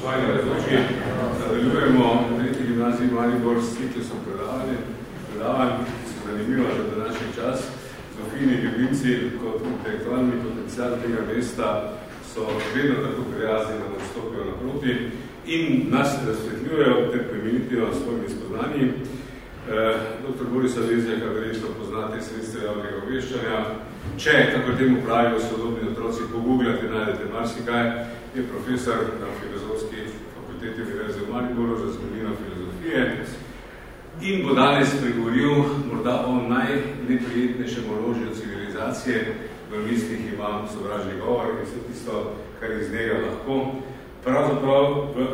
Spoštovani razloči, nadaljujemo v tretji gimnaziji Maribor s ciklusom predavanje. Predavanj, ki so zanimivo že do današnji čas. Zofini ljubimci kot intelektualni potencial tega mesta so vedno tako prijazni, da nas stopijo naproti in nas razsvetljujejo ter premenitijo s svojimi spoznanji. Eh, dr. Borisa Lezjaka verjetno poznate sredstva javnega obveščanja. Če, kako temu pravijo sodobni otroci, pogooglate, najdete marsikaj, je profesor na filozofski fakulteti Univerze v Mariboru za zgodovino filozofije in bo danes pregovoril morda o najneprijetnejšem orožju civilizacije, v mislih imam sovražni govor in vse tisto, kar iz njega lahko. Pravzaprav v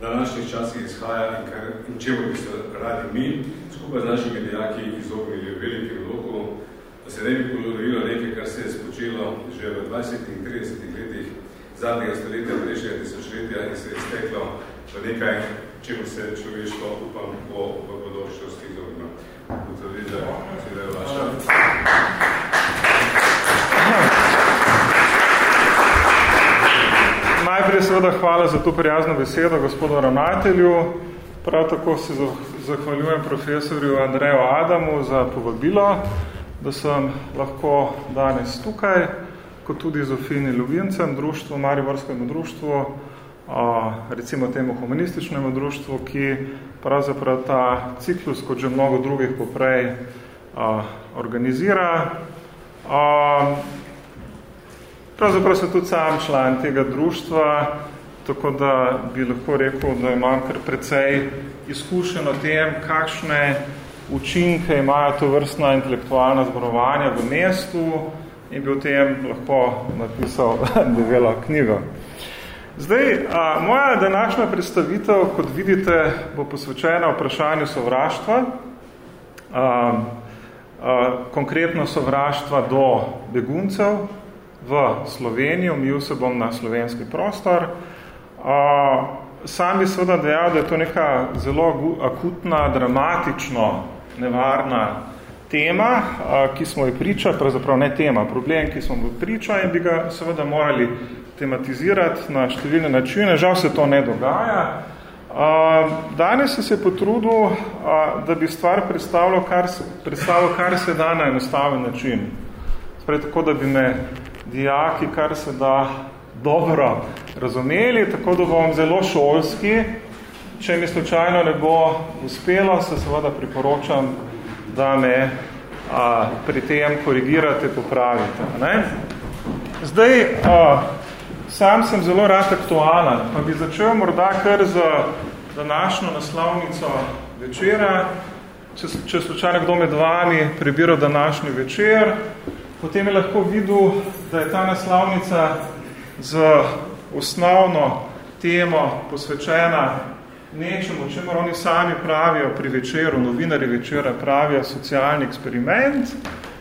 današnjih časih izhaja in, kar, in čemu bi se radi mi, skupaj z našimi dijaki izognili v velikem vloku, da se ne bi polovilo nekaj, kar se je spočelo že v 20 in 30 letih zadnjega stoletja, prejšnjega tisočletja in se je izteklo v nekaj, čemu se človeštvo upam po v bodočnosti izognilo. Potrudite, da je vaša. Najprej seveda hvala za to prijazno besedo gospodu ravnatelju. Prav tako se zahvaljujem profesorju Andreju Adamu za povabilo, da sem lahko danes tukaj, kot tudi Zofini Ljubincem, društvu, Mariborskemu društvu, recimo temu humanističnemu društvu, ki pravzaprav ta ciklus, kot že mnogo drugih poprej, organizira. Pravzaprav sem tudi sam član tega društva, tako da bi lahko rekel, da imam kar precej izkušeno tem, kakšne učinke imajo to vrstna intelektualna zborovanja v mestu in bi o tem lahko napisal develo knjigo. Zdaj, a, moja današnja predstavitev, kot vidite, bo posvečena vprašanju sovraštva, a, a, konkretno sovraštva do beguncev, v Slovenijo, umil se bom na slovenski prostor. Uh, sam bi seveda dejal, da je to neka zelo akutna, dramatično, nevarna tema, ki smo jo priča, pravzaprav ne tema, problem, ki smo jo priča in bi ga seveda morali tematizirati na številne načine. Žal se to ne dogaja. Danes sem se potrudil, da bi stvar predstavljal kar, predstavljal, kar se da na enostaven način. Sprej tako, da bi me dijaki kar se da dobro razumeli, tako da bom zelo šolski. Če mi slučajno ne bo uspelo, se seveda priporočam, da me a, pri tem korigirate, popravite. Ne? Zdaj, a, sam sem zelo rad aktualen, pa bi začel morda kar z današnjo naslovnico večera. Če, če slučajno kdo med vami prebiral današnji večer, potem je lahko videl, da je ta naslavnica z osnovno temo posvečena nečemu, čemu oni sami pravijo pri večeru, novinari večera pravijo socialni eksperiment.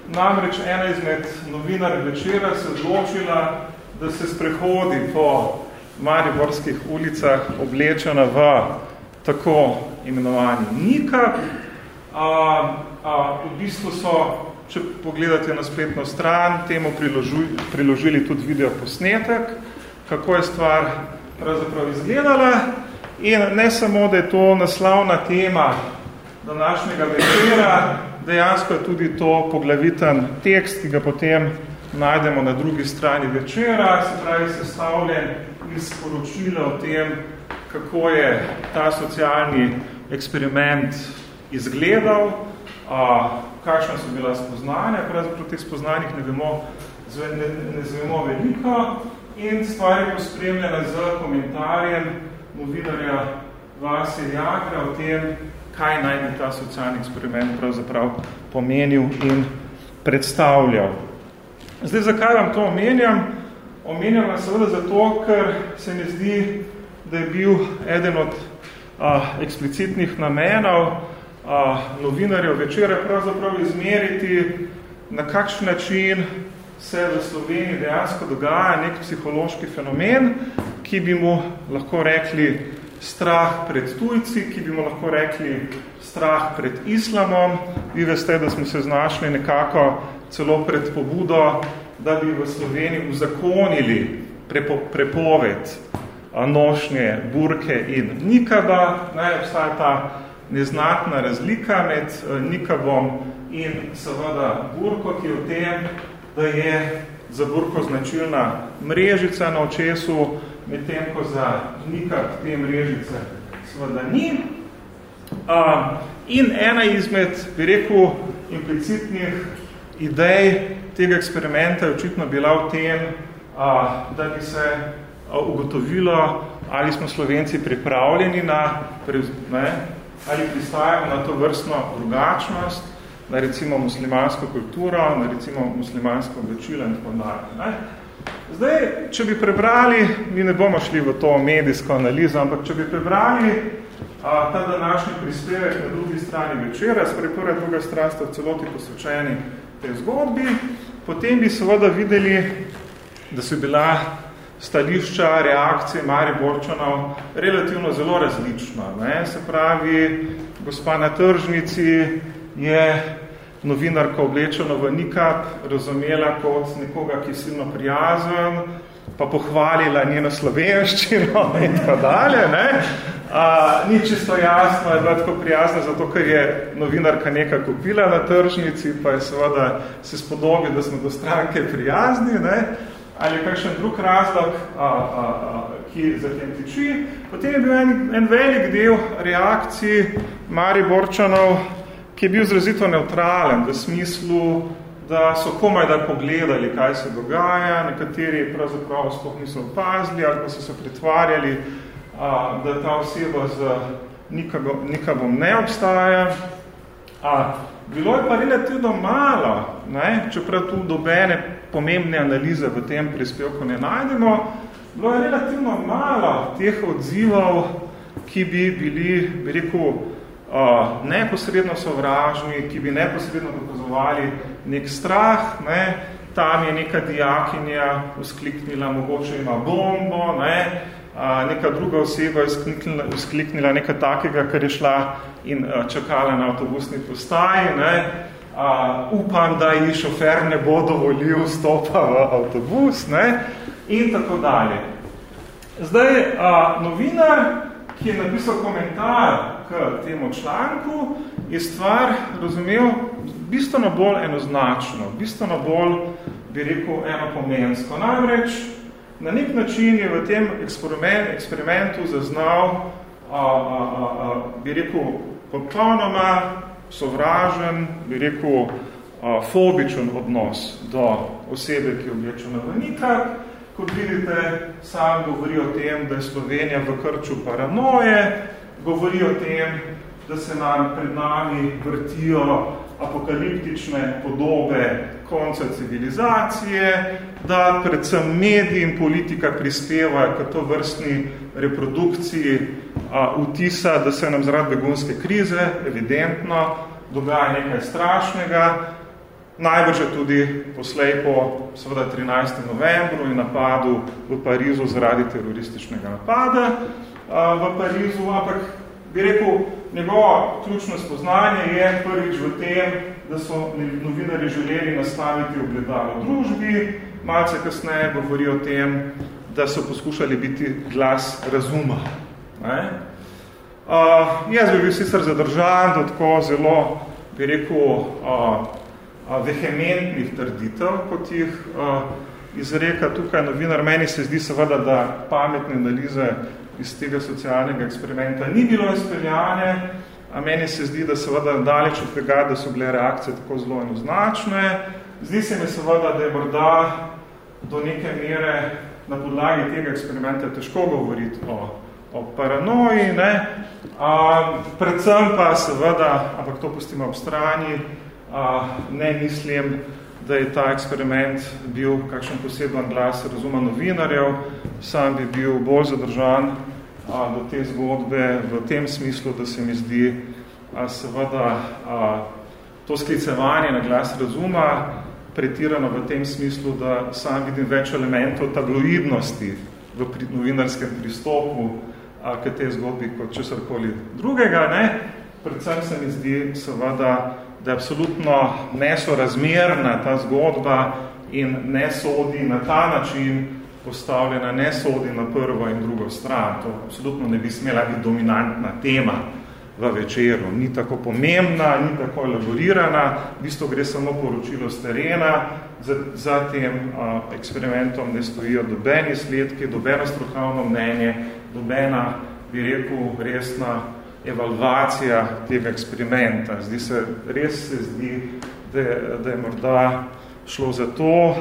Namreč ena izmed novinarjev večera se odločila, da se sprehodi po mariborskih ulicah oblečena v tako imenovani nikap. A, a, v bistvu so Če pogledate na spletno stran, temu priložili, priložili tudi video posnetek, kako je stvar pravzaprav izgledala. In ne samo, da je to naslavna tema današnjega večera, dejansko je tudi to poglaviten tekst, ki ga potem najdemo na drugi strani večera, se pravi sestavljen iz poročila o tem, kako je ta socialni eksperiment izgledal, kakšna so bila spoznanja, pravzaprav teh spoznanjih ne vemo, ne, ne zvemo veliko. In stvar je pospremljena z komentarjem novinarja Vase Jagra o tem, kaj naj bi ta socialni eksperiment pravzaprav pomenil in predstavljal. Zdaj, zakaj vam to omenjam? Omenjam vam seveda zato, ker se mi zdi, da je bil eden od a, eksplicitnih namenov novinarjev večera pravzaprav izmeriti, na kakšen način se v Sloveniji dejansko dogaja nek psihološki fenomen, ki bi mu lahko rekli strah pred tujci, ki bi mu lahko rekli strah pred islamom. Vi veste, da smo se znašli nekako celo pred pobudo, da bi v Sloveniji uzakonili prepo, prepoved nošnje burke in nikaba. Ne, obstaja ta neznatna razlika med nikabom in seveda burko, ki je v tem, da je za burko značilna mrežica na očesu, medtem ko za nikab te mrežice seveda ni. Uh, in ena izmed, bi rekel, implicitnih idej tega eksperimenta je očitno bila v tem, uh, da bi se ugotovilo, ali smo Slovenci pripravljeni na, ne, ali pristajamo na to vrstno drugačnost, na recimo muslimansko kulturo, na recimo muslimansko oblačilo in tako dalje. Zdaj, če bi prebrali, mi ne bomo šli v to medijsko analizo, ampak če bi prebrali a, ta današnji prispevek na drugi strani večera, sprej prva druga stran sta celoti posvečeni tej zgodbi, potem bi seveda videli, da so bila stališča, reakcije Mariborčanov relativno zelo različna. Ne? Se pravi, gospa na tržnici je novinarka oblečena v nikap razumela kot nekoga, ki je silno prijazen, pa pohvalila njeno slovenščino in tako dalje. Ne? A, ni čisto jasno, je bila tako prijazna, zato ker je novinarka nekaj kupila na tržnici, pa je seveda se spodobi, da smo do stranke prijazni. Ne? ali je kakšen drug razlog, a, a, a, ki za tem tiči. Potem je bil en, en velik del reakcij Mariborčanov, ki je bil izrazito neutralen v smislu, da so komaj da pogledali, kaj se dogaja, nekateri pravzaprav sploh niso opazili ali pa so se pretvarjali, a, da ta oseba z nikabom ne obstaja. A, bilo je pa relativno malo, ne, čeprav tu dobene pomembne analize v tem prispevku ne najdemo, bilo je relativno malo teh odzivov, ki bi bili, bi rekel, uh, neposredno sovražni, ki bi neposredno dokazovali nek strah, ne, tam je neka dijakinja uskliknila, mogoče ima bombo, ne, a, neka druga oseba je uskliknila nekaj takega, kar je šla in a, čakala na avtobusni postaji, ne, uh, upam, da ji šofer ne bo dovolil stopa v avtobus ne? in tako dalje. Zdaj, uh, novinar, ki je napisal komentar k temu članku, je stvar razumel bistveno bolj enoznačno, bistveno bolj, bi rekel, enopomensko. Namreč, na nek način je v tem eksperiment, eksperimentu zaznal, a, a, a, a, bi rekel, popolnoma sovražen, bi rekel, fobičen odnos do osebe, ki je oblečena v nikak. Kot vidite, sam govori o tem, da je Slovenija v krču paranoje, govori o tem, da se nam pred nami vrtijo apokaliptične podobe konca civilizacije, da predvsem mediji in politika prispevajo k to vrstni reprodukciji a, vtisa, da se nam zaradi begunske krize evidentno dogaja nekaj strašnega, najbrž tudi poslej po seveda 13. novembru in napadu v Parizu zaradi terorističnega napada a, v Parizu, ampak bi rekel, njegovo ključno spoznanje je prvič v tem, da so novinari želeli nastaviti ogledalo družbi, malce kasneje govori o tem, da so poskušali biti glas razuma. Ne? Uh, jaz bi bil sicer zadržan do tako zelo, bi rekel, uh, vehementnih trditev, kot jih uh, izreka tukaj novinar. Meni se zdi seveda, da pametne analize iz tega socialnega eksperimenta ni bilo izpeljane, a meni se zdi, da seveda daleč od tega, da so bile reakcije tako zelo enoznačne. Zdi se mi seveda, da je morda do neke mere na podlagi tega eksperimenta težko govoriti o, o paranoji, ne? A, predvsem pa seveda, ampak to pustimo ob strani, a, ne mislim, da je ta eksperiment bil kakšen poseben glas razuma novinarjev, sam bi bil bolj zadržan a, do te zgodbe v tem smislu, da se mi zdi a, seveda a, to sklicevanje na glas razuma pretirano v tem smislu, da sam vidim več elementov tabloidnosti v pri, novinarskem pristopu a, k tej zgodbi kot česarkoli drugega. Ne? Predvsem se mi zdi seveda, da je absolutno nesorazmerna ta zgodba in ne sodi na ta način postavljena ne sodi na prvo in drugo stran. To absolutno ne bi smela biti dominantna tema v večeru. Ni tako pomembna, ni tako elaborirana, v bistvu gre samo poročilo z terena, za, za tem a, eksperimentom ne stojijo dobeni sledki, dobeno strokovno mnenje, dobena, bi rekel, resna evalvacija tega eksperimenta. Zdi se, res se zdi, da, da je morda šlo za to,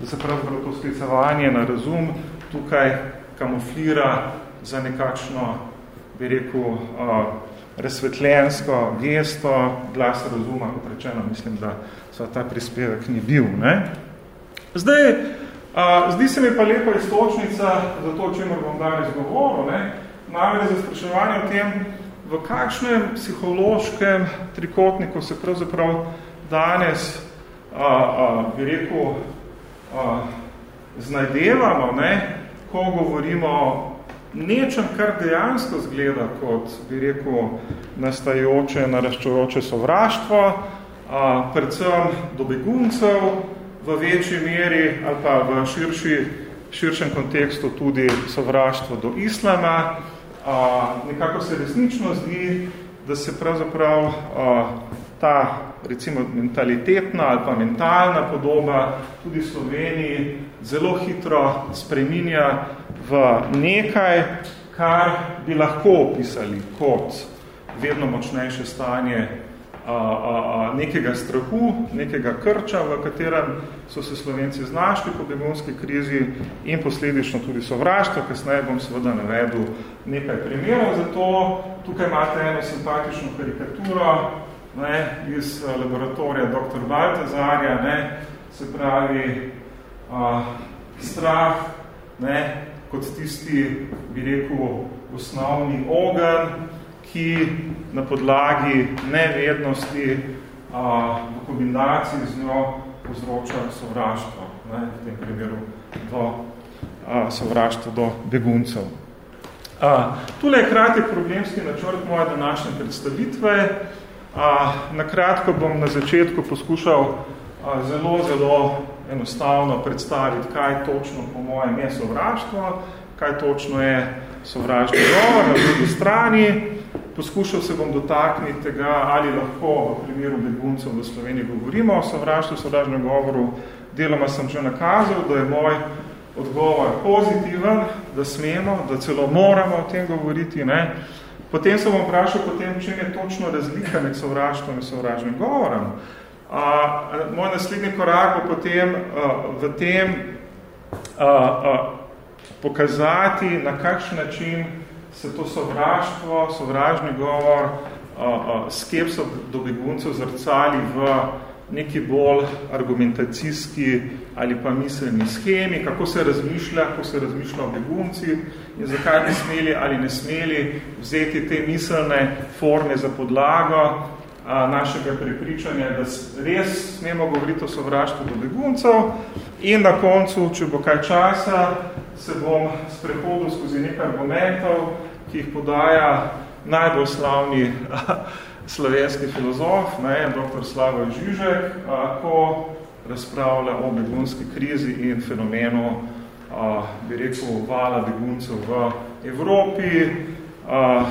da se pravzaprav to sklicevanje na razum tukaj kamuflira za nekakšno, bi rekel, razsvetljensko gesto, glas razuma, kot rečeno, mislim, da so ta prispevek ni bil. Ne? Zdaj, a, zdi se mi pa lepa istočnica za to, o čemer bom danes govoril, ne? namreč za spraševanje o tem, v kakšnem psihološkem trikotniku se pravzaprav danes, a, a, bi rekel, a, znajdevamo, ne? ko govorimo nečem, kar dejansko zgleda kot, bi rekel, nastajoče, naraščujoče sovraštvo, a, predvsem do beguncev, v večji meri ali pa v širši, širšem kontekstu tudi sovraštvo do islama. A, nekako se resnično zdi, da se pravzaprav a, ta recimo mentalitetna ali pa mentalna podoba tudi v Sloveniji zelo hitro spreminja v nekaj, kar bi lahko opisali kot vedno močnejše stanje a, a, a, nekega strahu, nekega krča, v katerem so se Slovenci znašli po begunski krizi in posledično tudi sovraštvo. Kasneje bom seveda navedel nekaj primerov za to. Tukaj imate eno simpatično karikaturo ne, iz laboratorija dr. Baltazarja, ne, se pravi a, strah, ne, kot tisti, bi rekel, osnovni ogen, ki na podlagi nevednosti a, v kombinaciji z njo povzroča sovraštvo, ne, v tem primeru do a, sovraštvo do beguncev. A, tule je kratek problemski načrt moje današnje predstavitve. Na kratko bom na začetku poskušal zelo, zelo enostavno predstaviti, kaj točno po mojem je sovraštvo, kaj točno je sovražni govor na drugi strani. Poskušal se bom dotakniti tega, ali lahko v primeru beguncev v Sloveniji govorimo o sovraštvu, sovražnem govoru. Deloma sem že nakazal, da je moj odgovor pozitiven, da smemo, da celo moramo o tem govoriti. Ne? Potem se bom vprašal, potem, čem je točno razlika med sovraštvom in sovražnim govorom. A, moj naslednji korak bo potem a, v tem a, a, pokazati, na kakšen način se to sovraštvo, sovražni govor, a, a, skepso do beguncev zrcali v neki bolj argumentacijski ali pa miselni schemi, kako se razmišlja, kako se razmišlja o begunci in zakaj bi smeli ali ne smeli vzeti te miselne forme za podlago a, našega prepričanja, da res smemo govoriti o sovraštvu do beguncev in na koncu, če bo kaj časa, se bom sprehodil skozi nekaj argumentov, ki jih podaja najbolj slavni slovenski filozof, ne, dr. Slavoj Žižek, a, ko razpravlja o begunski krizi in fenomenu, a, bi rekel, vala beguncev v Evropi a,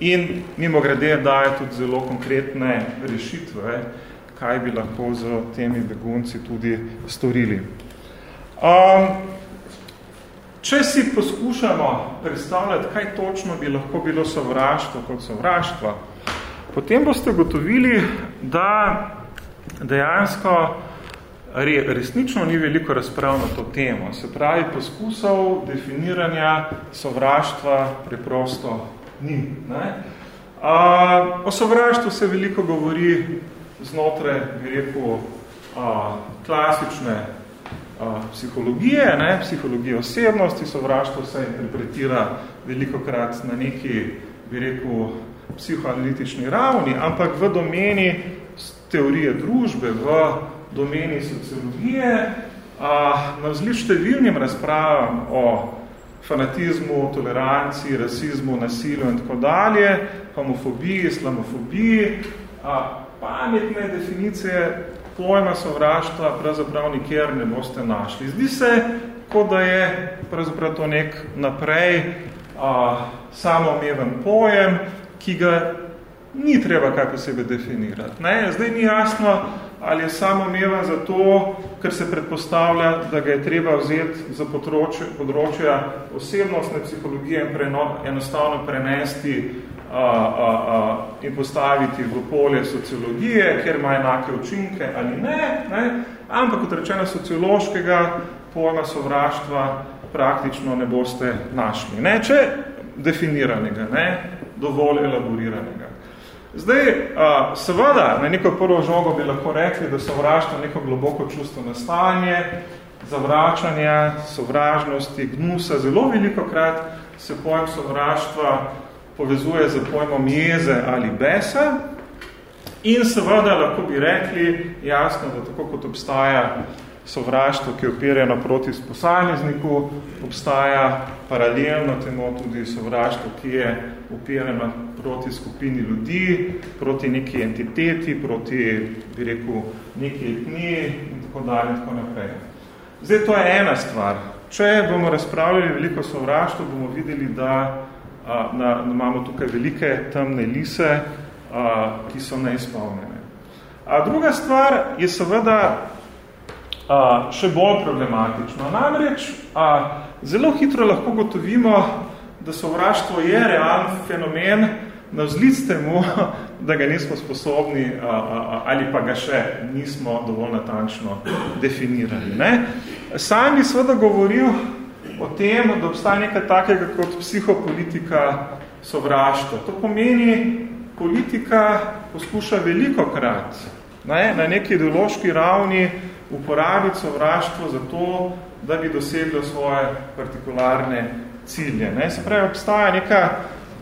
in mimo grede daje tudi zelo konkretne rešitve, kaj bi lahko z temi begunci tudi storili. A, če si poskušamo predstavljati, kaj točno bi lahko bilo sovraštvo kot sovraštvo, potem boste gotovili, da dejansko resnično ni veliko razprav na to temo. Se pravi, poskusov definiranja sovraštva preprosto ni. Ne? A, o sovraštvu se veliko govori znotraj, bi rekel, a, klasične a, psihologije, ne? psihologije osebnosti, sovraštvo se interpretira veliko krat na neki, bi rekel, psihoanalitični ravni, ampak v domeni teorije družbe, v domeni sociologije, navzli številnim razpravam o fanatizmu, toleranci, rasizmu, nasilju in tako dalje, homofobiji, islamofobiji, pametne definicije pojma sovraštva pravzaprav nikjer ne boste našli. Zdi se, kot da je pravzaprav to nek naprej a, samoomeven pojem, ki ga ni treba kaj posebej definirati. Ne? Zdaj ni jasno, ali je samoomeven zato, ker se predpostavlja, da ga je treba vzeti za področje, področja osebnostne psihologije in preno, enostavno prenesti a, a, a, in postaviti v polje sociologije, kjer ima enake učinke ali ne, ne? ampak kot rečeno sociološkega pojma sovraštva praktično ne boste našli. Ne? Če definiranega, ne? dovolj elaboriranega. Zdaj, a, seveda, na neko prvo žogo bi lahko rekli, da sovraštvo neko globoko čustveno stanje, zavračanja, sovražnosti, gnusa, zelo veliko krat se pojem sovraštva povezuje z pojmom jeze ali besa. In seveda lahko bi rekli jasno, da tako kot obstaja sovraštvo, ki je opirjeno proti posamezniku, obstaja paralelno temu tudi sovraštvo, ki je opirjeno proti skupini ljudi, proti neki entiteti, proti, bi rekel, neki etniji in tako dalje in tako naprej. Zdaj, to je ena stvar. Če bomo razpravljali veliko sovraštvo, bomo videli, da a, na, da imamo tukaj velike temne lise, a, ki so neizpolnjene. A druga stvar je seveda a, še bolj problematično. Namreč a, zelo hitro lahko gotovimo, da sovraštvo je realen fenomen na vzlic temu, da ga nismo sposobni a, a, ali pa ga še nismo dovolj natančno definirali. Ne? Sam bi seveda govoril o tem, da obstaja nekaj takega kot psihopolitika sovraštva. To pomeni, politika poskuša veliko krat ne, na neki ideološki ravni uporabiti sovraštvo za to, da bi doseglo svoje partikularne cilje. Ne. Se pravi, obstaja neka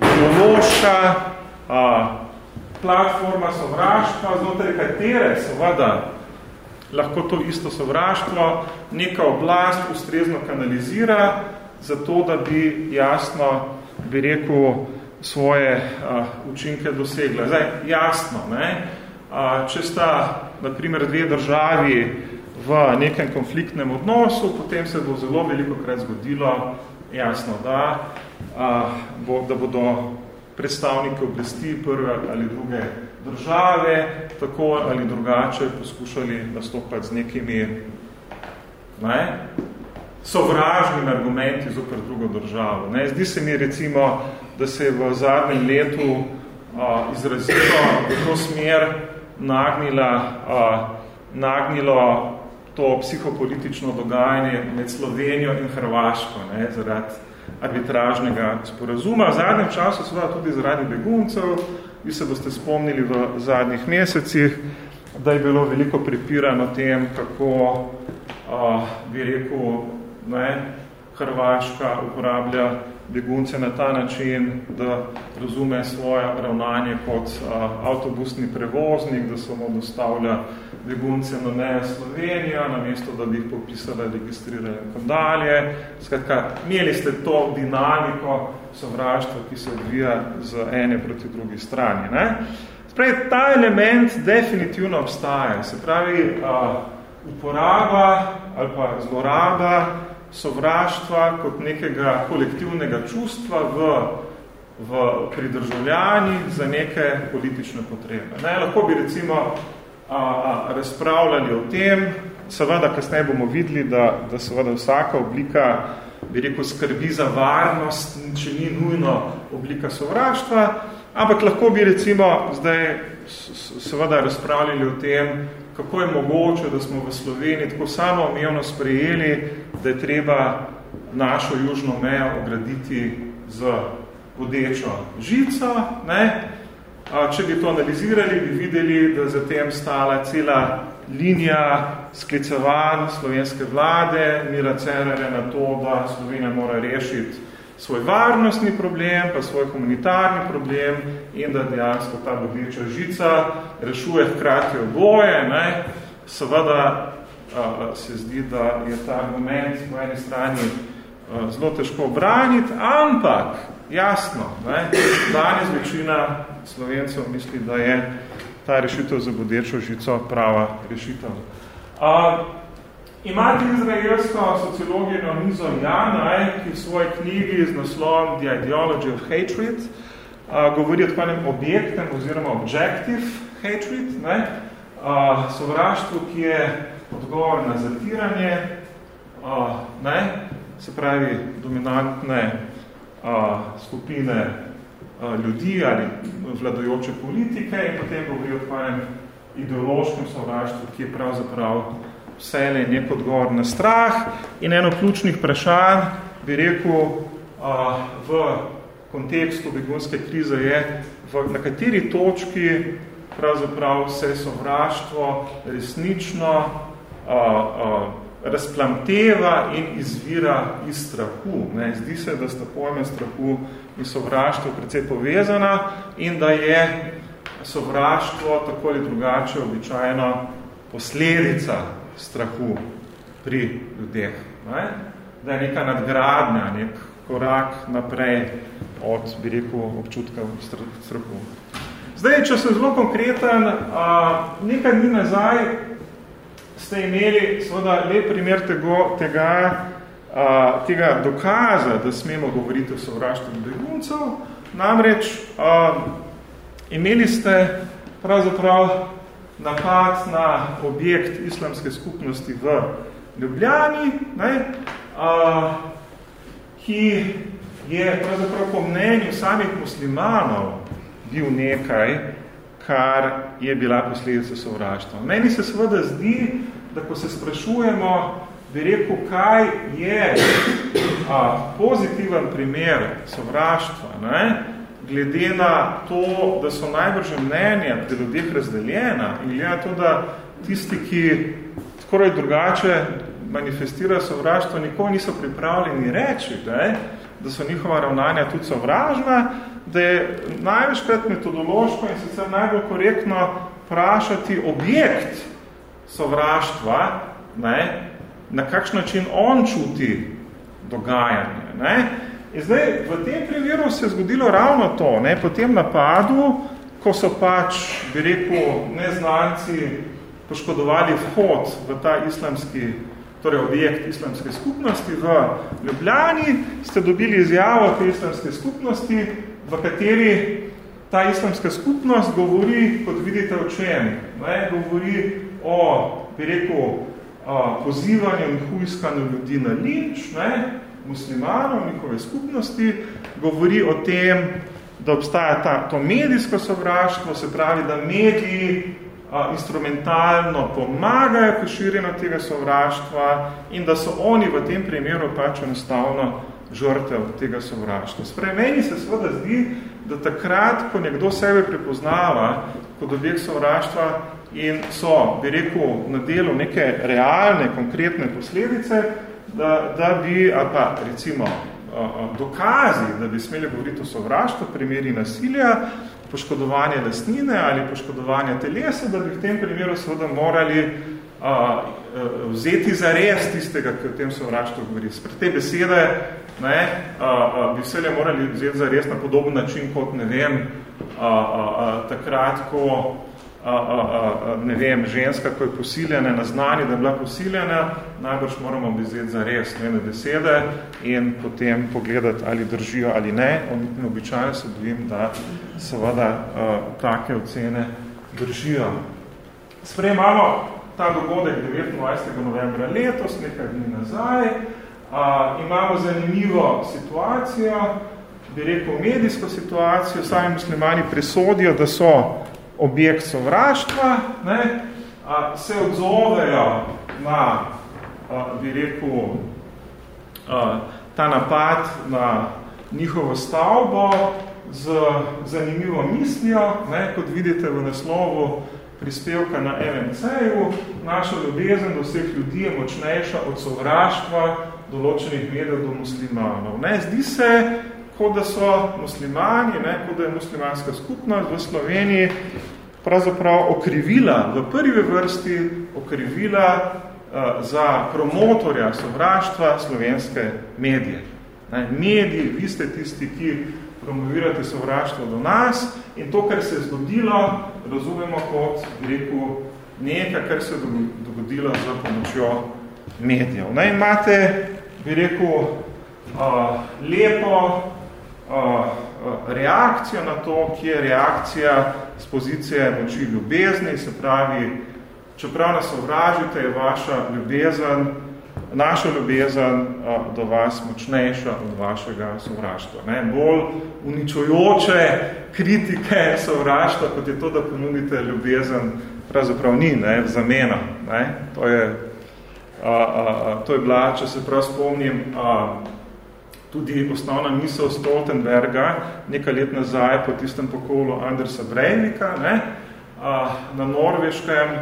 ideološka a, platforma sovraštva, znotraj katere seveda lahko to isto sovraštvo neka oblast ustrezno kanalizira, zato da bi jasno, bi rekel, svoje a, učinke dosegla. Zdaj, jasno, ne, a, če sta, na primer, dve državi v nekem konfliktnem odnosu, potem se bo zelo veliko krat zgodilo, jasno, da, a, bo, da bodo predstavniki oblasti prve ali druge države tako ali drugače poskušali nastopati z nekimi ne, sovražnimi argumenti zoper drugo državo. Ne. Zdi se mi recimo, da se je v zadnjem letu a, izrazito v to smer nagnila, a, nagnilo to psihopolitično dogajanje med Slovenijo in Hrvaško, ne, zaradi arbitražnega sporazuma. V zadnjem času seveda tudi zaradi beguncev, vi se boste spomnili v zadnjih mesecih, da je bilo veliko prepirano tem, kako a, bi rekel, ne, Hrvaška uporablja begunce na ta način, da razume svoje ravnanje kot a, avtobusni prevoznik, da se mu dostavlja begunce na meje Slovenijo, namesto da bi jih popisali, registrirali in tako dalje. Skratka, imeli ste to dinamiko sovraštva, ki se odvija z ene proti drugi strani. Ne? Spravi, ta element definitivno obstaja. Se pravi, a, uporaba ali pa zloraba sovraštva kot nekega kolektivnega čustva v, v pridržavljanih za neke politične potrebe. Ne? Lahko bi recimo razpravljali o tem, seveda kasneje bomo videli, da, da seveda vsaka oblika bi rekel, skrbi za varnost, če ni nujno oblika sovraštva, ampak lahko bi recimo zdaj seveda razpravljali o tem, kako je mogoče, da smo v Sloveniji tako samo omejeno sprejeli, da je treba našo južno mejo ograditi z vodečo žico, ne? Če bi to analizirali, bi videli, da za tem stala cela linija sklicevanj slovenske vlade, Mira Cerere na to, da Slovenija mora rešiti svoj varnostni problem, pa svoj humanitarni problem in da dejansko ta bodeča žica rešuje hkrati oboje. Ne? Seveda a, se zdi, da je ta argument po eni strani a, zelo težko obraniti, ampak jasno, ne? danes večina slovencev misli, da je ta rešitev za bodečo žico prava rešitev. A, Imate izraelsko sociologijo Nizo Janaj, ki v svoji knjigi z naslovom The Ideology of Hatred uh, govori o tako objektem oziroma objective hatred, ne? Uh, sovraštvo, ki je odgovor na zatiranje, uh, ne? se pravi dominantne uh, skupine uh, ljudi ali vladojoče politike in potem govori o tvojem ideološkem sovraštvu, ki je pravzaprav vse nek odgovor na strah. In eno ključnih vprašanj, bi rekel, v kontekstu begunske krize je, v, na kateri točki pravzaprav se sovraštvo resnično uh, uh, razplamteva in izvira iz strahu. Ne? Zdi se, da sta pojme strahu in sovraštvo precej povezana in da je sovraštvo tako ali drugače običajno posledica strahu pri ljudeh. Ne? Da je neka nadgradnja, nek korak naprej od, bi rekel, občutka strahu. Zdaj, če sem zelo konkreten, nekaj dni nazaj ste imeli seveda lep primer tego, tega, a, tega dokaza, da smemo govoriti o sovraštvu beguncev. Namreč a, imeli ste pravzaprav napad na objekt islamske skupnosti v Ljubljani, ne, a, ki je pravzaprav po mnenju samih muslimanov bil nekaj, kar je bila posledica sovraštva. Meni se seveda zdi, da ko se sprašujemo, bi rekel, kaj je a, pozitiven primer sovraštva, ne? glede na to, da so najbrže mnenja pri ljudeh razdeljena in glede na to, da tisti, ki skoraj drugače manifestirajo sovraštvo, nikoli niso pripravljeni reči, da, da so njihova ravnanja tudi sovražna, da je največkrat metodološko in sicer najbolj korektno vprašati objekt sovraštva, ne, na kakšen način on čuti dogajanje. Ne. In zdaj, v tem primeru se je zgodilo ravno to, ne, po tem napadu, ko so pač, bi rekel, neznanci poškodovali vhod v ta islamski, torej objekt islamske skupnosti v Ljubljani, ste dobili izjavo te islamske skupnosti, v kateri ta islamska skupnost govori, kot vidite, o čem. Ne, govori o, bi rekel, pozivanju in hujskanju ljudi na linč, ne, muslimanov, njihove skupnosti, govori o tem, da obstaja ta, to medijsko sovraštvo, se pravi, da mediji a, instrumentalno pomagajo k širjenju tega sovraštva in da so oni v tem primeru pač enostavno žrtev tega sovraštva. Sprej, meni se seveda zdi, da takrat, ko nekdo sebe prepoznava kot objekt sovraštva, in so, bi rekel, na delu neke realne, konkretne posledice, da, da bi, ali pa recimo dokazi, da bi smeli govoriti o sovraštvu, primeri nasilja, poškodovanje lastnine ali poškodovanje telesa, da bi v tem primeru seveda morali a, vzeti za res tistega, ki o tem sovraštvu govori. Spred te besede ne, a, bi vse morali vzeti za res na podoben način, kot ne vem, a, a, a, takrat, ko a, a, a, ne vem, ženska, ko je posiljena, naznani, da je bila posiljena, najbrž moramo vzeti za res njene besede in potem pogledati, ali držijo ali ne. On običajno se bojim, da seveda a, take ocene držijo. Sprejemamo ta dogodek 29. novembra letos, nekaj dni nazaj. A, imamo zanimivo situacijo, bi rekel medijsko situacijo, sami muslimani presodijo, da so objekt sovraštva, ne, a, se odzovejo na, a, bi rekel, a, ta napad na njihovo stavbo z zanimivo mislijo, ne, kot vidite v naslovu prispevka na MNC-ju, naša ljubezen do vseh ljudi je močnejša od sovraštva določenih medijev do muslimanov. Ne, zdi se, kot da so muslimani, ne, kot da je muslimanska skupnost v Sloveniji pravzaprav okrivila, v prvi vrsti okrivila uh, za promotorja sovraštva slovenske medije. Ne, mediji, vi ste tisti, ki promovirate sovraštvo do nas in to, kar se je zgodilo, razumemo kot, rekel, nekaj, kar se je dogodilo za pomočjo medijev. Ne, imate, bi rekel, uh, lepo reakcijo na to, ki je reakcija z pozicije moči ljubezni, se pravi, čeprav nas ovražite, je vaša ljubezen naša ljubezen do vas močnejša od vašega sovraštva. Ne? Bolj uničujoče kritike sovraštva, kot je to, da ponudite ljubezen, pravzaprav ni, ne? zamena. Ne? To, je, a, a, to je bila, če se prav spomnim, a, tudi osnovna misel Stoltenberga, nekaj let nazaj po tistem pokolu Andersa Brejnika, ne? Na Norveškem,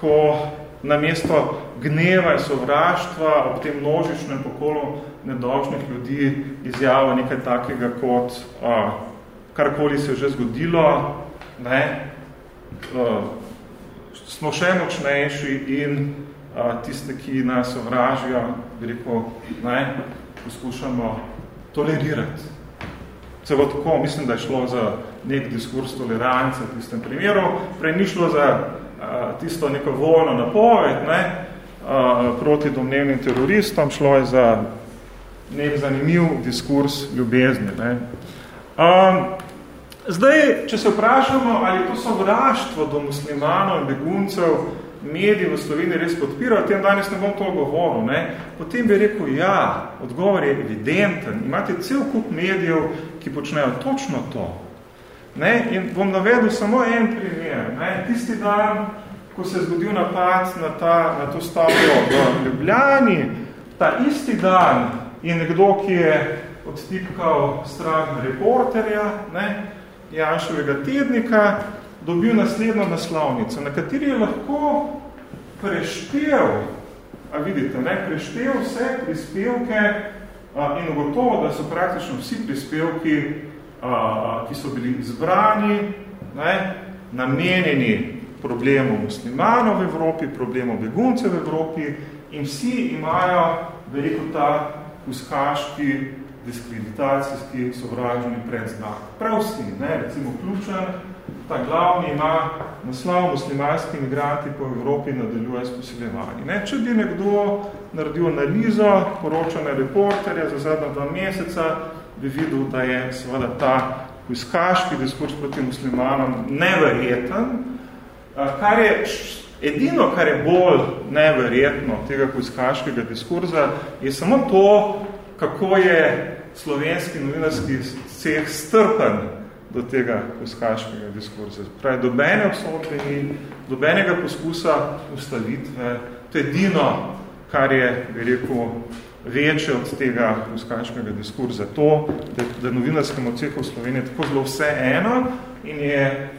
ko na mesto gneva in sovraštva ob tem množičnem pokolu nedolžnih ljudi izjava nekaj takega kot a, karkoli se je že zgodilo, ne, a, smo še močnejši in a, tiste, ki nas sovražijo, bi rekel, ne, poskušamo tolerirati. Celo tako, mislim, da je šlo za nek diskurs tolerance v tistem primeru, prej ni šlo za tisto neko vojno napoved ne, proti domnevnim teroristom, šlo je za nek zanimiv diskurs ljubezni. Ne. Zdaj, če se vprašamo, ali to sovraštvo do muslimanov in beguncev mediji v Sloveniji res podpirajo, o tem danes ne bom to govoril, ne, potem bi rekel, ja, odgovor je evidenten. Imate cel kup medijev, ki počnejo točno to. Ne? In bom navedel samo en primer. Ne? Tisti dan, ko se je zgodil napad na, ta, na to stavljo v Ljubljani, ta isti dan je nekdo, ki je odtipkal stran reporterja, ne? Janševega tednika, dobil naslednjo naslovnico, na kateri je lahko preštel, a vidite, ne? preštel vse prispevke a, in ugotovo, da so praktično vsi prispevki ki so bili izbrani, ne, namenjeni problemu muslimanov v Evropi, problemu beguncev v Evropi in vsi imajo veliko ta uskaški, diskreditacijski, sovražni predznak. Prav vsi, ne, recimo ključen, ta glavni ima naslov muslimanski imigranti po Evropi nadaljuje s posiljevanji. Ne, če bi nekdo naredil analizo, poročane reporterja za zadnja dva meseca, bi videl, da je seveda ta vojskaški diskurs proti muslimanom neverjeten, kar je edino, kar je bolj neverjetno tega vojskaškega diskurza, je samo to, kako je slovenski novinarski ceh strpen do tega vojskaškega diskurza. Pravi, dobene obsodbe in dobenega poskusa ustavitve, to je edino, kar je, bi rekel, večje od tega ruskaškega diskurza. To, da, da novinarskemu cehu v Sloveniji tako zelo vse eno in je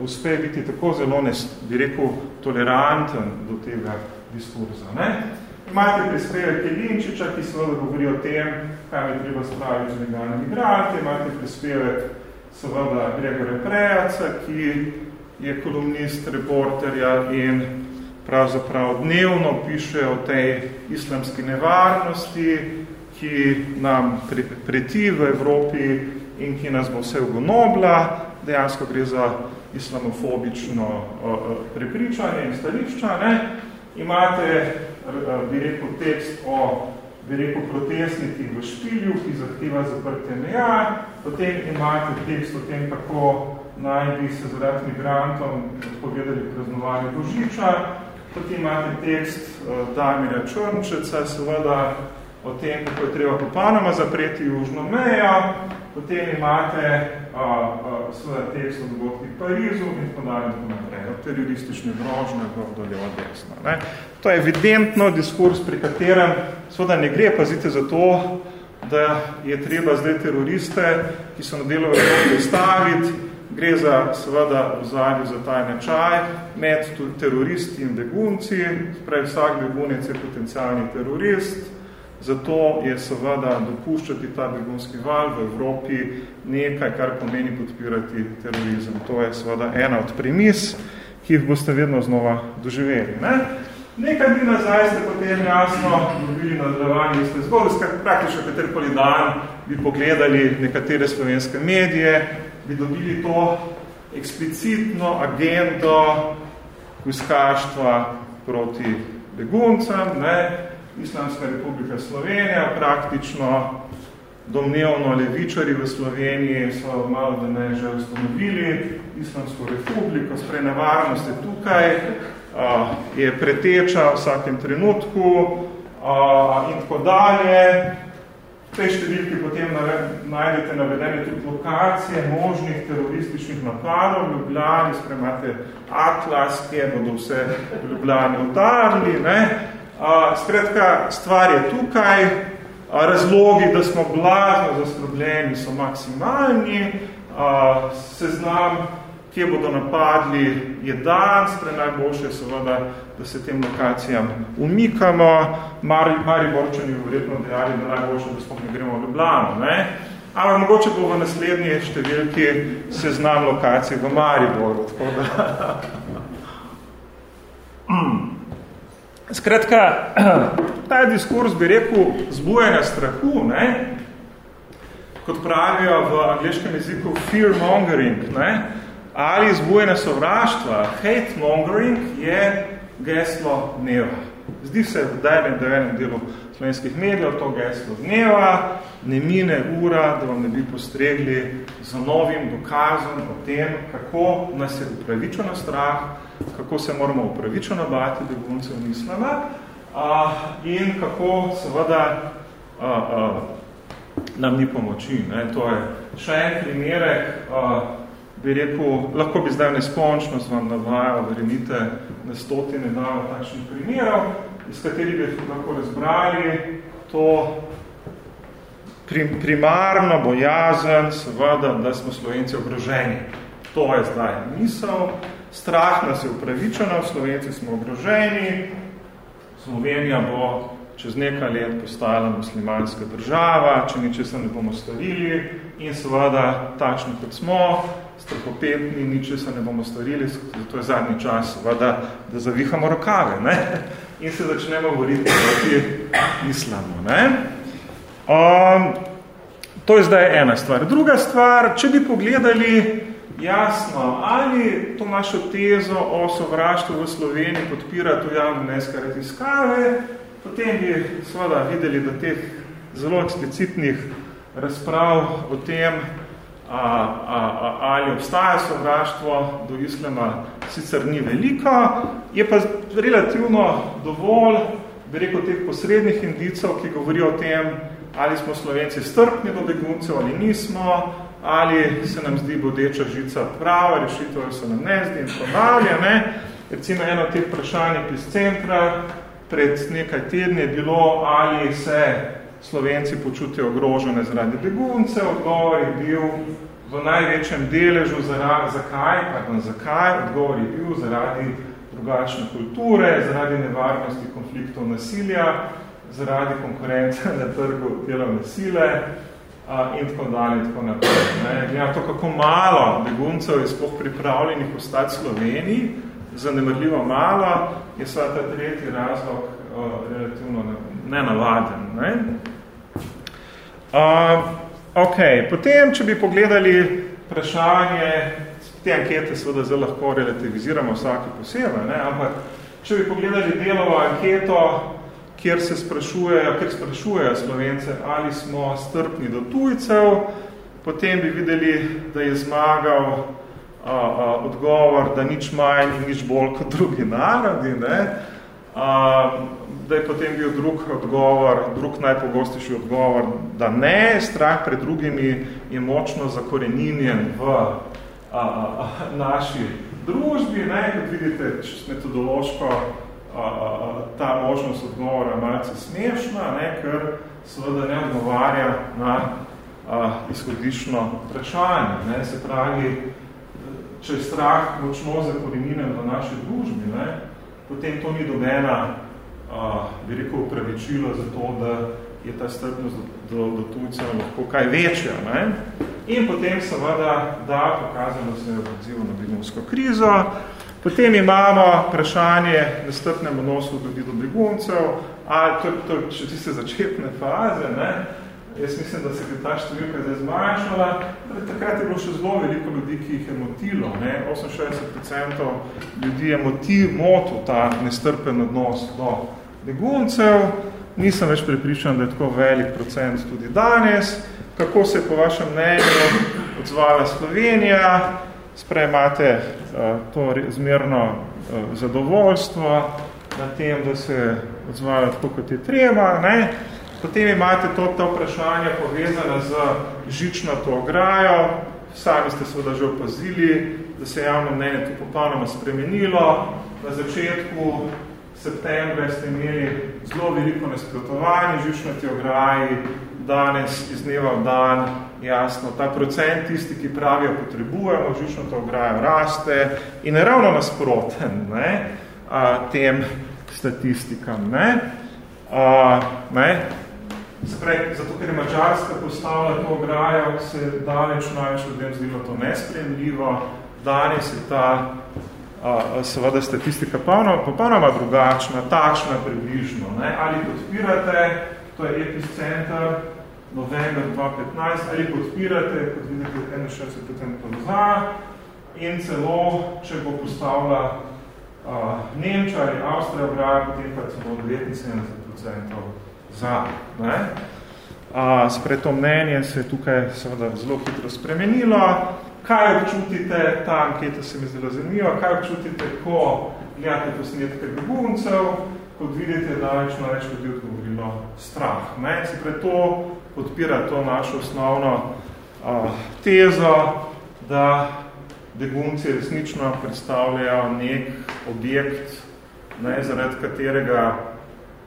uspe biti tako zelo, ne, bi rekel, toleranten do tega diskurza. Ne? Imate prispevek Jelinčiča, ki seveda govori o tem, kaj je treba spraviti z legalne migrante, imate prispevek seveda Gregore Prejaca, ki je kolumnist, reporterja in pravzaprav dnevno piše o tej islamski nevarnosti, ki nam preti v Evropi in ki nas bo vse ugonobla. Dejansko gre za islamofobično prepričanje in stališča. Ne? Imate, bi rekel, tekst o bi rekel, protestniki v špilju, ki zahteva zaprtje meja. Potem imate tekst o tem, kako naj bi se zaradi migrantom odpovedali praznovanje Božiča. Potem imate tekst uh, Damira Črnčeca, seveda o tem, kako je treba popolnoma zapreti južno mejo. Potem imate uh, uh, seveda tekst o dogodkih Parizu in podalje tako naprej. O teroristični grožnje v doljevo desno. Ne? To je evidentno diskurs, pri katerem seveda ne gre, pazite za to, da je treba zdaj teroriste, ki so na delo v ustaviti, Gre za, seveda, v zadnji za taj nečaj med teroristi in begunci, prej vsak begunec je potencialni terorist, zato je seveda dopuščati ta begunski val v Evropi nekaj, kar pomeni podpirati terorizem. To je seveda ena od premis, ki jih boste vedno znova doživeli. Ne? Nekaj dni nazaj ste potem jasno dobili nadaljevanje iste zgodbe, praktično katerikoli dan bi pogledali nekatere slovenske medije, bi dobili to eksplicitno agendo vojskaštva proti beguncem, ne, Islamska republika Slovenija, praktično domnevno levičari v Sloveniji so malo da ne že ustanovili Islamsko republiko, sprej nevarnost je tukaj, je preteča v vsakem trenutku in tako dalje. V tej številki potem najdete navedene tudi lokacije možnih terorističnih napadov v Ljubljani, sprej imate Atlas, kje bodo vse v Ljubljani udarili. Ne? Skratka, stvar je tukaj, Razlogi, da smo blazno zaskrbljeni, so maksimalni. Seznam, kje bodo napadli, je dan, spre najboljše seveda, da se tem lokacijam umikamo. Mari, Mari Borčani je verjetno dejali, da najboljše, da smo ne gremo v Ljubljano. Ne? Ampak mogoče bo v naslednji številki seznam lokacij v Mariboru. Tako da. Skratka, ta diskurs bi rekel zbujanja strahu, ne? kot pravijo v angliškem jeziku fear mongering, ne? Ali zbujanja sovraštva, hate mongering je geslo dneva. Zdi se v dajnem devenem delu slovenskih medijev to geslo dneva, ne mine ura, da vam ne bi postregli z novim dokazom o tem, kako nas je upravičeno strah, kako se moramo upravičeno bati beguncev mislama a, in kako seveda a, a, nam ni pomoči. Ne. To je še en primerek, a, bi rekel, lahko bi zdaj neskončnost vam navajal, verjemite, na stotine davo takšnih primerov, iz katerih bi lahko razbrali. To primarno bojazen, seveda, da smo Slovenci ogroženi. To je zdaj misel, Strah nas je upravičeno, Slovenci smo ogroženi, Slovenija bo čez nekaj let postala muslimanska država, če ničesar ne bomo storili. In seveda takšni kot smo, strahopetni, ničesar ne bomo storili, zato je zadnji čas seveda, da zavihamo rokave ne? in se začnemo govoriti proti islamu. Ne? Um, to je zdaj ena stvar. Druga stvar, če bi pogledali jasno, ali to našo tezo o sovraštvu v Sloveniji podpira tu javno mneska raziskave, potem bi seveda videli, da teh zelo eksplicitnih razprav o tem, a, a, a, ali obstaja sovraštvo do islama, sicer ni veliko, je pa relativno dovolj, bi rekel, teh posrednih indicov, ki govorijo o tem, ali smo Slovenci strpni do beguncev ali nismo, ali se nam zdi bodeča žica prava, rešitev se nam ne zdi in ponavlja. Ne? Recimo eno teh vprašanj iz centra pred nekaj tedni je bilo, ali se Slovenci počutijo ogrožene zaradi begunce. Odgovor je bil v največjem deležu, zaradi, zakaj, pardon, zakaj, odgovor je bil zaradi drugačne kulture, zaradi nevarnosti konfliktov nasilja, zaradi konkurence na trgu delovne sile, in tako dalje, in tako naprej. Ne. Gleda to, kako malo beguncev je sploh pripravljenih ostati Sloveniji, zanemrljivo malo, je sva ta tretji razlog uh, relativno nenavaden. Ne. Uh, ok, potem, če bi pogledali vprašanje, te ankete seveda zelo lahko relativiziramo vsake posebej, ne, ampak če bi pogledali delovo anketo, kjer se sprašujejo, kjer sprašujejo Slovence, ali smo strpni do tujcev, potem bi videli, da je zmagal a, a, odgovor, da nič manj in nič bolj kot drugi narodi, ne? A, da je potem bil drug odgovor, drug najpogostejši odgovor, da ne, strah pred drugimi je močno zakoreninjen v a, a, a, naši družbi, ne? kot vidite, metodološko ta možnost odgovora malce smešna, ne, ker seveda ne odgovarja na a, izhodišno vprašanje. Ne. Se pravi, če je strah močno zakoreninen v naši družbi, ne, potem to ni dobena, a, bi rekel, upravičilo za to, da je ta strpnost do, do, do tujcev lahko kaj večja. Ne. In potem seveda, da pokazano se je odzivo na begunsko krizo, Potem imamo vprašanje na strpnem odnosu ljudi do beguncev, ali to, to še tiste začetne faze, ne? Jaz mislim, da se je ta številka zdaj zmanjšala. Takrat je bilo še zelo veliko ljudi, ki jih je motilo. Ne? 68% ljudi je motiv, motil ta nestrpen odnos do beguncev. Nisem več pripričan, da je tako velik procent tudi danes. Kako se je po vašem mnenju odzvala Slovenija? Sprejmate uh, to zmerno uh, zadovoljstvo na tem, da se odzvala tako, kot je treba. Ne? Potem imate to, to vprašanje povezane z žičnato ograjo. Sami ste seveda že opazili, da se je javno mnenje tu popolnoma spremenilo. Na začetku septembra ste imeli zelo veliko nasprotovanje žičnati ograji, danes iz dneva v dan, jasno, ta procent tisti, ki pravijo, potrebujemo žičnato ograjo, raste in je ravno nasproten ne, a, tem statistikam. Ne. A, ne. Sprej, zato, ker je Mačarska postavila to ograjo, se daleč največ ljudem zdelo to nespremljivo. Danes je ta seveda statistika popolnoma drugačna, takšna približno. Ne? Ali podpirate, to je epicenter, november 2015, ali podpirate, kot vidite, 61% za, in celo, če bo postavila a, Nemča ali Avstrija ograjo, potem pa celo 79% za. Ne? A, spred to mnenje se je tukaj seveda zelo hitro spremenilo. Kaj občutite, ta anketa se mi zelo zanimiva, kaj občutite, ko gledate posnetke beguncev, kot vidite, da več na več ljudi odgovorilo strah. Ne? Se pred to podpira to našo osnovno a, tezo, da begunci resnično predstavljajo nek objekt, ne, zaradi katerega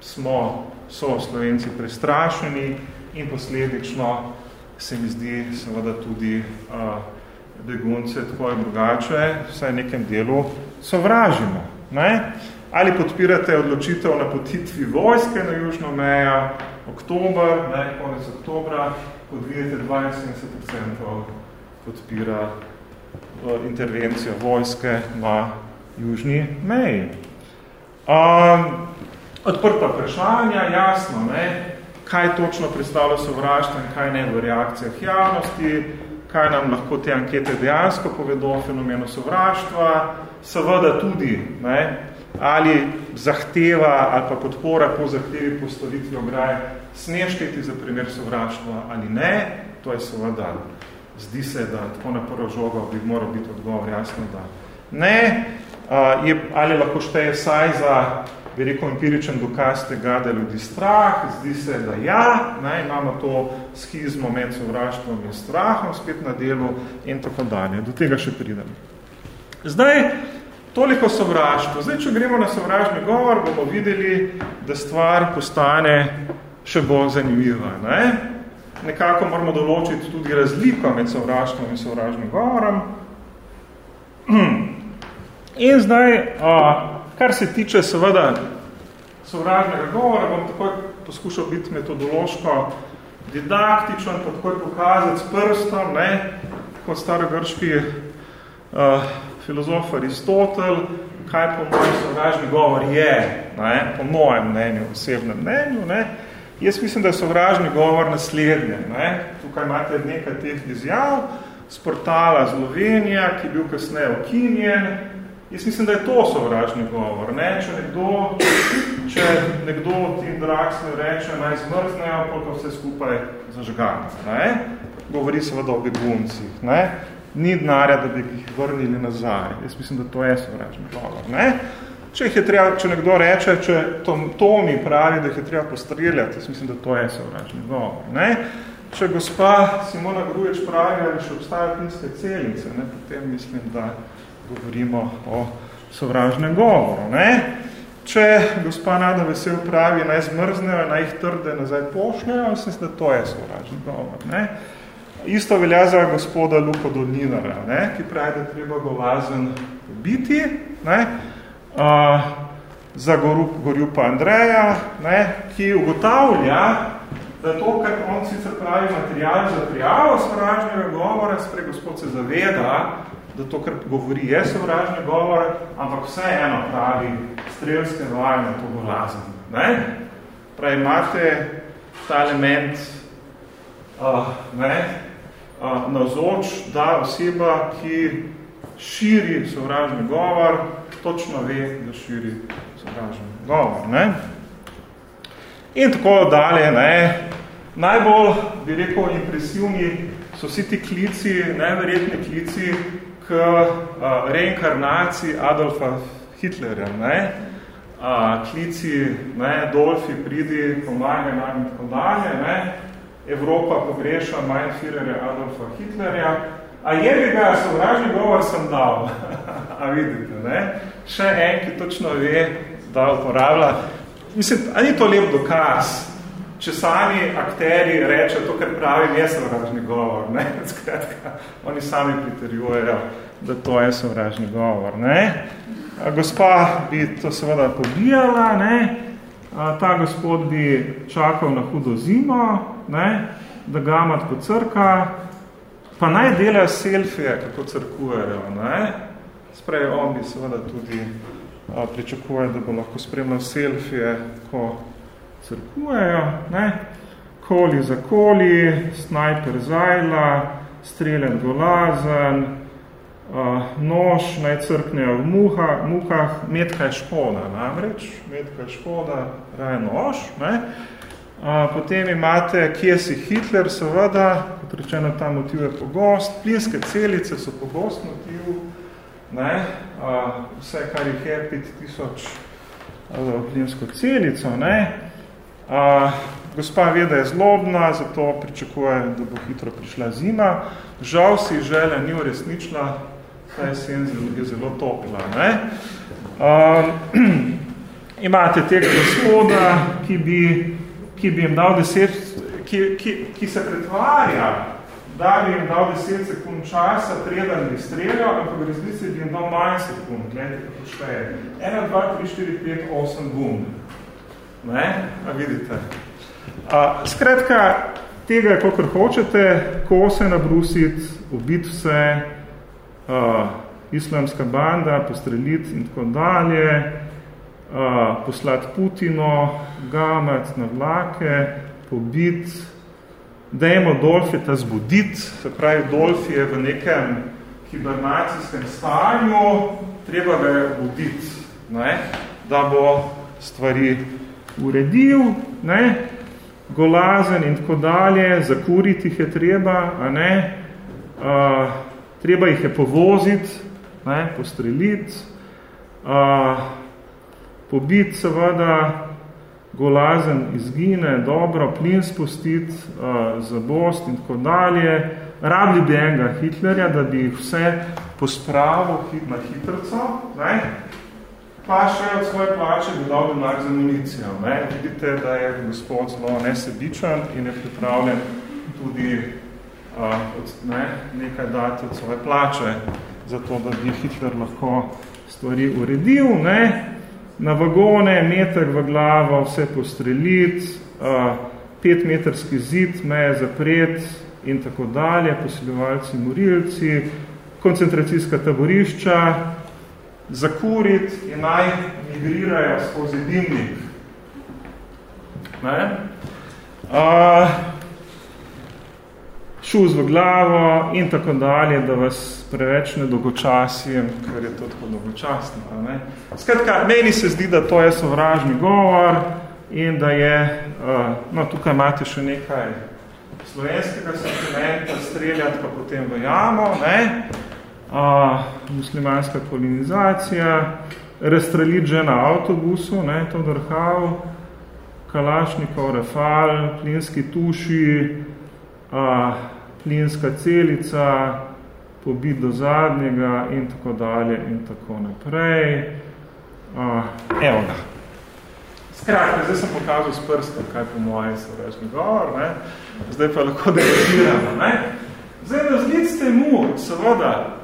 smo so Slovenci prestrašeni in posledično se mi zdi seveda tudi uh, begunce tako in drugače, vsaj nekem delu sovražimo. Ne? Ali podpirate odločitev na potitvi vojske na južno mejo, oktober, ne, konec oktobra, kot vidite, 72% podpira uh, intervencijo vojske na južni meji. Um, odprta vprašanja, jasno, ne, kaj točno predstavlja sovraštvo in kaj ne v reakcijah javnosti, kaj nam lahko te ankete dejansko povedo o fenomenu sovraštva, seveda tudi, ne, ali zahteva ali pa podpora po zahtevi postavitvi ograje snešteti za primer sovraštva ali ne, to je seveda, zdi se, da tako na prvo žogo bi moral biti odgovor jasno, da ne, uh, je, ali lahko šteje saj za bi rekel, empiričen dokaz tega, da ljudi strah, zdi se, da ja, ne, imamo to schizmo med sovraštvom in strahom spet na delu in tako dalje. Do tega še pridem. Zdaj, toliko sovraštvo. Zdaj, če gremo na sovražni govor, bomo videli, da stvar postane še bolj zanimiva. Ne? Nekako moramo določiti tudi razliko med sovraštvom in sovražnim govorom. In zdaj, Kar se tiče seveda sovražnega govora, bom takoj poskušal biti metodološko didaktičen, pa takoj pokazati s prstom, ne, kot starogrški uh, filozof Aristotel, kaj po mojem sovražni govor je, ne, po mojem mnenju, osebnem mnenju. Ne. Jaz mislim, da je sovražni govor naslednje. Ne. Tukaj imate nekaj teh izjav z portala Slovenija, ki je bil kasneje okinjen, Jaz mislim, da je to sovražni govor. Ne? Če nekdo, če nekdo tim draksne reče, naj zmrznejo, pa vse skupaj zažgane. Ne? Govori seveda o beguncih. Ne? Ni denarja, da bi jih vrnili nazaj. Jaz mislim, da to je sovražni govor. Ne? Če, je treba, če nekdo reče, če to, to mi pravi, da jih je treba postreljati, jaz mislim, da to je sovražni govor. Ne? Če gospa Simona Gruječ pravi, ali še obstajajo pinske celice, ne? potem mislim, da govorimo o sovražnem govoru. Ne? Če gospa Nada Vesel pravi, naj zmrznejo, naj jih trde nazaj pošljajo, mislim, da to je sovražni govor. Ne? Isto velja za gospoda Luko Dolinara, ne? ki pravi, da treba golazen biti, ne? Uh, za goru, Gorjupa Andreja, ne? ki ugotavlja, da to, kar on sicer pravi material za prijavo sovražnega govora, sprej gospod se zaveda, da to, kar govori, je sovražni govor, ampak vse eno pravi strelske vaje na to golazen. Ne? Pravi, imate ta element uh, ne, uh, navzoč, da oseba, ki širi sovražni govor, točno ve, da širi sovražni govor. Ne? In tako dalje. Ne? Najbolj, bi rekel, impresivni so vsi ti klici, neverjetni klici k uh, reinkarnaciji Adolfa Hitlerja. Ne? Uh, klici, ne, Dolfi, pridi, pomagaj nam in tako dalje. Ne? Evropa pogreša Mein Führerja Adolfa Hitlerja. A je bi ga sovražni govor sem dal? A vidite, ne? Še en, ki točno ve, da uporablja. Mislim, a ni to lep dokaz, če sami akteri rečejo to, kar pravim, je sovražni govor, ne? Skratka, oni sami pritrjujejo, da to je sovražni govor, ne? Gospa bi to seveda pobijala, ne? Ta gospod bi čakal na hudo zimo, ne? da ga mat po crka, pa naj delajo selfije, kako crkujejo. Ne? Sprej, on bi seveda tudi pričakuje, da bo lahko spremljal selfije, ko crkujejo. Ne? Koli za koli, snajper zajla, streljen golazen, a, nož naj crknejo v muha, mukah, metka je škoda, namreč, metka je škoda, raje nož. Ne? Potem imate, kje si Hitler, seveda, kot rečeno, ta motiv je pogost, plinske celice so pogost motiv, ne? vse, kar jih je 5000 plinsko celico. Ne? Gospa ve, da je zlobna, zato pričakuje, da bo hitro prišla zima. Žal si želja ni uresničila, ta jesen je zelo topla. Ne? Imate tega gospoda, ki bi ki bi jim dal deset, ki, ki, ki se pretvarja, da bi jim dal deset sekund časa, preden bi streljal, ampak v resnici bi jim dal manj sekund, gledajte, kako šteje. 1, 2, 3, 4, 5, 8 bum. Ne? A vidite? A, skratka, tega je, kakor hočete, ko se nabrusiti, ubiti vse, a, islamska banda, postreliti in tako dalje, uh, poslati Putino, gamet na vlake, pobiti, dajmo Dolfita zbuditi, se pravi, Dolfi je v nekem hibernacijskem stanju, treba ga je buditi, ne? da bo stvari uredil, ne? golazen in tako dalje, zakuriti jih je treba, a ne? Uh, treba jih je povoziti, ne? postreliti, uh, pobit seveda, golazen izgine, dobro, plin spustiti, uh, zabost in tako dalje. Rabili bi enega Hitlerja, da bi jih vse pospravil na hitrco, ne? Pa še od svoje plače bi dal denar za municijo. Ne? Vidite, da je gospod zelo nesebičen in je pripravljen tudi uh, od, ne, nekaj dati od svoje plače, zato da bi Hitler lahko stvari uredil. Ne? na vagone, meter v glavo, vse postreliti, petmetrski zid, meje zapret in tako dalje, posiljevalci, morilci, koncentracijska taborišča, zakuriti in naj migrirajo skozi dimnik. Ne? Uh, šuz v glavo in tako dalje, da vas preveč ne dolgočasim, ker je to tako dolgočasno. Ne? Skratka, meni se zdi, da to je sovražni govor in da je, uh, no tukaj imate še nekaj slovenskega sentimenta, streljati pa potem v jamo, ne? Uh, muslimanska kolonizacija, razstreliti že na avtobusu, ne, to drhav, kalašnikov, refal, plinski tuši, uh, plinska celica, pobit do zadnjega in tako dalje in tako naprej. Uh, evo ga. Skratka, zdaj sem pokazal s prstom, kaj po mojem sovražni govor, ne? zdaj pa lahko debatiramo. Ne? Zdaj, da zlicite mu, seveda,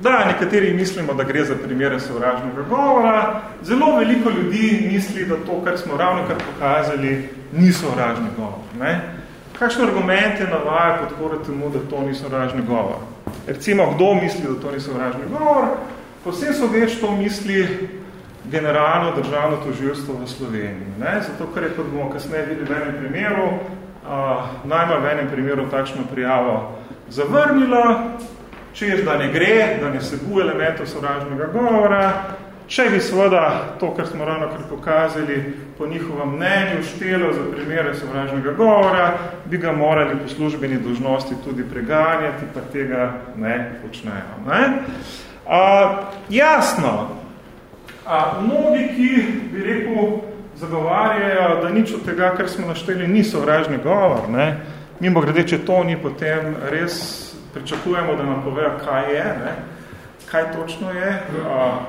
da nekateri mislimo, da gre za primere sovražnega govora, zelo veliko ljudi misli, da to, kar smo ravno kar pokazali, ni sovražni govor. Ne? kakšne argumente navaja podpore temu, da to niso vražni govor? Recimo, kdo misli, da to niso vražni govor? Posebej so več to misli generalno državno toživstvo v Sloveniji. Ne? Zato, ker je, kot bomo kasneje videli v enem primeru, najmanj v enem primeru takšno prijavo zavrnila, češ, da ne gre, da ne sebuje elementov sovražnega govora, če bi seveda to, kar smo ravno kar pokazali, po njihovem mnenju štelo za primere sovražnega govora, bi ga morali po službeni dožnosti tudi preganjati, pa tega ne počnejo. Ne? A, jasno, a, mnogi, ki bi rekel, zagovarjajo, da nič od tega, kar smo našteli, ni sovražni govor. Ne? Mimo grede, če to ni, potem res pričakujemo, da nam povejo, kaj je, ne? kaj točno je. A,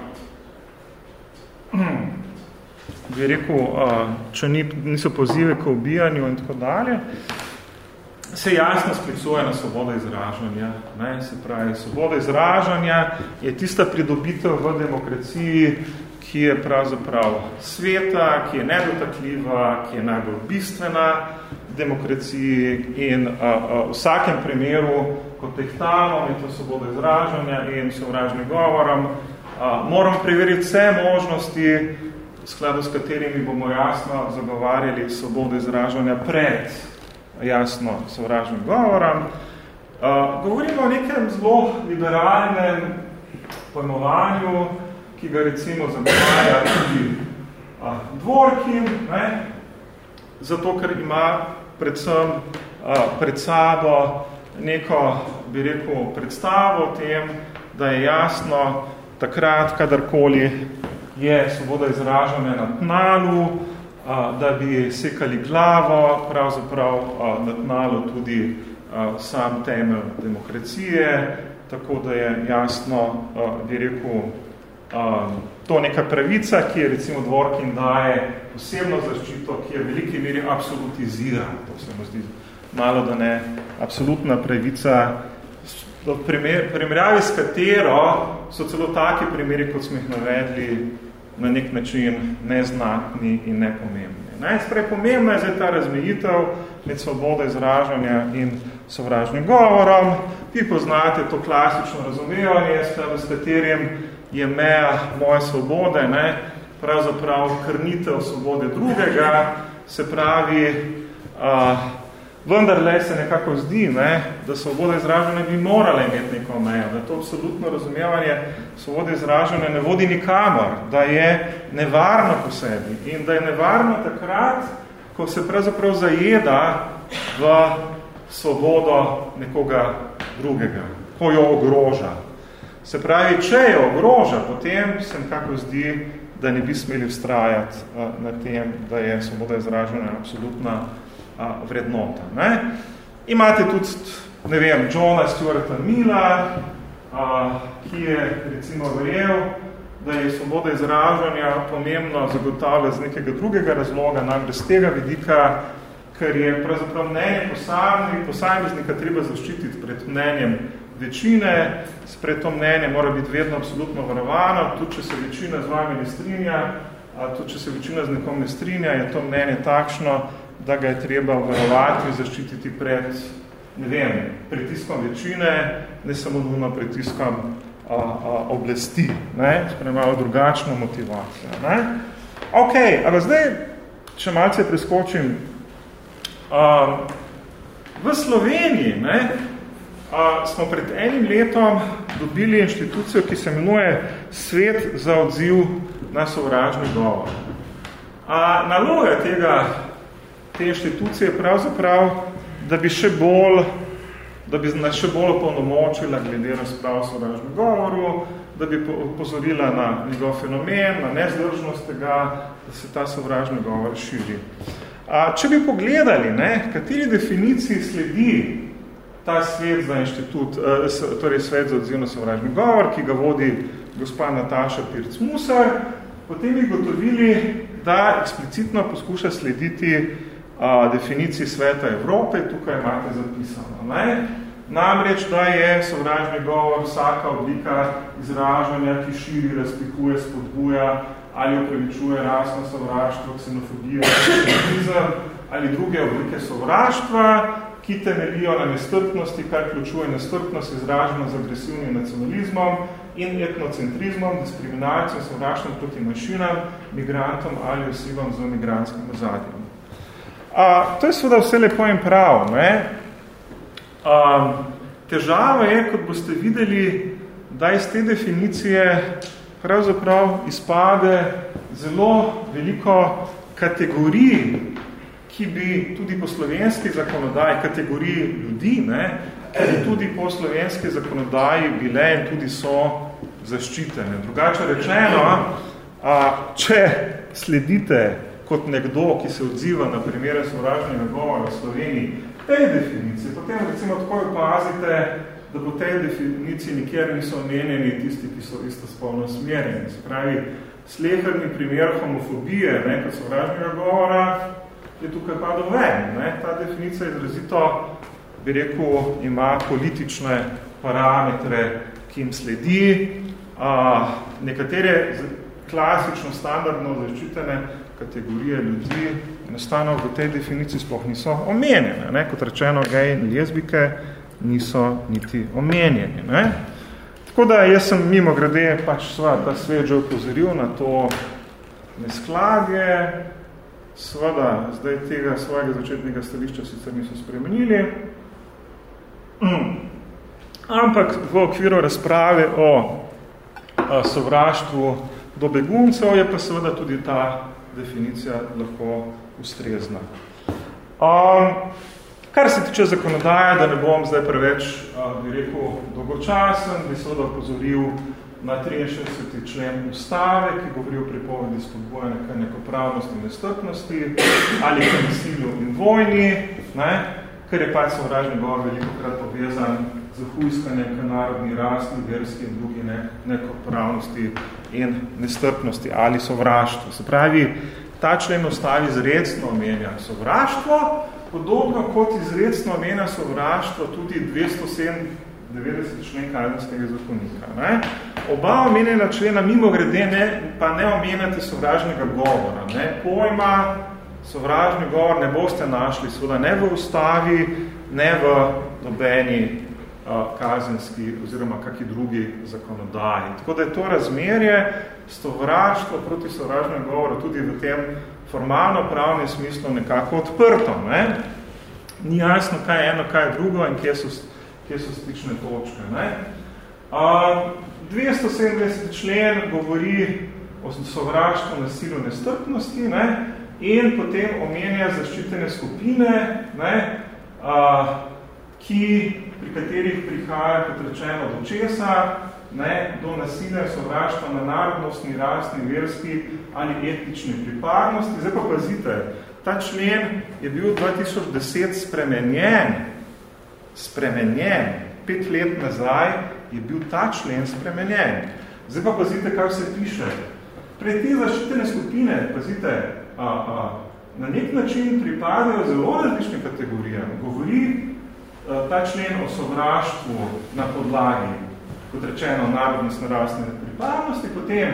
bi rekel, a, če ni, niso pozive k ubijanju in tako dalje, se jasno sklicuje na svobodo izražanja. Ne? Se pravi, svoboda izražanja je tista pridobitev v demokraciji, ki je pravzaprav sveta, ki je nedotakljiva, ki je najbolj bistvena demokraciji in a, a, v vsakem primeru, ko tehtamo in to svobodo izražanja in sovražnim govorom, moram preveriti vse možnosti, skladu s katerimi bomo jasno zagovarjali svobodo izražanja pred jasno sovražnim govorom. Govorimo o nekem zelo liberalnem pojmovanju, ki ga recimo zagovarja tudi a, Dvorkin, ne? zato ker ima predvsem pred sabo neko, bi rekel, predstavo o tem, da je jasno takrat, kadarkoli je svoboda izražanja na tnalu, da bi sekali glavo, pravzaprav na tnalu tudi sam temelj demokracije, tako da je jasno, bi rekel, to neka pravica, ki je recimo Dvorkin daje posebno zaščito, ki je v veliki meri absolutizira. To se mu zdi malo, da ne, absolutna pravica, v primer, primerjavi s katero so celo taki primeri, kot smo jih navedli, na nek način neznatni in nepomembni. Najsprej pomembna je zdaj ta razmejitev med svobodo izražanja in sovražnim govorom. Vi poznate to klasično razumevanje, s katerim je meja moje svobode, ne, pravzaprav krnitev svobode drugega, se pravi, a, vendarle se nekako zdi, ne, da svoboda izražanja bi morala imeti neko mejo, da to absolutno razumevanje svobode izražanja ne vodi nikamor, da je nevarno po sebi in da je nevarno takrat, ko se pravzaprav zajeda v svobodo nekoga drugega, ko jo ogroža. Se pravi, če jo ogroža, potem se nekako zdi, da ne bi smeli vztrajati uh, na tem, da je svoboda izražena absolutna uh, vrednota. Ne? Imate tudi, ne vem, Johna Stuarta Mila, uh, ki je recimo verjel, da je svoboda izražanja pomembno zagotavlja z nekega drugega razloga, namreč z tega vidika, ker je pravzaprav mnenje posameznika treba zaščititi pred mnenjem večine, spred to mnenje mora biti vedno absolutno varovano, tudi če se večina z vami ne strinja, a tudi če se večina z nekom ne strinja, je to mnenje takšno, da ga je treba varovati in zaščititi pred, ne vem, pritiskom večine, ne samo nujno pritiskom a, a, oblasti, ne, sprej malo drugačno motivacijo. Ne. Ok, ampak zdaj, če malce preskočim, a, v Sloveniji, ne, smo pred enim letom dobili inštitucijo, ki se imenuje Svet za odziv na sovražni govor. A, naloga tega, te inštitucije je pravzaprav, da bi še bolj da bi nas še bolj opolnomočila glede razprav o sovražnem govoru, da bi upozorila na njegov fenomen, na nezdržnost tega, da se ta sovražni govor širi. A, če bi pogledali, ne, kateri definiciji sledi ta svet za inštitut, eh, torej svet za odzivno sovražni govor, ki ga vodi gospa Nataša Pirc-Musar, potem bi gotovili, da eksplicitno poskuša slediti a, definiciji sveta Evrope, tukaj imate zapisano. Ne? Namreč, da je sovražni govor vsaka oblika izražanja, ki širi, razpihuje, spodbuja ali opravičuje rasno sovraštvo, ksenofobijo, ali druge oblike sovraštva, ki temelijo na nestrpnosti, kar ključuje nestrpnost izraženo z agresivnim nacionalizmom in etnocentrizmom, diskriminacijo, sovraštvom proti manjšinam, migrantom ali osebam z migranskim ozadjem. A, to je seveda vse lepo in prav. Ne? A, težava je, kot boste videli, da iz te definicije pravzaprav izpade zelo veliko kategorij, ki bi tudi po slovenski zakonodaji, kategoriji ljudi, ne, ki bi tudi po slovenski zakonodaji bile in tudi so zaščitene. Drugače rečeno, a, če sledite kot nekdo, ki se odziva na primere sovražnega govora v Sloveniji, tej definiciji, potem recimo tako opazite, da po tej definiciji nikjer niso omenjeni tisti, ki so isto spolno smerjeni. Se pravi, sleherni primer homofobije, ne, kot sovražnega govora, je tukaj pa doven. Ne. Ta definicija izrazito, bi rekel, ima politične parametre, ki jim sledi. A, nekatere klasično, standardno zaščitene kategorije ljudi enostavno v tej definiciji sploh niso omenjene. Ne? Kot rečeno, gej in lezbike niso niti omenjeni. Ne? Tako da jaz sem mimo grede pač sva ta svet že upozoril na to neskladje, seveda zdaj tega svojega začetnega stališča sicer niso spremenili, ampak v okviru razprave o sovraštvu do beguncev je pa seveda tudi ta definicija lahko ustrezna. Um, kar se tiče zakonodaje, da ne bom zdaj preveč, bi rekel, dolgočasen, bi seveda opozoril na 63. člen ustave, ki govori o pripovedi spodbojene k nekopravnosti in nestrpnosti ali k nasilju in vojni, ne, ker je pač sovražni govor veliko krat povezan z hujskanjem k narodni rasti, verski in drugi ne, nekopravnosti in nestrpnosti ali sovraštvo. Se pravi, ta člen ustavi izredno omenja sovraštvo, podobno kot izredno omenja sovraštvo tudi 297 člen kazenskega zakonika. Ne? Oba omenjena člena mimo grede ne, pa ne omenjate sovražnega govora. Ne? Pojma sovražni govor ne boste našli, seveda ne v ustavi, ne v nobeni kazenski oziroma kaki drugi zakonodaji. Tako da je to razmerje stovraštvo proti sovražnemu govoru tudi v tem formalno pravnem smislu nekako odprto. Ne? Ni jasno, kaj je eno, kaj je drugo in kje so, kje so stične točke. Ne? A, 270 člen govori o sovraštvu, nasilu, nestrpnosti ne? in potem omenja zaščitene skupine, ne? A, ki pri katerih prihaja, kot rečeno, do česa, ne, do nasilja, sovraštva na narodnostni, rasni, verski ali etnični pripadnosti. Zdaj pa pazite, ta člen je bil 2010 spremenjen, spremenjen, pet let nazaj je bil ta člen spremenjen. Zdaj pa pazite, kaj se piše. Pred te zaščitene skupine, pazite, a, a, na nek način pripadajo zelo različne kategorije. Govori ta člen o sovraštvu na podlagi, kot rečeno, narodnostne rasne pripadnosti, potem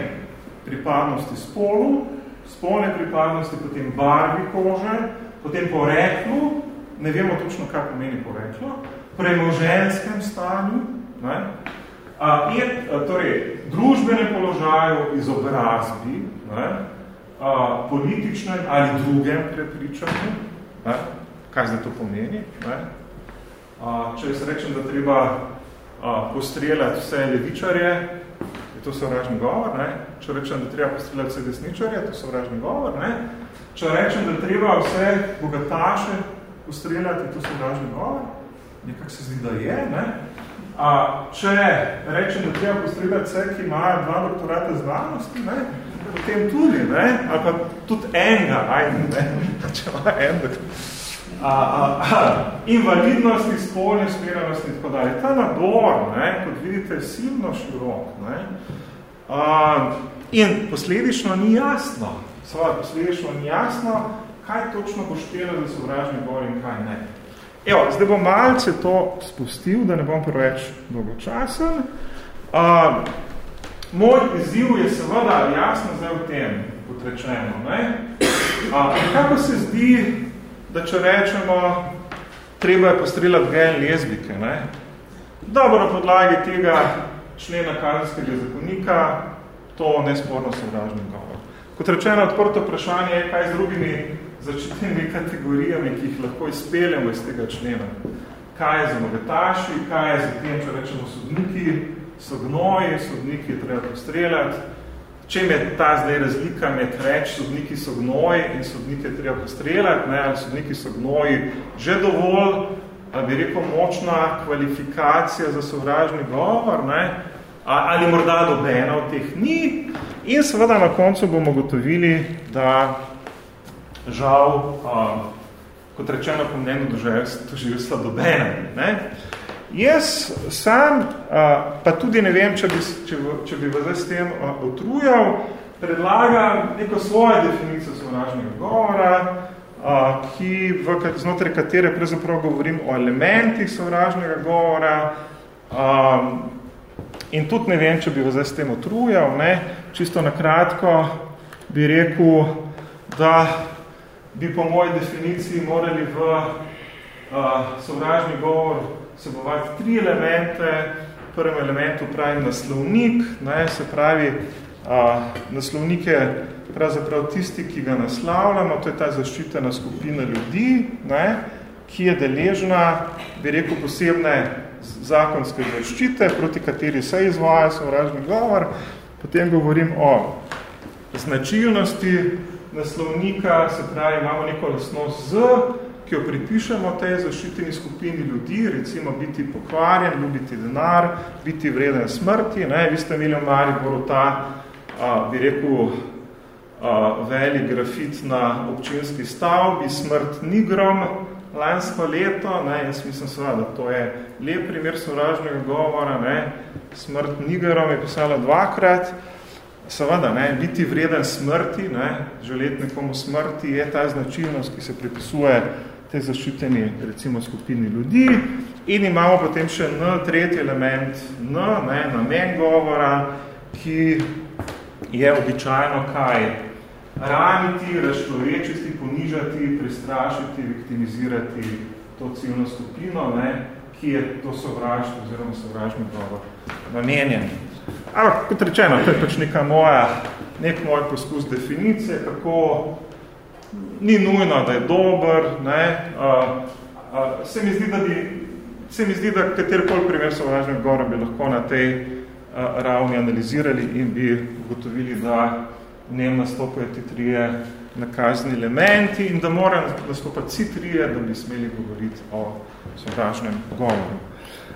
pripadnosti spolu, spolne pripadnosti, potem barvi kože, potem poreklu, ne vemo točno, kaj pomeni poreklo, premoženskem stanju, ne? A, in, a, torej, družbene položaju, izobrazbi, ne? A, političnem ali drugem prepričanju, ne? kaj zdaj to pomeni, ne? Če jaz rečem, da treba postreljati vse levičarje, je to sovražni govor, ne? Če rečem, da treba postreljati vse desničarje, to sovražni govor, ne? Če rečem, da treba vse bogataše postreljati, je to sovražni govor, nekak se zdi, da je, ne? A, če rečem, da treba postreljati vse, ki imajo dva doktorata znanosti, ne? potem tudi, ne? ali pa tudi enega, ajde, ne? če ima en doktorat a, a, a, invalidnosti, spolne smerenosti in tako dalje. Ta nabor, ne, kot vidite, je silno širok. Ne, a, in posledično ni jasno, svoje posledično ni jasno, kaj točno bo štelo za sovražni govor in kaj ne. Evo, zdaj bom malce to spustil, da ne bom preveč dolgočasen. A, moj izziv je seveda jasno zdaj v tem, kot rečeno. Ne? A, kako se zdi da če rečemo, treba je postreljati gej lezbike. Ne? Dobro, na podlagi tega člena kazenskega zakonika, to nesporno sovražni govor. Kot rečeno, odprto vprašanje je, kaj z drugimi začetnimi kategorijami, ki jih lahko izpeljamo iz tega člena. Kaj je za nogetaši, kaj je za tem, če rečemo sodniki, so gnoji, sodniki je treba postreljati. Čem je ta zdaj razlika med reč, sodniki so gnoji in sodnike treba postreljati, ne, sodniki so gnoji že dovolj, ali bi rekel, močna kvalifikacija za sovražni govor, ne, ali morda dobena od teh ni. In seveda na koncu bomo gotovili, da žal, a, kot rečeno po mnenju doživstva dobena. Ne? Jaz sam, pa tudi ne vem, če bi, če, če bi vas s tem otrujal, predlagam neko svojo definicijo sovražnega govora, ki v, znotraj katere pravzaprav govorim o elementih sovražnega govora, In tudi ne vem, če bi vas s tem otrujal, ne? čisto na kratko bi rekel, da bi po moji definiciji morali v sovražni govor sebovati tri elemente. V prvem elementu pravim naslovnik, ne? se pravi, uh, naslovnik je pravzaprav tisti, ki ga naslavljamo, to je ta zaščitena skupina ljudi, ne? ki je deležna, bi rekel, posebne zakonske zaščite, proti kateri se izvaja sovražni govor. Potem govorim o značilnosti naslovnika, se pravi, imamo neko lasnost z, ki jo pripišemo tej zaščiteni skupini ljudi, recimo biti pokvarjen, ljubiti denar, biti vreden smrti. Ne? Vi ste imeli v Mariboru ta, a, bi rekel, a, velik grafit na občinski stavbi, smrt ni grom, lansko leto, ne, jaz mislim seveda, da to je lep primer sovražnega govora, ne, smrt Nigerom je pisala dvakrat, seveda, ne, biti vreden smrti, ne, želeti nekomu smrti, je ta značilnost, ki se pripisuje te zaščiteni, recimo, skupini ljudi in imamo potem še N, tretji element N, ne, namen govora, ki je običajno kaj? raniti, razčlovečiti, ponižati, prestrašiti, viktimizirati to ciljno skupino, ne, ki je to sovražno oziroma sovražni govor namenjen. Ampak, kot rečeno, to je pač neka moja, nek moj poskus definicije, kako ni nujno, da je dober, ne, a, a, se mi zdi, da bi se mi zdi, da katerikoli primer sovražnega govora bi lahko na tej a, ravni analizirali in bi ugotovili, da v njem nastopajo ti trije nakazni elementi in da moram nastopati vsi trije, da bi smeli govoriti o sovražnem govoru.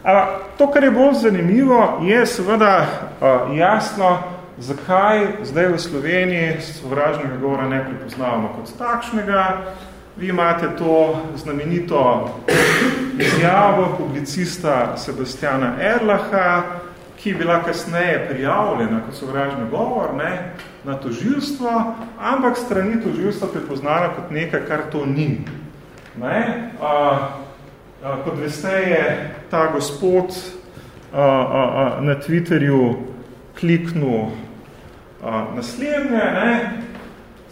Ampak to, kar je bolj zanimivo, je seveda uh, jasno, zakaj zdaj v Sloveniji sovražnega govora ne prepoznavamo kot takšnega. Vi imate to znamenito izjavo publicista Sebastiana Erlaha, ki je bila kasneje prijavljena kot sovražni govor, ne, na tožilstvo, ampak strani tožilstva prepoznala kot nekaj, kar to ni. Ne? A, a, kot veste je ta gospod a, a, a, na Twitterju kliknul a, naslednje, ne?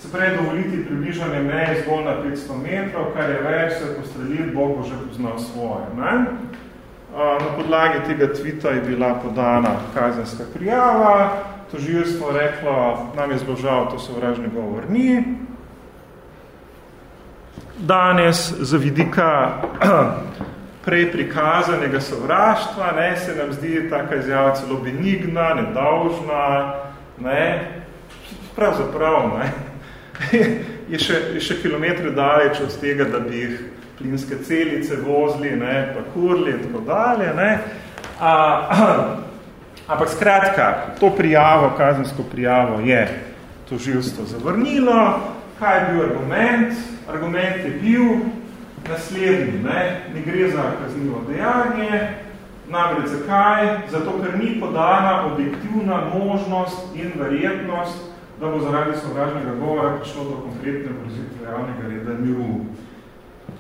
se pravi dovoliti približanje meje zgolj na 500 metrov, kar je več, se postreliti, Bog bo že poznal svoje. Ne? Na podlagi tega tvita je bila podana kazenska prijava, tožilstvo reklo, nam je zelo žal, to sovražni govor ni. Danes za vidika prej prikazanega sovraštva ne, se nam zdi taka izjava celo benigna, nedolžna, ne, pravzaprav, ne, je še, je še kilometre daleč od tega, da bi jih plinske celice vozili, ne, pa kurli in tako dalje, ne. A, Ampak skratka, to prijavo, kazensko prijavo je tožilstvo zavrnilo. Kaj je bil argument? Argument je bil naslednji. Ne, ne gre za kaznivo dejanje. Namreč zakaj? Zato, ker ni podana objektivna možnost in verjetnost, da bo zaradi sovražnega govora prišlo do konkretne prozitve javnega reda miru.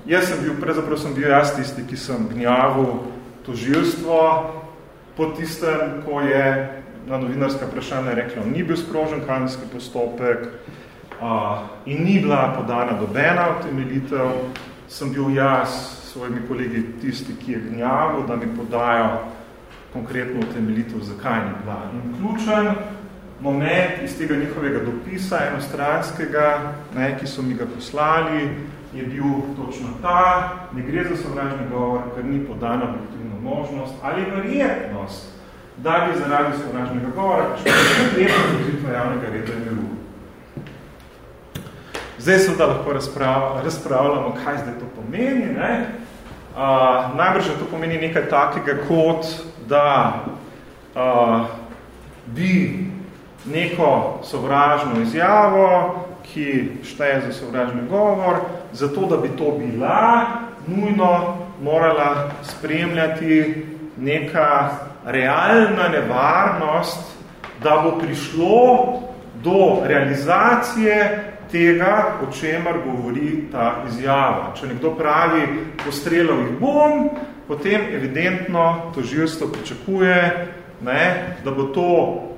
Jaz sem bil, prezaprav sem bil jaz tisti, ki sem gnjavil tožilstvo, po tistem, ko je na novinarska vprašanja rekla, ni bil sprožen kazenski postopek a, in ni bila podana dobena utemeljitev, sem bil jaz svojimi kolegi tisti, ki je gnjavil, da mi podajo konkretno utemeljitev, zakaj ni bila. In ključen moment iz tega njihovega dopisa enostranskega, ne, ki so mi ga poslali, je bil točno ta, ne gre za sovražni govor, ker ni podana objektivna možnost ali verjetnost, da bi zaradi sovražnega govora prišlo do javnega reda in miru. Zdaj seveda lahko razprav, razpravljamo, kaj zdaj to pomeni. Ne? Uh, najbrž to pomeni nekaj takega, kot da uh, bi neko sovražno izjavo, ki šteje za sovražni govor, zato da bi to bila, nujno morala spremljati neka realna nevarnost, da bo prišlo do realizacije tega, o čemer govori ta izjava. Če nekdo pravi, postrelal jih bom, potem evidentno tožilstvo pričakuje, ne, da bo to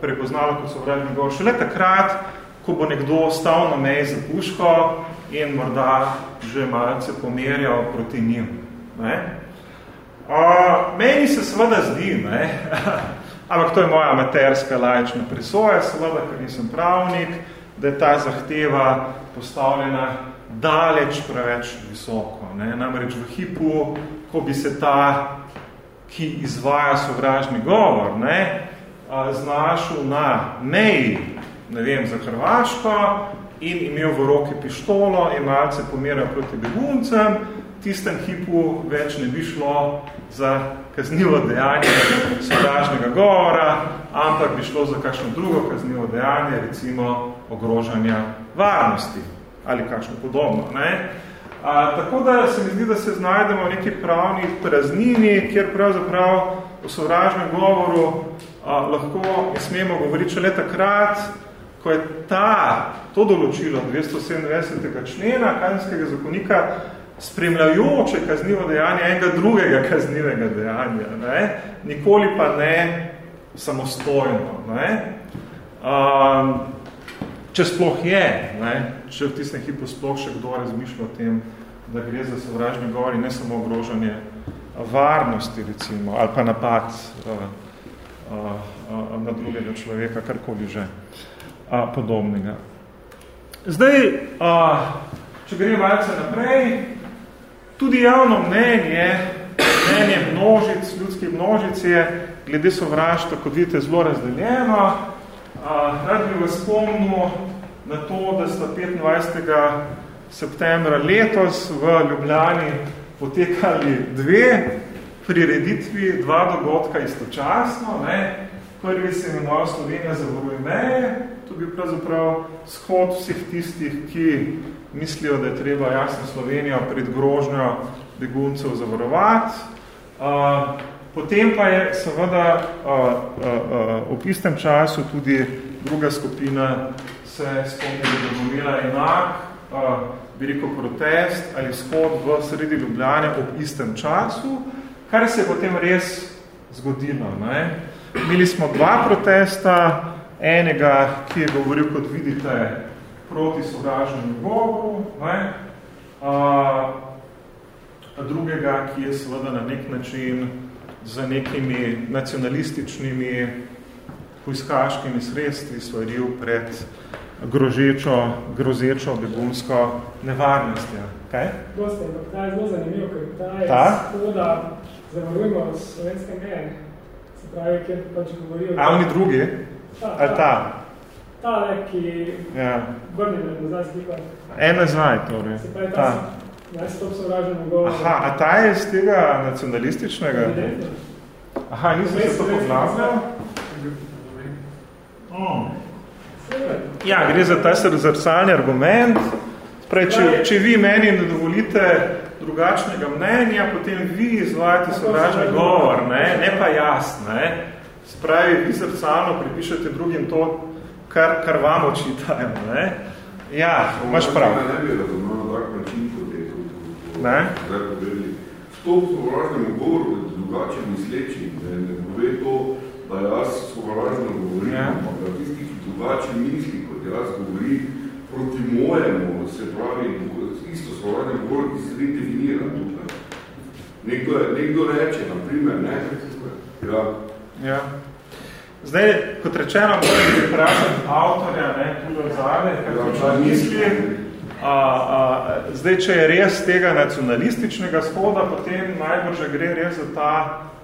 prepoznalo kot sovražni govor. Šele takrat, ko bo nekdo stal na meji za puško in morda že malce pomerjal proti njim. Ne. A, meni se seveda zdi, ne, ampak to je moja amaterska laična presoja, seveda, ker nisem pravnik, da je ta zahteva postavljena daleč preveč visoko. Ne. Namreč v hipu, ko bi se ta ki izvaja sovražni govor, ne, znašel na meji, ne vem, za Hrvaško in imel v roki pištolo in malce pomeral proti beguncem, tistem hipu več ne bi šlo za kaznivo dejanje sovražnega govora, ampak bi šlo za kakšno drugo kaznivo dejanje, recimo ogrožanja varnosti ali kakšno podobno. Ne. A, tako da se mi zdi, da se znajdemo v neki pravni praznini, kjer pravzaprav v sovražnem govoru a, lahko in smemo govoriti šele takrat, ko je ta, to določilo 297. člena kazenskega zakonika spremljajoče kaznivo dejanje enega drugega kaznivega dejanja, ne? nikoli pa ne samostojno. Ne? Um, če sploh je, ne, če v tistem hipu sploh še kdo razmišlja o tem, da gre za sovražni govor in ne samo ogrožanje varnosti, recimo, ali pa napad uh, uh, uh, na drugega človeka, karkoli že uh, podobnega. Zdaj, uh, če gre malce naprej, tudi javno mnenje, mnenje množic, ljudskih množic je glede sovraštva, kot vidite, zelo razdeljeno, Rad bi vas spomnil na to, da sta 25. septembra letos v Ljubljani potekali dve prireditvi, dva dogodka istočasno. Ne. Prvi se imenoval Slovenija za meje, to bi pravzaprav shod vseh tistih, ki mislijo, da je treba jasno Slovenijo pred grožnjo beguncev zavarovati. Potem pa je seveda a, a, a, ob istem času tudi druga skupina se spomnila, da govorila enak, a, bi rekel, protest ali shod v sredi Ljubljane ob istem času, kar se je potem res zgodilo. Ne? Imeli smo dva protesta, enega, ki je govoril, kot vidite, proti sovražnemu govoru, ne? A, a drugega, ki je seveda na nek način z nekimi nacionalističnimi vojskaškimi sredstvi svaril pred grožečo, grozečo begunsko nevarnostjo. Kaj? Dosti, ampak ta je zelo zanimiv, ker ta je ta? skoda zavarujmo slovenske meje. Se pravi, kjer pač govorijo... A oni drugi? Ta, Ali ta? Ta, le, ki ja. vrnimo nazaj sliko. En nazaj, torej. Se pravi, ta, ta. Aha, a ta je iz tega nacionalističnega? Aha, nisem se to poznal. Oh. Ja, gre za ta zrcalni argument. Prej, če, če vi meni ne dovolite drugačnega mnenja, potem vi izvajate sovražni govor, ne, ne pa jaz. Ne. Spravi, vi zrcalno pripišete drugim to, kar, kar vam očitajo. Ne. Ja, imaš prav. Ne bi razumel tak način, Ne? V to sovražnem govoru, drugače misleči, ne, ne pove to, da jaz sovražno govorim, ja. ampak da tisti, ki drugače misli, kot jaz govori proti mojemu, se pravi, isto sovražnem govoru, ki se ni definira tukaj. Nekdo, je, nekdo reče, na primer, ne? Ja. ja. Zdaj, kot rečeno, moram bi vprašati avtorja, ne, tudi od zade, kako ja, misli. A, a, zdaj, če je res tega nacionalističnega shoda, potem najbolj gre res za ta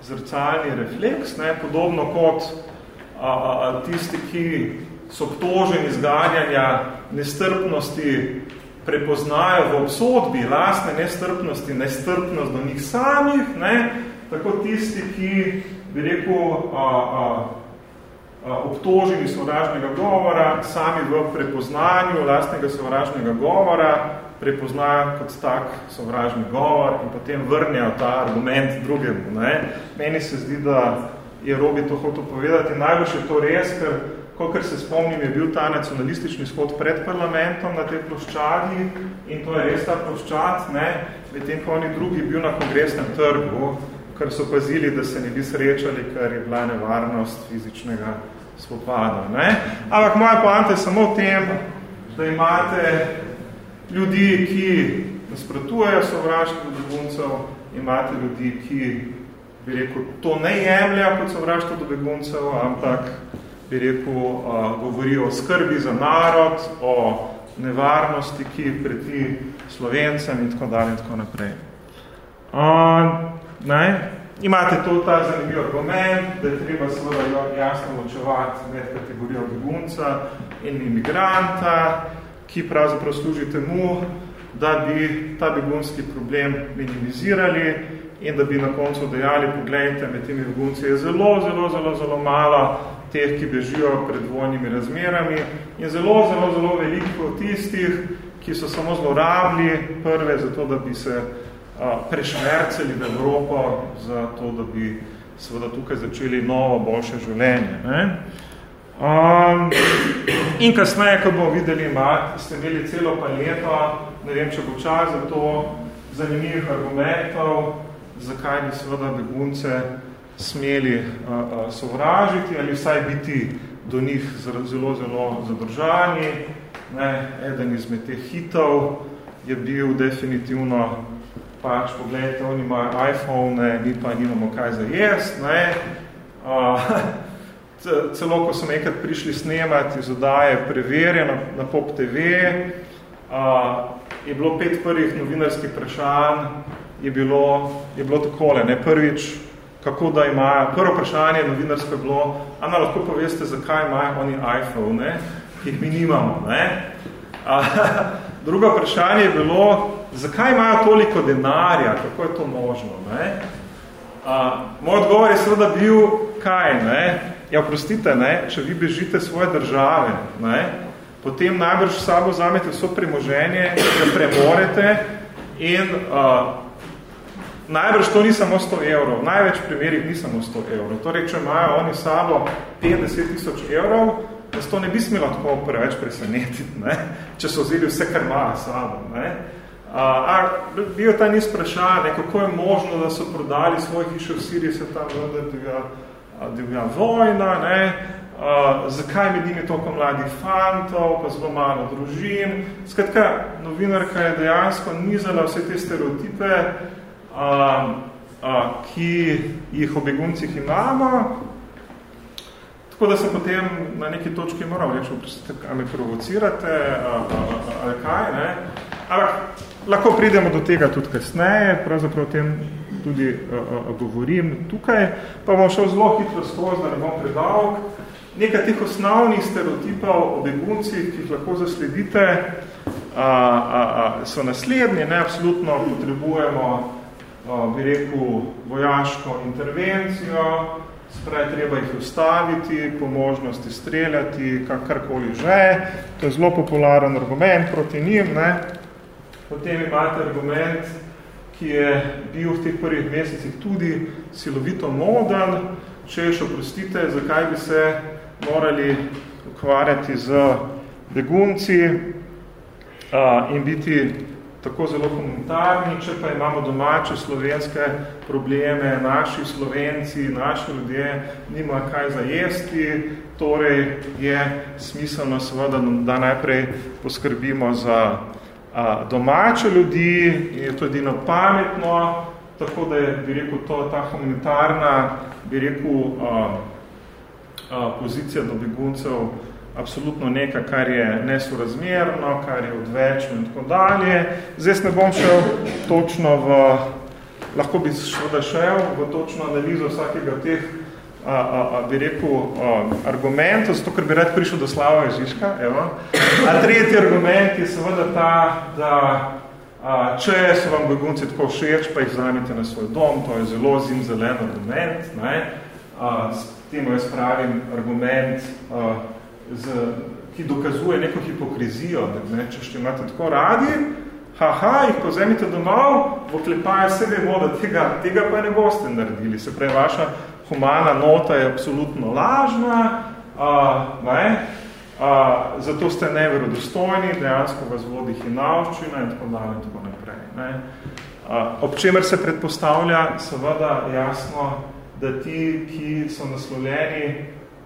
zrcalni refleks, ne, podobno kot a, a, tisti, ki so obtoženi zganjanja nestrpnosti, prepoznajo v obsodbi lastne nestrpnosti, nestrpnost do njih samih, ne, tako tisti, ki bi rekel, a, a, obtoženi sovražnega govora, sami v prepoznanju lastnega sovražnega govora prepoznajo kot tak sovražni govor in potem vrnejo ta argument drugemu. Ne? Meni se zdi, da je Robi to hotel povedati. Najbolj je to res, ker, kolikor se spomnim, je bil ta nacionalistični shod pred parlamentom na tej ploščadi in to je res ta ploščad, ne? medtem ko oni drugi bil na kongresnem trgu, ker so pazili, da se ne bi srečali, ker je bila nevarnost fizičnega spopada. Ne? Ampak moja poanta je samo v tem, da imate ljudi, ki nasprotujejo sovraštvo do beguncev, imate ljudi, ki bi rekel, to ne jemlja kot sovraštvo do beguncev, ampak bi rekel, uh, govorijo o skrbi za narod, o nevarnosti, ki preti slovencem in tako dalje in tako naprej. Uh, ne? Imate to ta zanimiv argument, da je treba seveda jasno ločevati med kategorijo begunca in imigranta, ki pravzaprav služi temu, da bi ta begunski problem minimizirali in da bi na koncu dejali, pogledajte, med temi begunci je zelo, zelo, zelo, zelo malo teh, ki bežijo pred vojnimi razmerami in zelo, zelo, zelo veliko tistih, ki so samo zlorabili prve zato, da bi se prešmerceli v Evropo za to, da bi seveda tukaj začeli novo, boljše življenje. Ne? Um, in kasneje, ko bomo videli, ima, ste imeli celo paleto, ne vem, če bo čas za to, zanimivih argumentov, zakaj bi seveda begunce smeli a, a, sovražiti ali vsaj biti do njih zelo, zelo zadržani. Ne? Eden izmed teh hitov je bil definitivno pač pogledajte, oni imajo iPhone, mi pa nimamo kaj za jest, ne. Uh, celo, ko smo enkrat prišli snemati iz odaje Preverjeno na Pop TV, uh, je bilo pet prvih novinarskih vprašanj, je bilo, je bilo takole, ne, prvič, kako da imajo, prvo vprašanje novinarsko je bilo, Ana, lahko poveste, zakaj imajo oni iPhone, ne, ki jih mi nimamo, ne. Uh, drugo vprašanje je bilo, zakaj imajo toliko denarja, kako je to možno? Ne? A, moj odgovor je seveda bil, kaj, ne? Ja, prostite, ne? če vi bežite svoje države, ne? potem najbrž v sabo zamete vso premoženje, da premorete in a, najbrž to ni samo 100 evrov, v največ primerih ni samo 100 evrov. Torej, če imajo oni sabo 50 tisoč evrov, da to ne bi smelo tako preveč presenetiti, ne? če so vzeli vse, kar imajo sabo. Ne? A, bil ta niz vprašanje, kako je možno, da so prodali svoje hiše v Siriji, se tam vendar divja, vojna, ne? A, zakaj med njimi toliko mladih fantov, pa zelo malo družin. Skratka, novinarka je dejansko nizala vse te stereotipe, a, a, ki jih o beguncih imamo, Tako da sem potem na neki točki moral reči, a me provocirate, ali kaj, ne. Ampak lahko pridemo do tega tudi kasneje, pravzaprav o tem tudi a, a, govorim tukaj, pa bom šel zelo hitro skozi, da ne bom predal. Nekaj teh osnovnih stereotipov o beguncih, ki jih lahko zasledite, a, a, a, so naslednji, ne, absolutno potrebujemo, a, bi rekel, vojaško intervencijo, Spravi, treba jih ustaviti, po možnosti streljati, kakorkoli že. To je zelo popularen argument proti njim. Ne? Potem imate argument, ki je bil v teh prvih mesecih tudi silovito modan, če še oprostite, zakaj bi se morali ukvarjati z begunci a, in biti tako zelo komunitarni, če pa imamo domače slovenske probleme, naši slovenci, naši ljudje nima kaj za jesti, torej je smiselno seveda, da najprej poskrbimo za domače ljudi, je to edino pametno, tako da je, bi rekel, to, ta humanitarna, bi rekel, pozicija do beguncev absolutno nekaj, kar je nesorazmerno, kar je odvečno in tako dalje. Zdaj ne bom šel točno v, lahko bi šel šel v točno analizo vsakega teh, a, a, a, bi rekel, a, argumentov, zato ker bi rad prišel do Slava Žižka, evo. A tretji argument je seveda ta, da a, če so vam begunci tako všeč, pa jih vzamite na svoj dom, to je zelo zim zelen argument, ne? A, s temu jaz pravim argument, a, z, ki dokazuje neko hipokrizijo, ne, če še imate tako radi, haha, jih pozemite domov, v oklepaju se vemo, da tega, tega pa ne boste naredili. Se pravi, vaša humana nota je absolutno lažna, a, ne, a, zato ste neverodostojni, dejansko vas vodi hinavščina in tako dalje in tako naprej. Ne. A, ob čemer se predpostavlja seveda jasno, da ti, ki so naslovljeni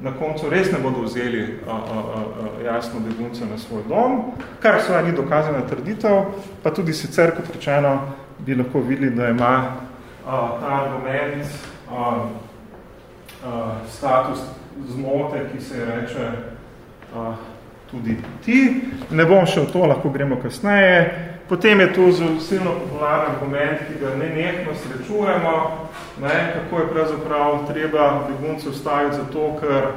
na koncu res ne bodo vzeli a, a, a, jasno begunce na svoj dom, kar svoja ni dokazana trditev, pa tudi sicer, kot rečeno, bi lahko videli, da ima a, ta argument a, a, status zmote, ki se reče a, tudi ti. Ne bom še v to, lahko gremo kasneje. Potem je tu silno popularen argument, ki ga ne nekno srečujemo, ne, kako je pravzaprav treba begunce ustaviti zato, ker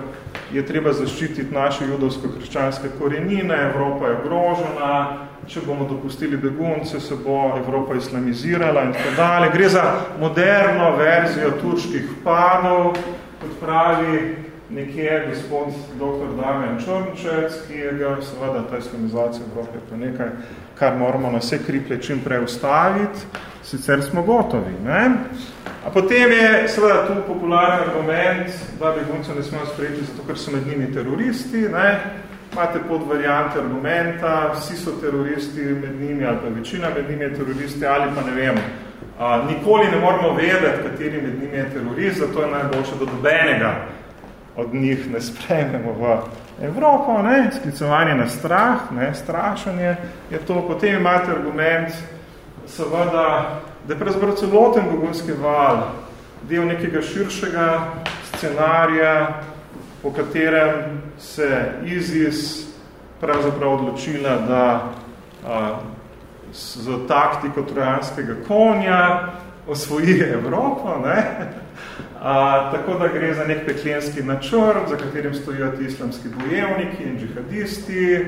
je treba zaščititi naše judovsko-krščanske korenine, Evropa je ogrožena, če bomo dopustili begunce, se bo Evropa islamizirala in tako dalje. Gre za moderno verzijo turških vpadov, kot pravi nekje gospod dr. Damjan Črnčec, ki je ga seveda ta islamizacija Evrope pa nekaj, kar moramo na vse kriplje čim prej ustaviti, sicer smo gotovi. Ne? A potem je seveda tu popularen argument, da begunce ne smemo sprejeti, zato ker so med njimi teroristi. Ne? Imate pod variante argumenta, vsi so teroristi med njimi, ali pa večina med njimi je teroristi, ali pa ne vem. A, nikoli ne moramo vedeti, kateri med njimi je terorist, zato je najboljše, da dobenega od njih ne sprejmemo v Evropo, ne? sklicovanje na strah, ne? strašanje je to. Potem imate argument, seveda, da je pravzaprav celoten begunski val del nekega širšega scenarija, po katerem se ISIS pravzaprav odločila, da a, z taktiko trojanskega konja osvoji Evropo, ne? A, tako da gre za nek peklenski načrt, za katerim stojijo ti islamski bojevniki in džihadisti,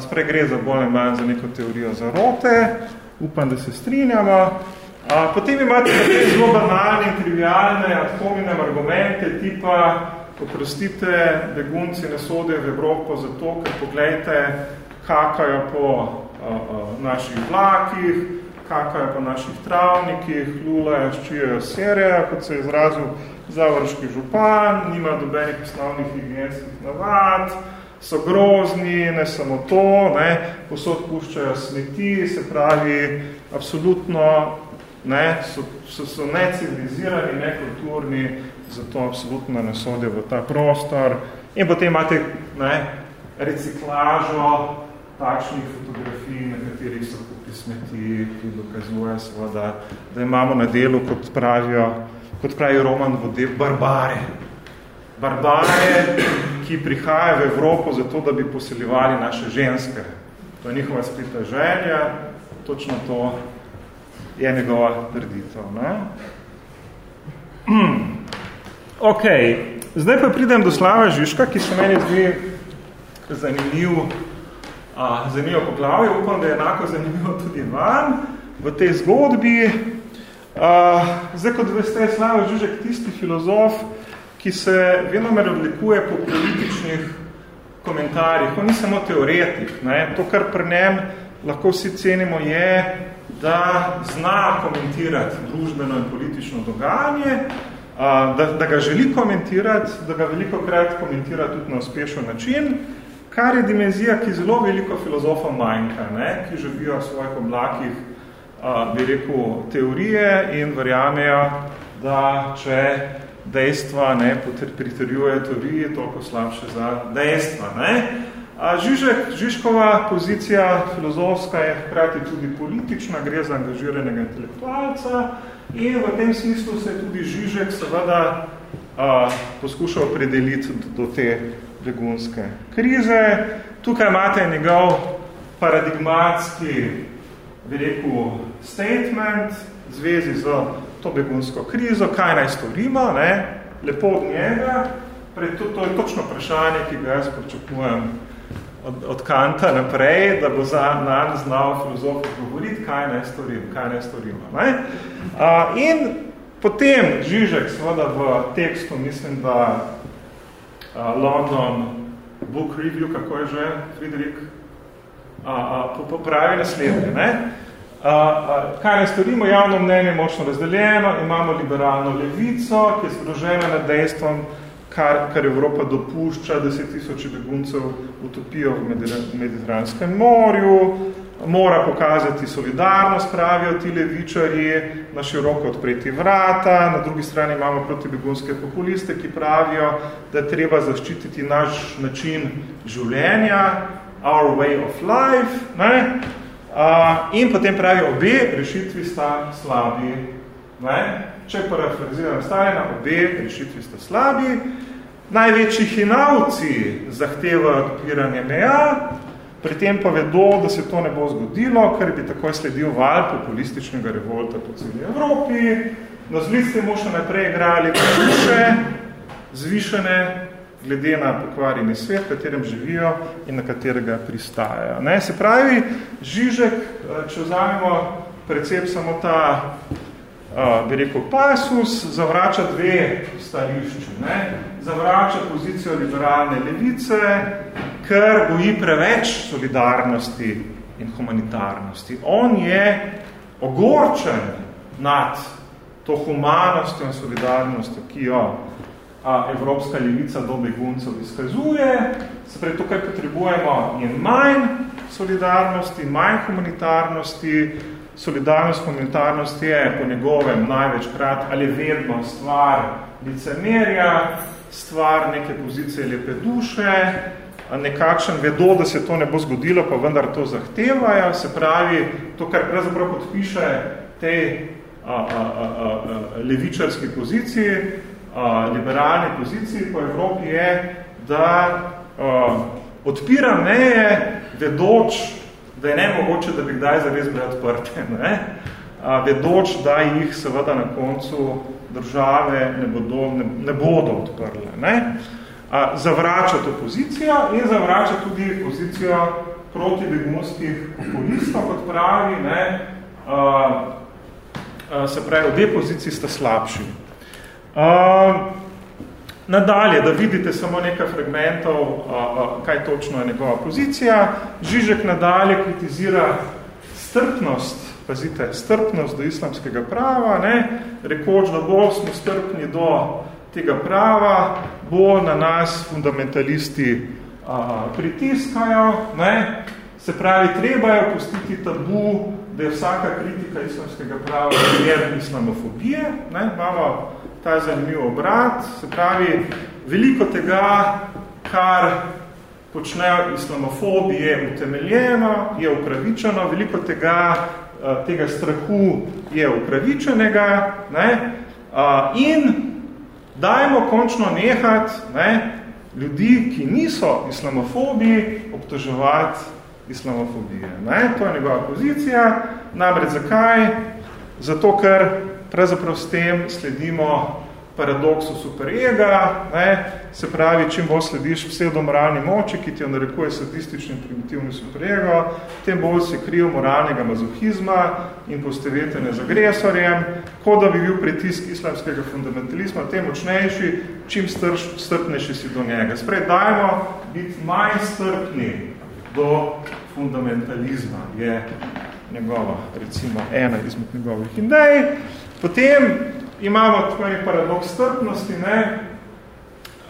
sprej gre za bolj manj za neko teorijo zarote, upam, da se strinjamo. A, potem imate te zelo banalne in trivialne ad hominem argumente tipa, oprostite, begunci ne sodijo v Evropo zato, ker pogledajte, kakajo po a, a, naših vlakih, kakajo po naših travnikih, lulajo, ščijajo serije, kot se je izrazil završki župan, nima dobenih osnovnih higijenskih navad, so grozni, ne samo to, ne, posod puščajo smeti, se pravi, absolutno ne, so, so, so necivilizirani, nekulturni, zato absolutno ne sodijo v ta prostor. In potem imate ne, reciklažo takšnih fotografij, na katerih so kupi smeti, ki dokazuje seveda, da imamo na delu, kot pravijo, kot pravi Roman Vode, barbare. Barbare, ki prihajajo v Evropo zato, da bi poseljevali naše ženske. To je njihova skrita želja, točno to je njegova trditev. Ne? Ok, zdaj pa pridem do Slava Žižka, ki se meni zdi zanimiv, zanimivo poglavje, upam, da je enako zanimivo tudi van v tej zgodbi. A, zdaj, kot veste, je Slava Žižek tisti filozof, ki se venomer odlikuje po političnih komentarjih. On ni samo teoretik. Ne? To, kar pri njem lahko vsi cenimo, je, da zna komentirati družbeno in politično dogajanje, da, da ga želi komentirati, da ga veliko krat komentira tudi na uspešen način, kar je dimenzija, ki zelo veliko filozofom manjka, ne? ki živijo v svojih oblakih, bi rekel, teorije in verjamejo, da če dejstva ne pritrjuje teoriji, toliko slabše za dejstva. Ne? Žižek, Žižkova pozicija filozofska je hkrati tudi politična, gre za angažiranega intelektualca in v tem smislu se je tudi Žižek seveda uh, poskušal predeliti do, do te begunske krize. Tukaj imate njegov paradigmatski, bi rekel, statement v zvezi z to begunsko krizo, kaj naj storimo, ne? lepo od njega, pred to, to je točno vprašanje, ki ga jaz pričakujem od, od Kanta naprej, da bo za nam znal filozof govoriti, kaj naj storim, kaj naj storimo. Ne? Uh, in potem Žižek, seveda v tekstu, mislim, da uh, London Book Review, kako je že, Friedrich, uh, uh, popravi naslednje. Ne? Uh, uh, kaj ne storimo? Javno mnenje je močno razdeljeno, imamo liberalno levico, ki je združena nad dejstvom, kar, kar Evropa dopušča, da se tisoči beguncev utopijo v Mediteranskem morju, mora pokazati solidarnost, pravijo ti levičarji, na široko odpreti vrata, na drugi strani imamo protibegunske populiste, ki pravijo, da je treba zaščititi naš način življenja, our way of life, ne? Uh, in potem pravijo, obe rešitvi sta slabi. Ne? Če parafraziram Stalina, obe rešitvi sta slabi. Največji hinavci zahtevajo odpiranje meja, pri tem pa vedo, da se to ne bo zgodilo, ker bi takoj sledil val populističnega revolta po celi Evropi. Na zlici mu še naprej igrali duše, zvišene, glede na pokvarjeni svet, v katerem živijo in na katerega pristajajo. Ne? Se pravi, Žižek, če vzamemo predvsem samo ta uh, bi rekel, pasus zavrača dve stališči. Ne? Zavrača pozicijo liberalne levice, ker boji preveč solidarnosti in humanitarnosti. On je ogorčen nad to humanostjo in solidarnostjo, ki jo a, Evropska levica do beguncev izkazuje. Se pravi, tukaj potrebujemo in manj solidarnosti, manj humanitarnosti, solidarnost, humanitarnost je po njegovem največkrat ali vedno stvar licemerja, stvar neke pozicije lepe duše, nekakšen vedo, da se to ne bo zgodilo, pa vendar to zahtevajo, se pravi, to, kar pravzaprav podpiše te a, a, a, a, levičarski poziciji, a, liberalni poziciji po Evropi je, da a, odpira meje, vedoč, da je nemogoče, da bi kdaj zares bile odprte, ne? A, vedoč, da jih seveda na koncu države ne bodo, ne, ne bodo odprle. Ne? A, zavrača to pozicijo in zavrača tudi pozicijo proti begunskih populistov, kot pravi, ne? A, a, se pravi, obe poziciji sta slabši. A, Nadalje, da vidite samo nekaj fragmentov, a, a, kaj točno je njegova pozicija. Žižek nadalje kritizira strpnost, pazite, strpnost do islamskega prava, ne? rekoč, da bolj smo strpni do tega prava, bolj na nas fundamentalisti a, pritiskajo, ne? se pravi, treba je opustiti tabu, da je vsaka kritika islamskega prava primer islamofobije, ne? imamo ta zanimiv obrat, se pravi, veliko tega, kar počnejo islamofobi, je utemeljeno, je upravičeno, veliko tega, tega strahu je upravičenega ne? in dajmo končno nehati ne, ljudi, ki niso islamofobi, obtoževati islamofobije. Ne? To je njegova pozicija. Namreč zakaj? Zato, ker pravzaprav s tem sledimo paradoksu superega, ne, se pravi, čim bolj slediš pseudomoralni moči, ki ti jo narekuje sadistični in primitivni superego, tem bolj si kriv moralnega mazohizma in postavetene z agresorjem, kot da bi bil pritisk islamskega fundamentalizma tem močnejši, čim strš, strpnejši si do njega. Sprej, dajmo biti manj strpni do fundamentalizma, je njegova, recimo, ena izmed njegovih idej. Potem imamo tako paradoks strpnosti, ne?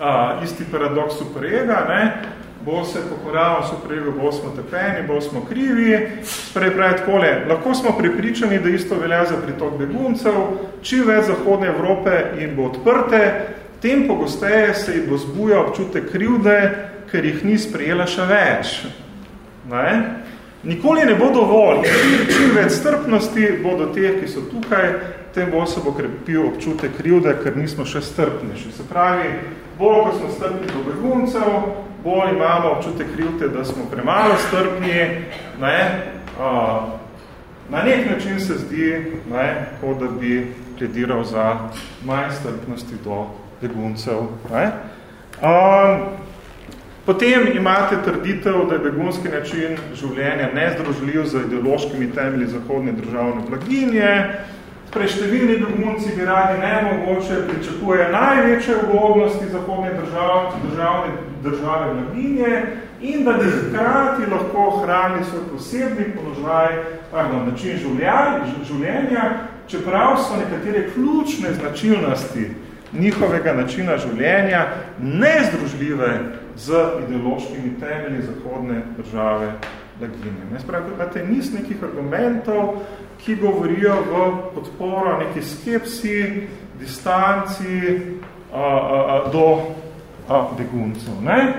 A, isti paradoks superega, ne? bolj se pokoravamo superego, bolj smo tepeni, bolj smo krivi. Prej pravi takole, lahko smo pripričani, da isto velja za pritok beguncev, čim več zahodne Evrope jim bo odprte, tem pogosteje se jih bo zbuja občutek krivde, ker jih ni sprejela še več. Ne? Nikoli ne bo dovolj. Čim, več strpnosti bodo teh, ki so tukaj, bolj se bo krepil občutek krivde, ker nismo še strpnejši. Se pravi, bolj, ko smo strpni do beguncev, bolj imamo občutek krivde, da smo premalo strpni. Ne? Uh, na nek način se zdi, ne, kot da bi plediral za manj strpnosti do beguncev. Ne? Um, Potem imate trditev, da je begunski način življenja nezdružljiv z ideološkimi temelji zahodne državne blaginje. Preštevilni begunci bi radi nemogoče pričakuje največje ugodnosti zahodne države, državne države blaginje in da bi hkrati lahko hrani svoj posebni položaj, pardon, način življenja, čeprav so nekatere ključne značilnosti njihovega načina življenja nezdružljive z ideološkimi temelji zahodne države Lagine. Ne spravi, imate niz nekih argumentov, ki govorijo v podporo neki skepsi, distanci a, a, a, do a, beguncev. Ne?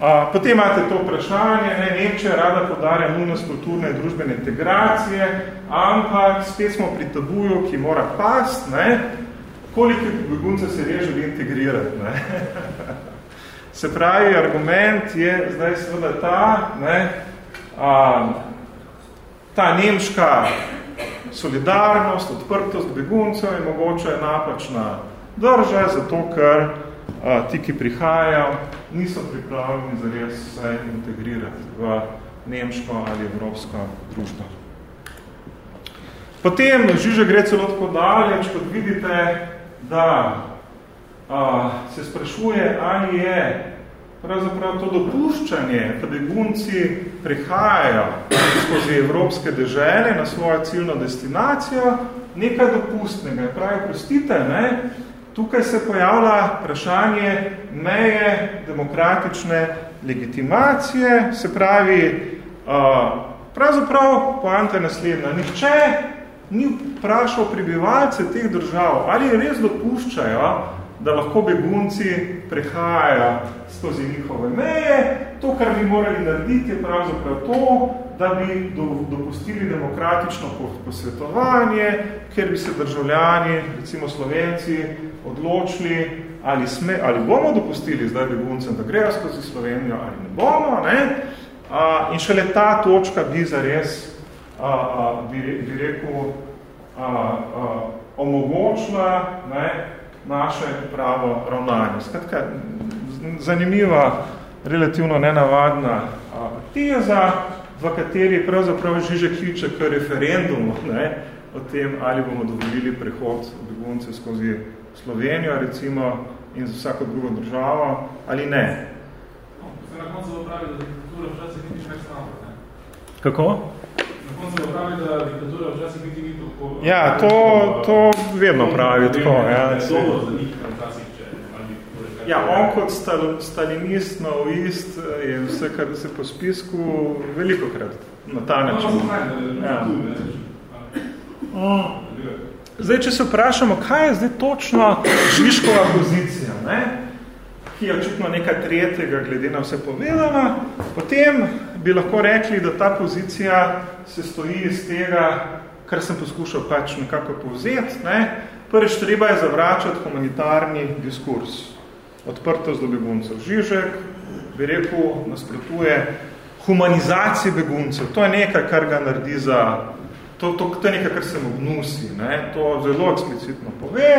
A, potem imate to vprašanje, ne, Nemčija rada podarja nujnost kulturne in družbene integracije, ampak spet smo pri tabuju, ki mora past, ne, koliko begunce se res želi integrirati. Ne? Se pravi, argument je zdaj seveda ta, ne, a, ta nemška solidarnost, odprtost beguncev je mogoče napačna drža, zato ker a, ti, ki prihajajo, niso pripravljeni zares se integrirati v nemško ali evropsko družbo. Potem Žiže gre celo tako daleč, kot vidite, da a, se sprašuje, ali je pravzaprav to dopuščanje, da begunci prihajajo skozi evropske dežele na svojo ciljno destinacijo, nekaj dopustnega. Pravi, prostite, ne? tukaj se pojavlja vprašanje meje demokratične legitimacije, se pravi, pravzaprav poanta je naslednja. Nihče ni vprašal prebivalce teh držav, ali res dopuščajo, da lahko begunci prehajajo skozi njihove meje. To, kar bi morali narediti, je pravzaprav to, da bi dopustili demokratično posvetovanje, ker bi se državljani, recimo Slovenci, odločili, ali, sme, ali bomo dopustili zdaj beguncem, da grejo skozi Slovenijo, ali ne bomo. Ne? A, in šele ta točka bi zares a, a, bi, bi rekel, a, a, omogočila ne, naše pravo ravnanje. Skratka, zanimiva, relativno nenavadna teza, v kateri pravzaprav Žižek kliče k referendumu ne, o tem, ali bomo dovolili prehod begunce skozi Slovenijo, recimo, in za vsako drugo državo, ali ne. No, se na koncu pravi, da diktatura včasih ni več Kako? Ja, to, to vedno pravi tako. Ja, se... Ja, on kot stal, stalinist, maoist je vse, kar se po spisku veliko krat na ta način. Ja. Zdaj, če se vprašamo, kaj je zdaj točno Žiškova pozicija, ne? Ki je očitno nekaj tretjega glede na vse povedano, potem bi lahko rekli, da ta pozicija se stoji iz tega, kar sem poskušal pač nekako povzeti. Ne? Prvič, treba je zavračati humanitarni diskurs. Odprtost do beguncev. Žižek, bi rekel, nasprotuje humanizaciji beguncev. To je nekaj, kar ga naredi za... To, to, to je nekaj, kar se mu gnusi. Ne? To zelo eksplicitno pove.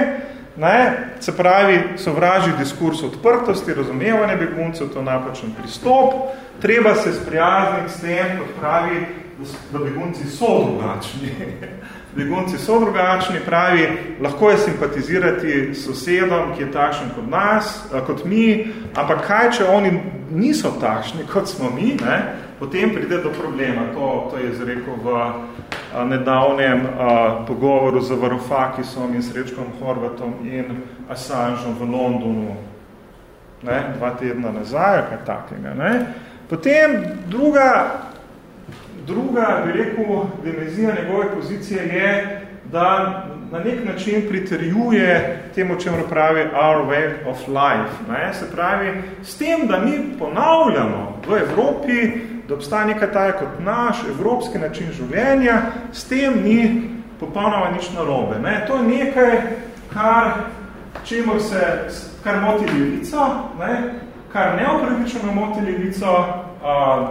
Ne? Se pravi, sovraži diskurs odprtosti, razumevanje beguncev, to je napačen pristop. Treba se sprijazniti s tem, kot pravi, da begunci so drugačni. begunci so drugačni, pravi, lahko je simpatizirati s sosedom, ki je takšen kot nas, kot mi, ampak kaj, če oni niso takšni, kot smo mi, ne? Potem pride do problema. To, to je izrekel v a, nedavnem a, pogovoru z Varofakisom in Srečkom Horvatom in Assangeom v Londonu, ne? dva tedna nazaj, kaj takega. Ne? Potem druga, druga, bi rekel, dimenzija njegove pozicije je, da na nek način pritrjuje temu, čemu pravi our way of life. Ne? Se pravi, s tem, da mi ponavljamo v Evropi da obstaja nekaj taj kot naš evropski način življenja, s tem ni popolnoma nič narobe. Ne? To je nekaj, kar, čemu se, kar moti levico, ne? kar neopravičeno moti levico, uh,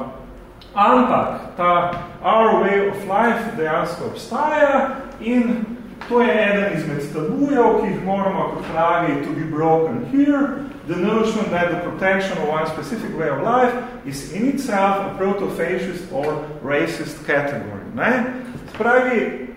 ampak ta our way of life dejansko obstaja in To je eden izmed tabujev, ki jih moramo, kot pravi, to be broken here. The notion that the protection of one specific way of life is in itself a proto-fascist or racist category. Ne? Pravi,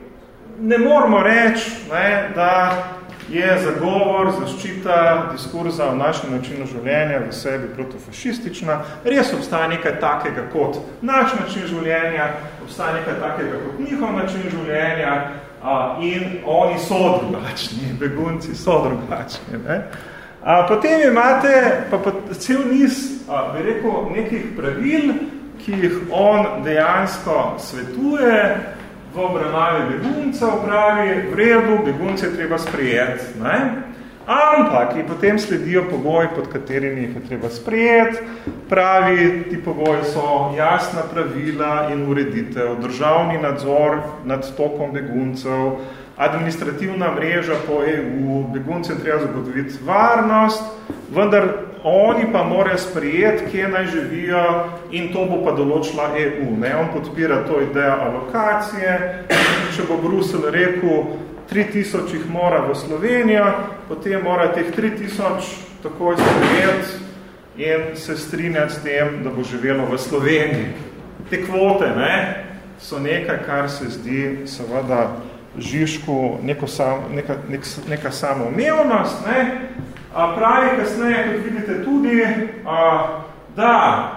ne moramo reči, ne, da je zagovor, zaščita diskurza v našem načinu življenja v sebi protofašistična. Res obstaja nekaj takega kot naš način življenja, obstaja nekaj takega kot njihov način življenja, a, in oni so drugačni, begunci so drugačni. Ne? A, potem imate pa, pa cel niz, a, bi rekel, nekih pravil, ki jih on dejansko svetuje v obravnavi beguncev, pravi, v redu, begunce treba sprejeti. Ne? Ampak in potem sledijo pogoji, pod katerimi jih je treba sprejeti. Pravi, ti pogoji so jasna pravila in ureditev, državni nadzor nad tokom beguncev, administrativna mreža po EU, beguncem treba zagotoviti varnost, vendar oni pa morajo sprejeti, kje naj živijo in to bo pa določila EU. Ne? On podpira to idejo alokacije, če bo Brusel rekel, 3000 jih mora v Slovenijo, potem mora teh 3000 takoj sprejeti in se strinjati s tem, da bo živelo v Sloveniji. Te kvote ne, so nekaj, kar se zdi seveda Žižku neko sam, neka, nek, neka samoumevnost. Ne. A pravi kasneje, kot vidite tudi, a, da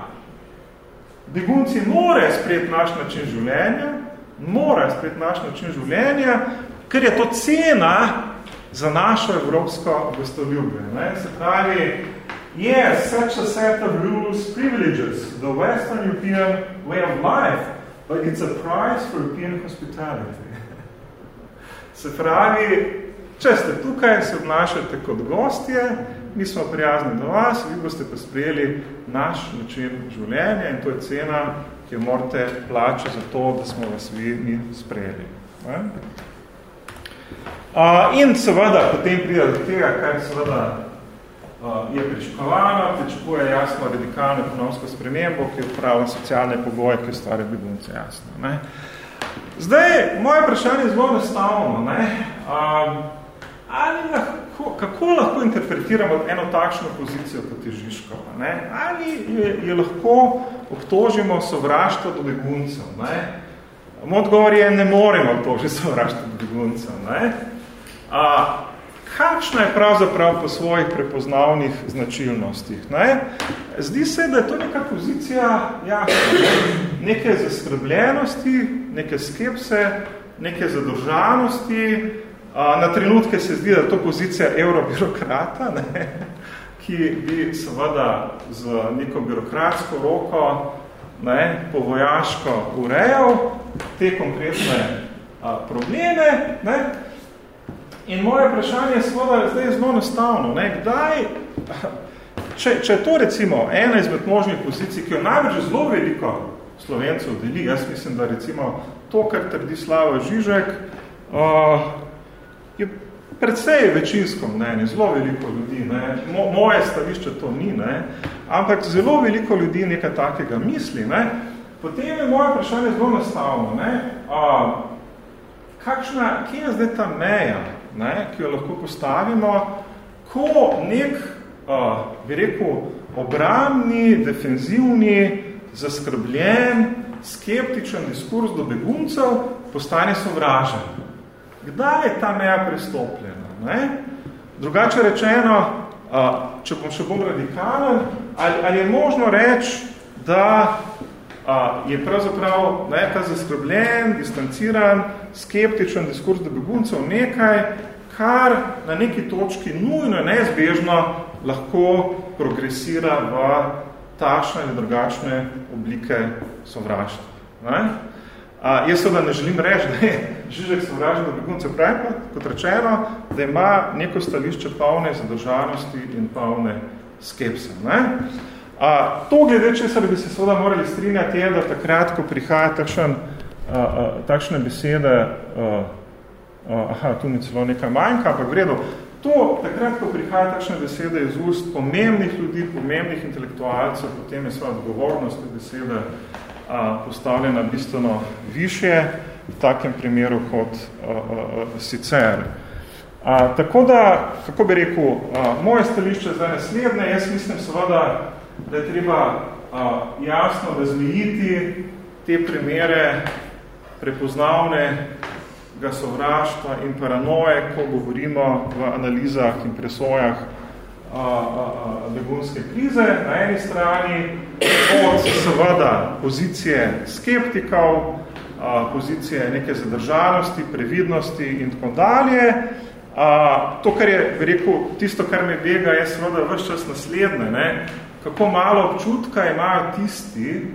begunci morajo sprejeti naš način življenja, morajo sprejeti naš način življenja, ker je to cena za našo evropsko gostoljubje. Ne? Se pravi, yes, such a set of rules privileges the Western European way of life, but it's a price for European hospitality. Se pravi, če ste tukaj, se obnašate kot gostje, mi smo prijazni do vas, vi boste pa sprejeli naš način življenja in to je cena, ki jo morate plačati za to, da smo vas vi mi sprejeli. Uh, in seveda potem pride do tega, kar seveda uh, je pričakovano, pričakuje jasno radikalno ekonomsko spremembo, ki odpravlja socialne pogoje, ki stvari begunce jasno. Ne. Zdaj, moje vprašanje je zelo nastavno. Ne. Um, ali lahko, kako lahko interpretiramo eno takšno pozicijo kot je Žižkova? Ne? Ali je, je lahko obtožimo sovraštvo do beguncev? Ne? Moj odgovor je, ne moremo obtožiti sovraštvo do beguncev. Ne? A, kakšna je pravzaprav po svojih prepoznavnih značilnostih? Ne? Zdi se, da je to neka pozicija jasna, ne? Neke zaskrbljenosti, neke skepse, neke zadržanosti. Na trenutke se zdi, da je to pozicija eurobirokrata, ne? ki bi seveda z neko birokratsko roko ne, povojaško urejal te konkretne a, probleme. Ne? In moje vprašanje je seveda zdaj zelo enostavno. Ne? Kdaj, če, če je to recimo ena izmed možnih pozicij, ki jo največ zelo veliko slovencev deli, jaz mislim, da recimo to, kar trdi Slava Žižek, uh, je predvsej večinsko mnenje, zelo veliko ljudi. Ne? Mo, moje stališče to ni, ne? ampak zelo veliko ljudi nekaj takega misli. Ne? Potem je moje vprašanje zelo nastavno. Ne? Uh, kakšna, kje je zdaj ta meja? ne, ki jo lahko postavimo, ko nek, uh, bi rekel, obramni, defenzivni, zaskrbljen, skeptičen diskurs do beguncev postane sovražen. Kdaj je ta meja prestopljena? Ne? Drugače rečeno, če bom še bolj radikalen, ali, ali je možno reči, da je pravzaprav ne, ta zaskrbljen, distanciran, skeptičen diskurs do beguncev nekaj, kar na neki točki nujno neizbežno lahko progresira v tašne ali drugačne oblike sovraštva. Ne? A, jaz seveda ne želim reči, da je Žižek sovražen do beguncev pravi pa, kot rečeno, da ima neko stališče polne zadržanosti in polne skepse. Ne? A, to glede, če se bi se seveda morali strinjati, je, da takrat, ko prihaja takšen, a, a, takšne besede, a, a, aha, tu mi celo nekaj manjka, ampak vredo, to, takrat, ko prihaja takšne besede iz ust pomembnih ljudi, pomembnih intelektualcev, potem je svoja odgovornost te besede a, postavljena bistveno više v takem primeru kot a, a, a, sicer. A, tako da, kako bi rekel, a, moje stališče zdaj naslednje, jaz mislim seveda, da je treba a, jasno razmejiti te primere prepoznavne ga sovraštva in paranoje, ko govorimo v analizah in presojah a, a, a, begunske krize na eni strani, od seveda pozicije skeptikov, a, pozicije neke zadržanosti, previdnosti in tako dalje. A, to, kar je, rekel, tisto, kar me bega, je seveda vse čas naslednje, ne? kako malo občutka imajo tisti,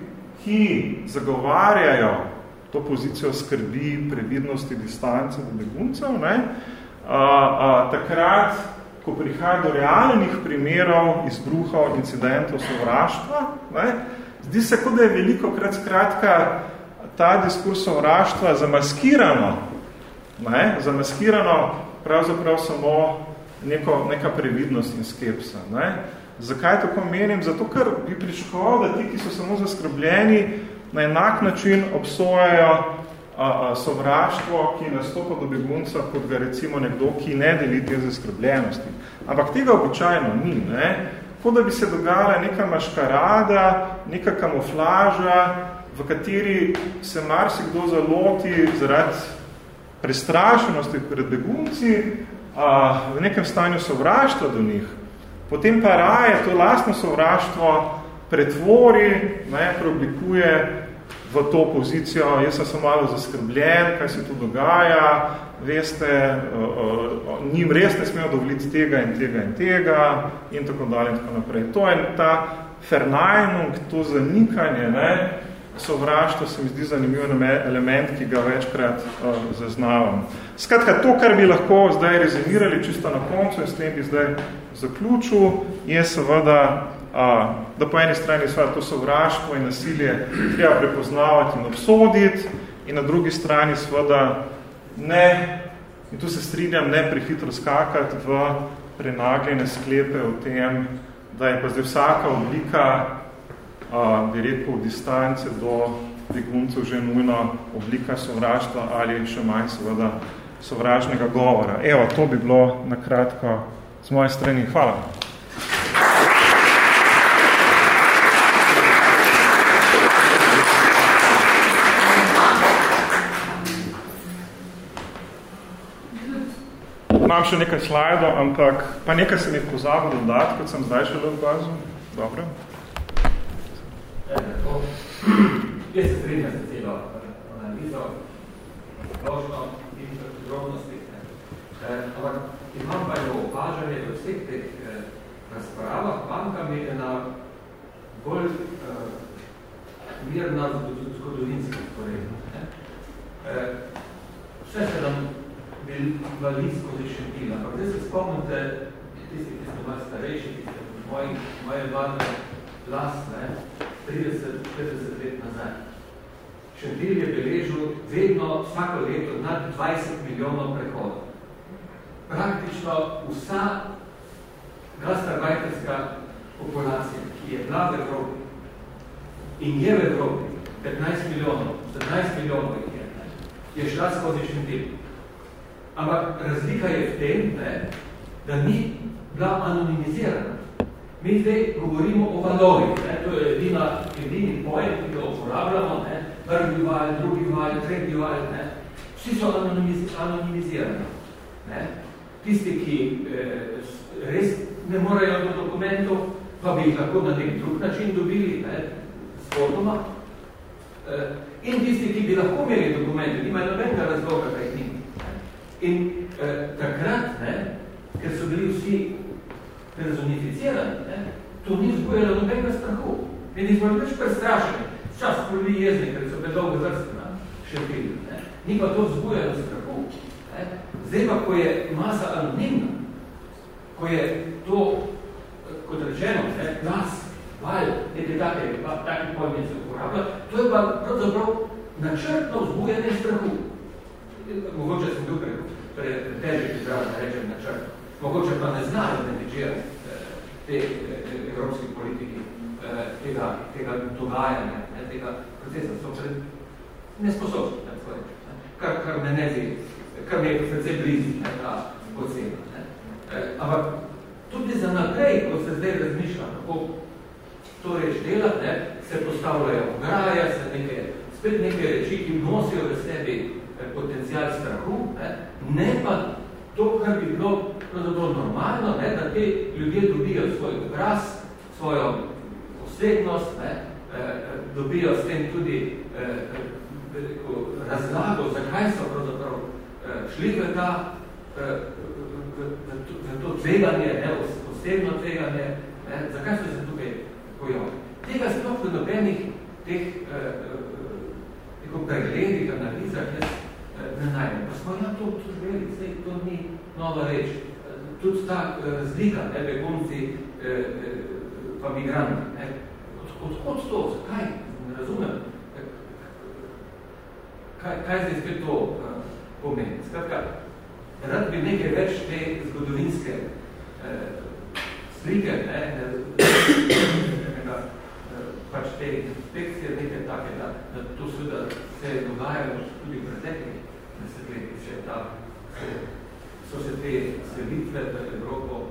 ki zagovarjajo to pozicijo skrbi, previdnosti, distance do beguncev, ne? A, a, takrat, ko prihaja do realnih primerov izbruhov, incidentov, sovraštva, ne? zdi se, kot da je veliko krat skratka ta diskurs sovraštva zamaskirano, ne? zamaskirano pravzaprav samo neko, neka previdnost in skepsa. Ne? Zakaj tako menim? Zato, ker bi pričakoval, da ti, ki so samo zaskrbljeni, na enak način obsojajo a, a, sovraštvo, ki nastopa do begunca, kot ga recimo nekdo, ki ne deli te zaskrbljenosti. Ampak tega običajno ni. Ne? Kot da bi se dogajala neka maškarada, neka kamuflaža, v kateri se marsikdo zaloti zaradi prestrašenosti pred begunci, a, v nekem stanju sovraštva do njih, potem pa raje to lastno sovraštvo pretvori, ne, preoblikuje v to pozicijo, jaz sem malo zaskrbljen, kaj se tu dogaja, veste, uh, uh, njim res ne smejo dovoliti tega in tega in tega in tako dalje in tako naprej. To je ta fernajnung, to zanikanje, ne, sovraštvo se mi zdi zanimiv element, ki ga večkrat uh, zaznavam. Skratka, to, kar bi lahko zdaj rezimirali čisto na koncu in s tem bi zdaj zaključil, je seveda a, da po eni strani sva to sovraštvo in nasilje treba prepoznavati in obsoditi in na drugi strani seveda ne, in tu se strinjam, ne prehitro skakati v prenagljene sklepe o tem, da je pa zdaj vsaka oblika, a, bi rekel, distance do beguncev že nujno oblika sovraštva ali še manj seveda sovražnega govora. Evo, to bi bilo na kratko z moje strani. Hvala. imam še nekaj slajdov, ampak pa nekaj sem jih pozabil dodati, kot sem zdaj šele v bazu. Dobro. Jaz se strinjam za celo analizo, splošno in podrobnosti. Eh, ampak imam pa jo opažanje v vseh teh eh, razpravah, manjka mi ena bolj eh, mirna zgodovinska sporednost. Vse se nam vali skozi šentila, ampak zdaj se spomnite, tisti, ki ste malo starejši, ki ste moji, moje vladne lastne, 30-40 let nazaj. Šentil je beležil vedno vsako leto nad 20 milijonov prehodov. Praktično vsa gastarbajterska populacija, ki je bila v Evropi in je v Evropi, 15 milijonov, 17 milijonov jih je, je šla skozi šentil. Ampak razlika je v tem, ne, da ni bila anonimizirana. Mi zdaj govorimo o valovih, to je edina, edini pojem, ki ga uporabljamo, ne, prvi val, drugi val, tretji val, ne. Vsi so anonimiz anonimizirani. Ne. Tisti, ki eh, res ne morejo do dokumentov, pa bi jih lahko na nek drug način dobili, ne, s fotoma. Eh, in tisti, ki bi lahko imeli dokumente, nimajo nobenega razloga, kaj jih In eh, takrat, ne, ker so bili vsi personificirani, ne, to ni zbojalo nobenega strahu. In nismo več prestrašeni. Čas smo bili jezni, ker so bili dolgo vrste na šepili. Ne. Ni pa to zbojalo strahu. Ne. Zdaj pa, ko je masa anonimna, ko je to, kot rečeno, ne, glas val, neke take, take pojmice uporablja, to je pa pravzaprav načrtno vzbujanje strahu. Mogoče sem bil pretežek izraz, da rečem načrt. Mogoče pa ne znajo identičirati eh, te eh, evropski politiki eh, tega, tega dogajanja, tega procesa. So pred nesposobni, tako reči. Kar, kar me ne zdi, kar me je predvsej blizu, ta ocena. Ampak tudi za naprej, ko se zdaj razmišlja, kako to reč dela, ne, se postavljajo ograje, se neke, spet neke reči, ki nosijo v sebi potencial strahu, ne, ne pa to, kar bi bilo normalno, ne, da te ljudje dobijo svoj obraz, svojo osebnost, ne, eh, dobijo s tem tudi eh, razlago, zakaj so pravzaprav šli v ta v, to tveganje, ne, osebno tveganje, ne, zakaj so se tukaj pojavili. Tega sploh v nobenih teh eh, eh, pregledih, analizah eh, ne najdem. Pa smo ja to živeli, zdaj to ni nova reč. Tudi ta eh, razlika, ne, begunci eh, eh, pa migranti. Ne. Od, odhod to? Zakaj? Ne razumem. Kaj, kaj zdaj spet to eh, pomeni? Skratka, rad bi nekaj več te zgodovinske eh, slike, ne, ne, pač te inspekcije, nekaj take, da, da to seveda se je dogajalo tudi v preteklih desetletjih, še ta, se, so se te selitve v Evropo.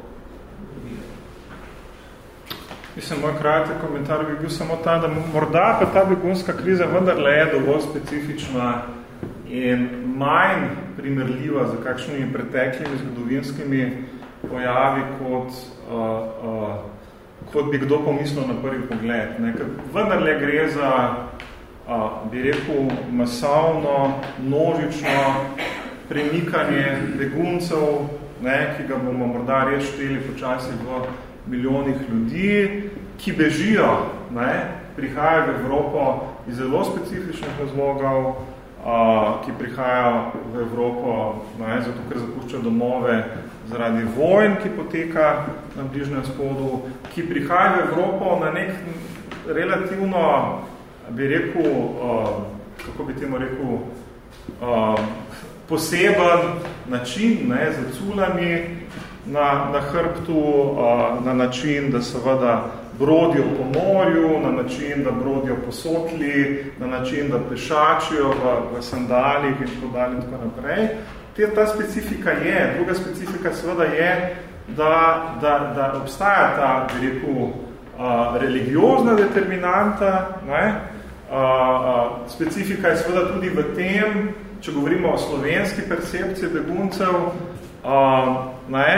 Mislim, moj kratek komentar bi bil samo ta, da morda pa ta begunska kriza vendarle je dovolj specifična in manj primerljiva za kakšnimi preteklimi zgodovinskimi pojavi, kot, uh, uh, kot bi kdo pomislil na prvi pogled. Ne? Ker vendarle gre za, uh, bi rekel, masovno, množično premikanje beguncev, ne, ki ga bomo morda res šteli počasi v milijonih ljudi, ki bežijo, ne, prihajajo v Evropo iz zelo specifičnih razlogov, ki prihajajo v Evropo, ne, zato ker zapuščajo domove zaradi vojn, ki poteka na bližnjem spodu, ki prihajajo v Evropo na nek relativno, bi rekel, uh, kako bi temu rekel, uh, poseben način, ne, z culami na, na hrbtu, uh, na način, da seveda brodijo po morju, na način, da brodijo po sotli, na način, da pešačijo v, v sandalih in tako dalje in tako naprej. Te, ta specifika je. Druga specifika seveda je, da, da, da obstaja ta, bi rekel, uh, religiozna determinanta. Ne? Uh, uh, specifika je seveda tudi v tem, če govorimo o slovenski percepciji beguncev, uh, ne?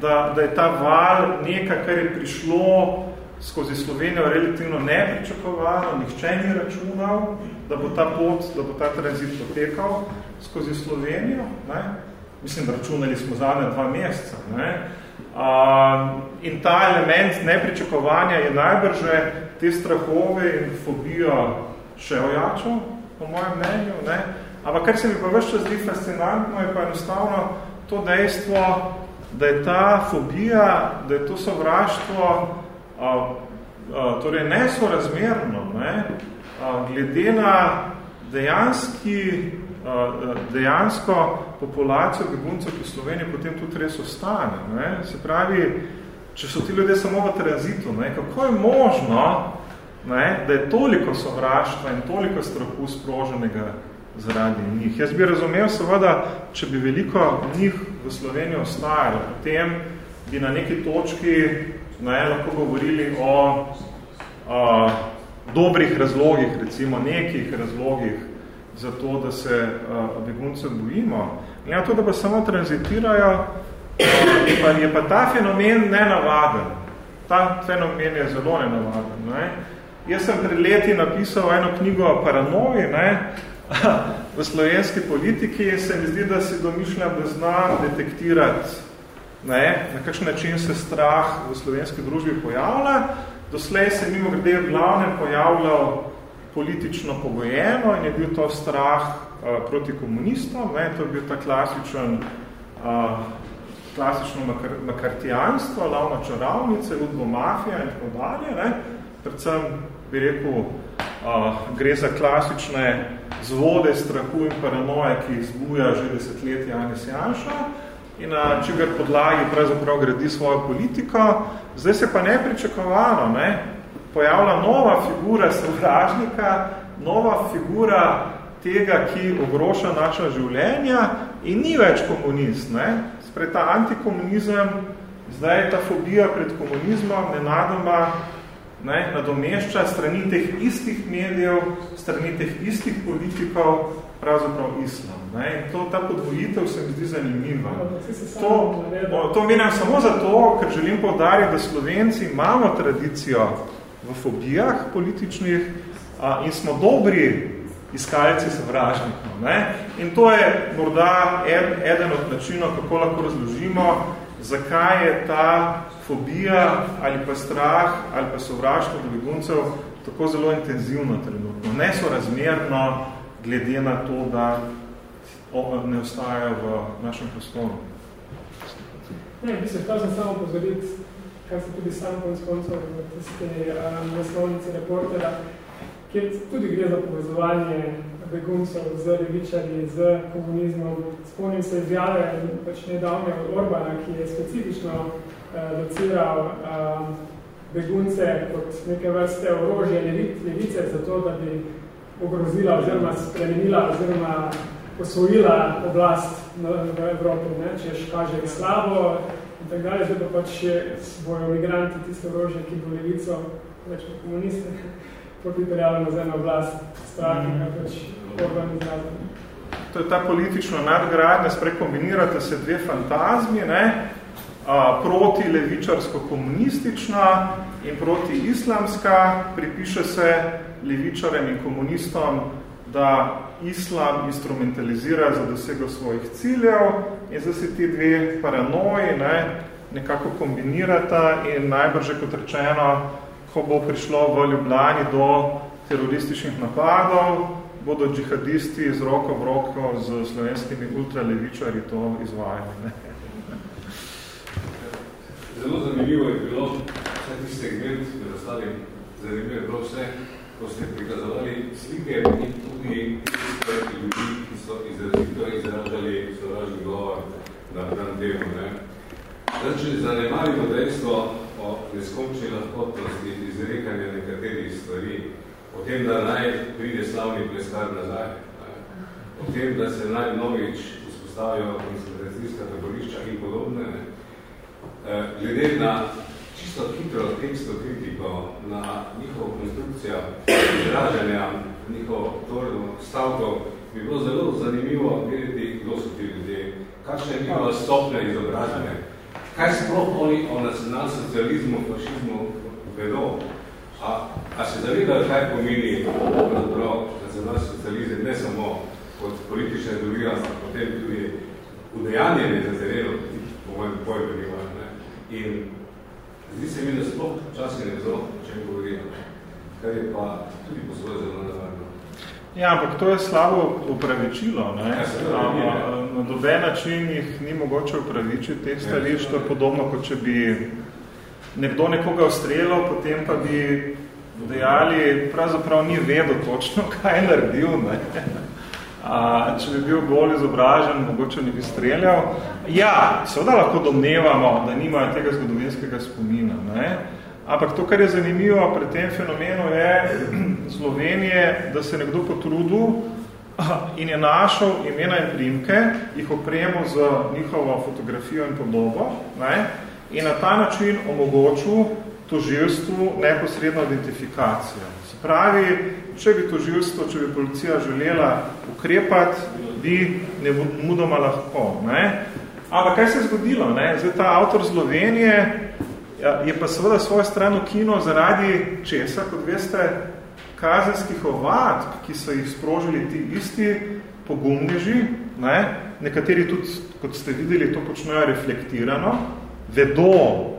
Da, da je ta val nekaj, kar je prišlo skozi Slovenijo relativno nepričakovano, nihče ni računal, da bo ta pot, da bo ta tranzit potekal skozi Slovenijo. Ne? Mislim, da računali smo zadnje dva meseca. Ne? A, in ta element nepričakovanja je najbrže te strahove in fobijo še ojačal, po mojem mnenju. Ne? Ampak kar se mi pa vse čas zdi fascinantno, je pa enostavno to dejstvo, da je ta fobija, da je to sovraštvo a, a, torej nesorazmerno, ne, a, glede na dejanski, a, dejansko populacijo beguncev, ki v Sloveniji potem tudi res ostane. Ne. Se pravi, če so ti ljudje samo v tranzitu, ne, kako je možno, ne, da je toliko sovraštva in toliko strahu sproženega zaradi njih. Jaz bi razumel seveda, če bi veliko njih v Sloveniji ostajalo, potem bi na neki točki ne, lahko govorili o a, dobrih razlogih, recimo nekih razlogih za to, da se a, begunce bojimo. In ja, to, da pa samo tranzitirajo, je, pa, je pa ta fenomen nenavaden. Ta fenomen je zelo nenavaden. Ne. Jaz sem pred leti napisal eno knjigo o paranoji, ne, v slovenski politiki se mi zdi, da si domišljam, da znam detektirati ne, na kakšen način se strah v slovenski družbi pojavlja. Doslej se mimo grede v glavnem pojavljal politično pogojeno in je bil to strah uh, proti komunistom, ne, to je bil ta klasičen, uh, klasično makar, makartijanstvo, lavna čaravnice, udbo mafija in tako dalje. Ne. predvsem bi rekel, uh, gre za klasične zvode strahu in paranoje, ki jih zbuja že desetletja Janis Janša in na čigar podlagi pravzaprav gradi svojo politiko. Zdaj se pa nepričakovano ne, pojavlja nova figura sovražnika, nova figura tega, ki ogroša naša življenja in ni več komunist. Ne. Spred ta antikomunizem, zdaj je ta fobija pred komunizmom nenadoma ne, nadomešča strani teh istih medijev, strani teh istih politikov, pravzaprav islam. Ne. To, ta podvojitev se mi zdi zanimiva. To, to menim samo zato, ker želim povdariti, da Slovenci imamo tradicijo v fobijah političnih a, in smo dobri iskalci sovražnikov. Ne? In to je morda ed, eden od načinov, kako lahko razložimo, zakaj je ta fobija ali pa strah ali pa sovraštvo do beguncev tako zelo intenzivno trenutno. Ne so razmerno glede na to, da ne ostajajo v našem prostoru. Ne, bi se vtažem samo pozoriti, kar se tudi sam konc koncov v tiste um, naslovnice reportera, kjer tudi gre za povezovanje beguncev z levičarji, z komunizmom. Spomnim se izjave pač nedavne od Orbana, ki je specifično uh, lociral uh, begunce kot neke vrste orožje levice, zato da bi ogrozila oziroma spremenila oziroma posvojila oblast v Evropi, ne? če kaže slabo in tako dalje, pa pač bojo migranti tiste orožje, ki bo levico, več pa komuniste, potipeljali nazaj na oblast, strah in mm. pač organizator. To je ta politična nadgradnja, sprekombinirate se dve fantazmi, ne? A, proti levičarsko-komunistična in proti islamska, pripiše se levičarem in komunistom, da islam instrumentalizira za dosego svojih ciljev in zdaj se ti dve paranoji ne, nekako kombinirata in najbrž, kot rečeno, ko bo prišlo v Ljubljani do terorističnih napadov, bodo džihadisti z roko v roko z slovenskimi ultralevičari to izvajali. Ne. Zelo zanimivo je bilo vse ti segment, med ostalim zanimivo je bilo vse, ko ste prikazovali slike in tudi ljudi, ki so izrazito izražali sovražni govor na dan temu. Ne. Zdaj, če zanemarimo dejstvo o neskončni lahkotnosti izrekanja nekaterih stvari, o tem, da naj pride slavni pleskar nazaj, o tem, da se naj novič vzpostavijo koncentracijska taborišča in podobne, ne. E, glede na čisto hitro teksto kritiko na njihovo konstrukcijo izražanja, njihovo tvorno stavko, bi bilo zelo zanimivo videti, kdo so ti ljudje, kakšne je njihova stopnja izobražene, kaj sploh oni o nacionalsocializmu, fašizmu vedo, a, a se zavedajo, kaj pomeni nacionalsocializem, ne samo kot politična ideologija, ampak potem tudi udejanjenje za terenu, po mojem pojmu, in Zdi se mi, da sploh včasih ne vedo, o čem govorimo, kar je pa tudi po svoje zelo nevarno. Ja, ampak to je slabo upravičilo. Ne? Ja, na doben način jih ni mogoče upravičiti teh stališč, to je podobno, kot če bi nekdo nekoga ustrelil, potem pa bi dejali, pravzaprav ni vedel točno, kaj je naredil. Ne? A, če bi bil bolj izobražen, mogoče ne bi streljal. Ja, seveda lahko domnevamo, da nimajo tega zgodovinskega spomina. Ne? Ampak to, kar je zanimivo pri tem fenomenu, je Slovenije, da se nekdo potrudil in je našel imena in primke, jih opremo z njihovo fotografijo in podobo ne? In na ta način omogočil tožilstvu neposredno identifikacijo. Se pravi, če bi tožilstvo, če bi policija želela ukrepati, bi ne mudoma lahko. Ne? Ampak kaj se je zgodilo? Ne? Zdaj, ta avtor Slovenije ja, je pa seveda svojo stran kino zaradi česa, kot veste, kazenskih ovadb, ki so jih sprožili ti isti pogumneži, ne? nekateri tudi, kot ste videli, to počnejo reflektirano, vedo,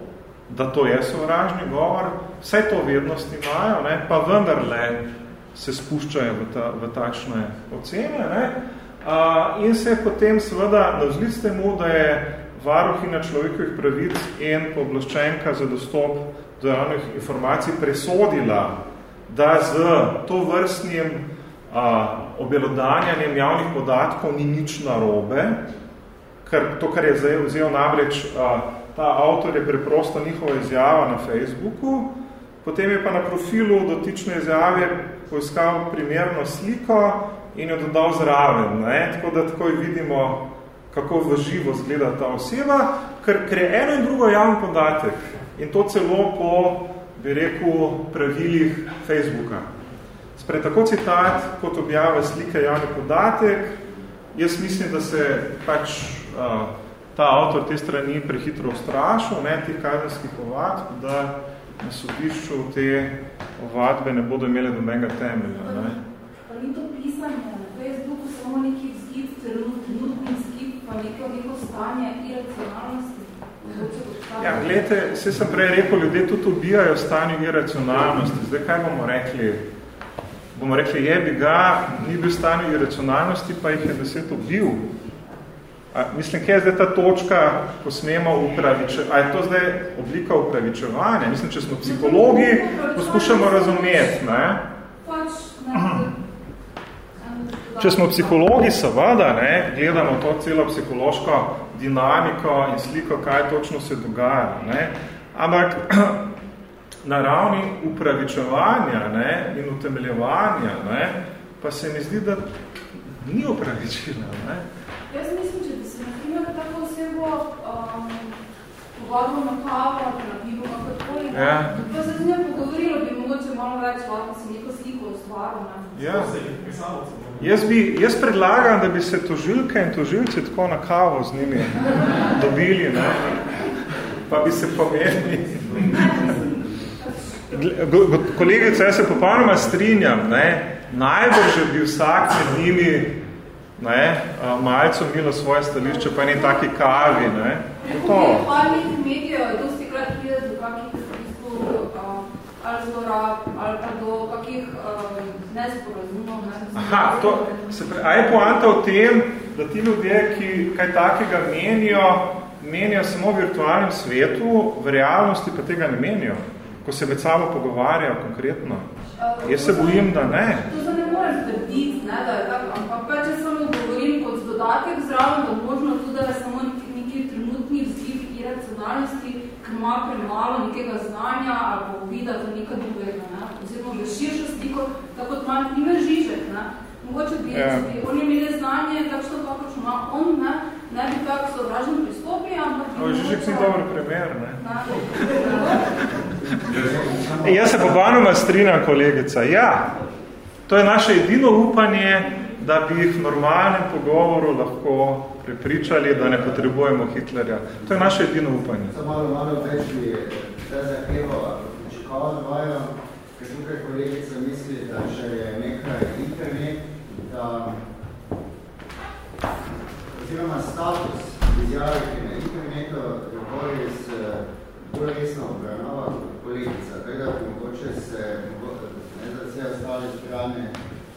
da to je sovražni govor, vse to vednosti imajo, ne, pa vendarle se spuščajo v, ta, v takšne ocene. Ne. A, in se potem seveda navzlic temu, da je varuhina človekovih pravic in pooblaščenka za dostop do javnih informacij presodila, da z to vrstnim objelodanjanjem javnih podatkov ni nič narobe, ker to, kar je zdaj vzel namreč, a, ta avtor je preprosto njihova izjava na Facebooku, potem je pa na profilu dotične izjave poiskal primerno sliko in jo dodal zraven, ne? tako da takoj vidimo, kako v živo zgleda ta oseba, ker, ker je eno in drugo javni podatek in to celo po, bi rekel, pravilih Facebooka. Spred tako citat, kot objava slike javni podatek, jaz mislim, da se pač uh, ta avtor te strani prehitro ustrašil, ne, tih kazenskih ovadb, da na sodišču te ovadbe ne bodo imele dobenega temelja. Ne. Pa ni to pisanje na Facebooku samo neki vzgib, trenutni vzgib, pa neko, neko stanje iracionalnosti? Ja, gledajte, se sem prej rekel, ljudje tudi ubijajo stanje iracionalnosti. Zdaj, kaj bomo rekli? Bomo rekli, je bi ga, ni bil stanje iracionalnosti, pa jih je deset ubil. A, mislim, kje je zdaj ta točka, ko smemo upravičevati? A je to zdaj oblika upravičevanja? Mislim, če smo psihologi, poskušamo razumeti, ne? Če smo psihologi, seveda, ne, gledamo to celo psihološko dinamiko in sliko, kaj točno se dogaja. Ne. Ampak na ravni upravičevanja ne, in utemeljevanja ne, pa se mi zdi, da ni upravičila. Ne. Jaz mislim, če bi se na primer um, pogovoril na kavo, na pivo, kakorkoli, ja. pa se z njim pogovorilo, bi mogoče malo več lahko si neko sliko ustvaril. Ja. Jaz, bi, jaz predlagam, da bi se tožilke in tožilci tako na kavo z njimi dobili, ne? pa bi se pomenili. Kolegica, jaz se popolnoma strinjam, ne? najbolj že bi vsak med njimi ne, malce umilo svoje stališče, pa ni taki kavi, ne. To. V hvalnih medijev je dosti krat pride do kakih ali zlorab, ali pa do kakih um, nesporazumov. Ne? Aha, to, se pre, a je poanta v tem, da ti ljudje, ki kaj takega menijo, menijo samo v virtualnem svetu, v realnosti pa tega ne menijo, ko se med sabo pogovarjajo konkretno. Uh, Jaz se bojim, da ne. To ne morem trditi, ne, da je tako, ampak pa če samo govorim kot dodatek zraven, da možno tudi, da je samo neki trenutni vzgib iracionalnosti, ker ima premalo nekega znanja ali pa uvida za nekaj drugega, ne, oziroma v širšo sliko, tako kot ima primer Žižek, ne, mogoče bi, yeah. Ja. bi oni imeli znanje, takšno kakoč ima on, ne, ne bi tako sovražno pristopi, ampak... No, Žižek ni dober primer, ne. ne. Jaz se pobanoma strinjam, kolegica, ja, To je naše edino upanje, da bi jih v normalnem pogovoru lahko prepričali, da ne potrebujemo Hitlerja. To je naše edino upanje. Samo malo, malo več bi te zahtevo pričakoval dvajo, ker tukaj kolegica misli, da če je nekaj internet, da oziroma status izjavi, ki na internetu govori z bolj resno obravnava kolegica. Tako da bi mogoče se vse ostale strane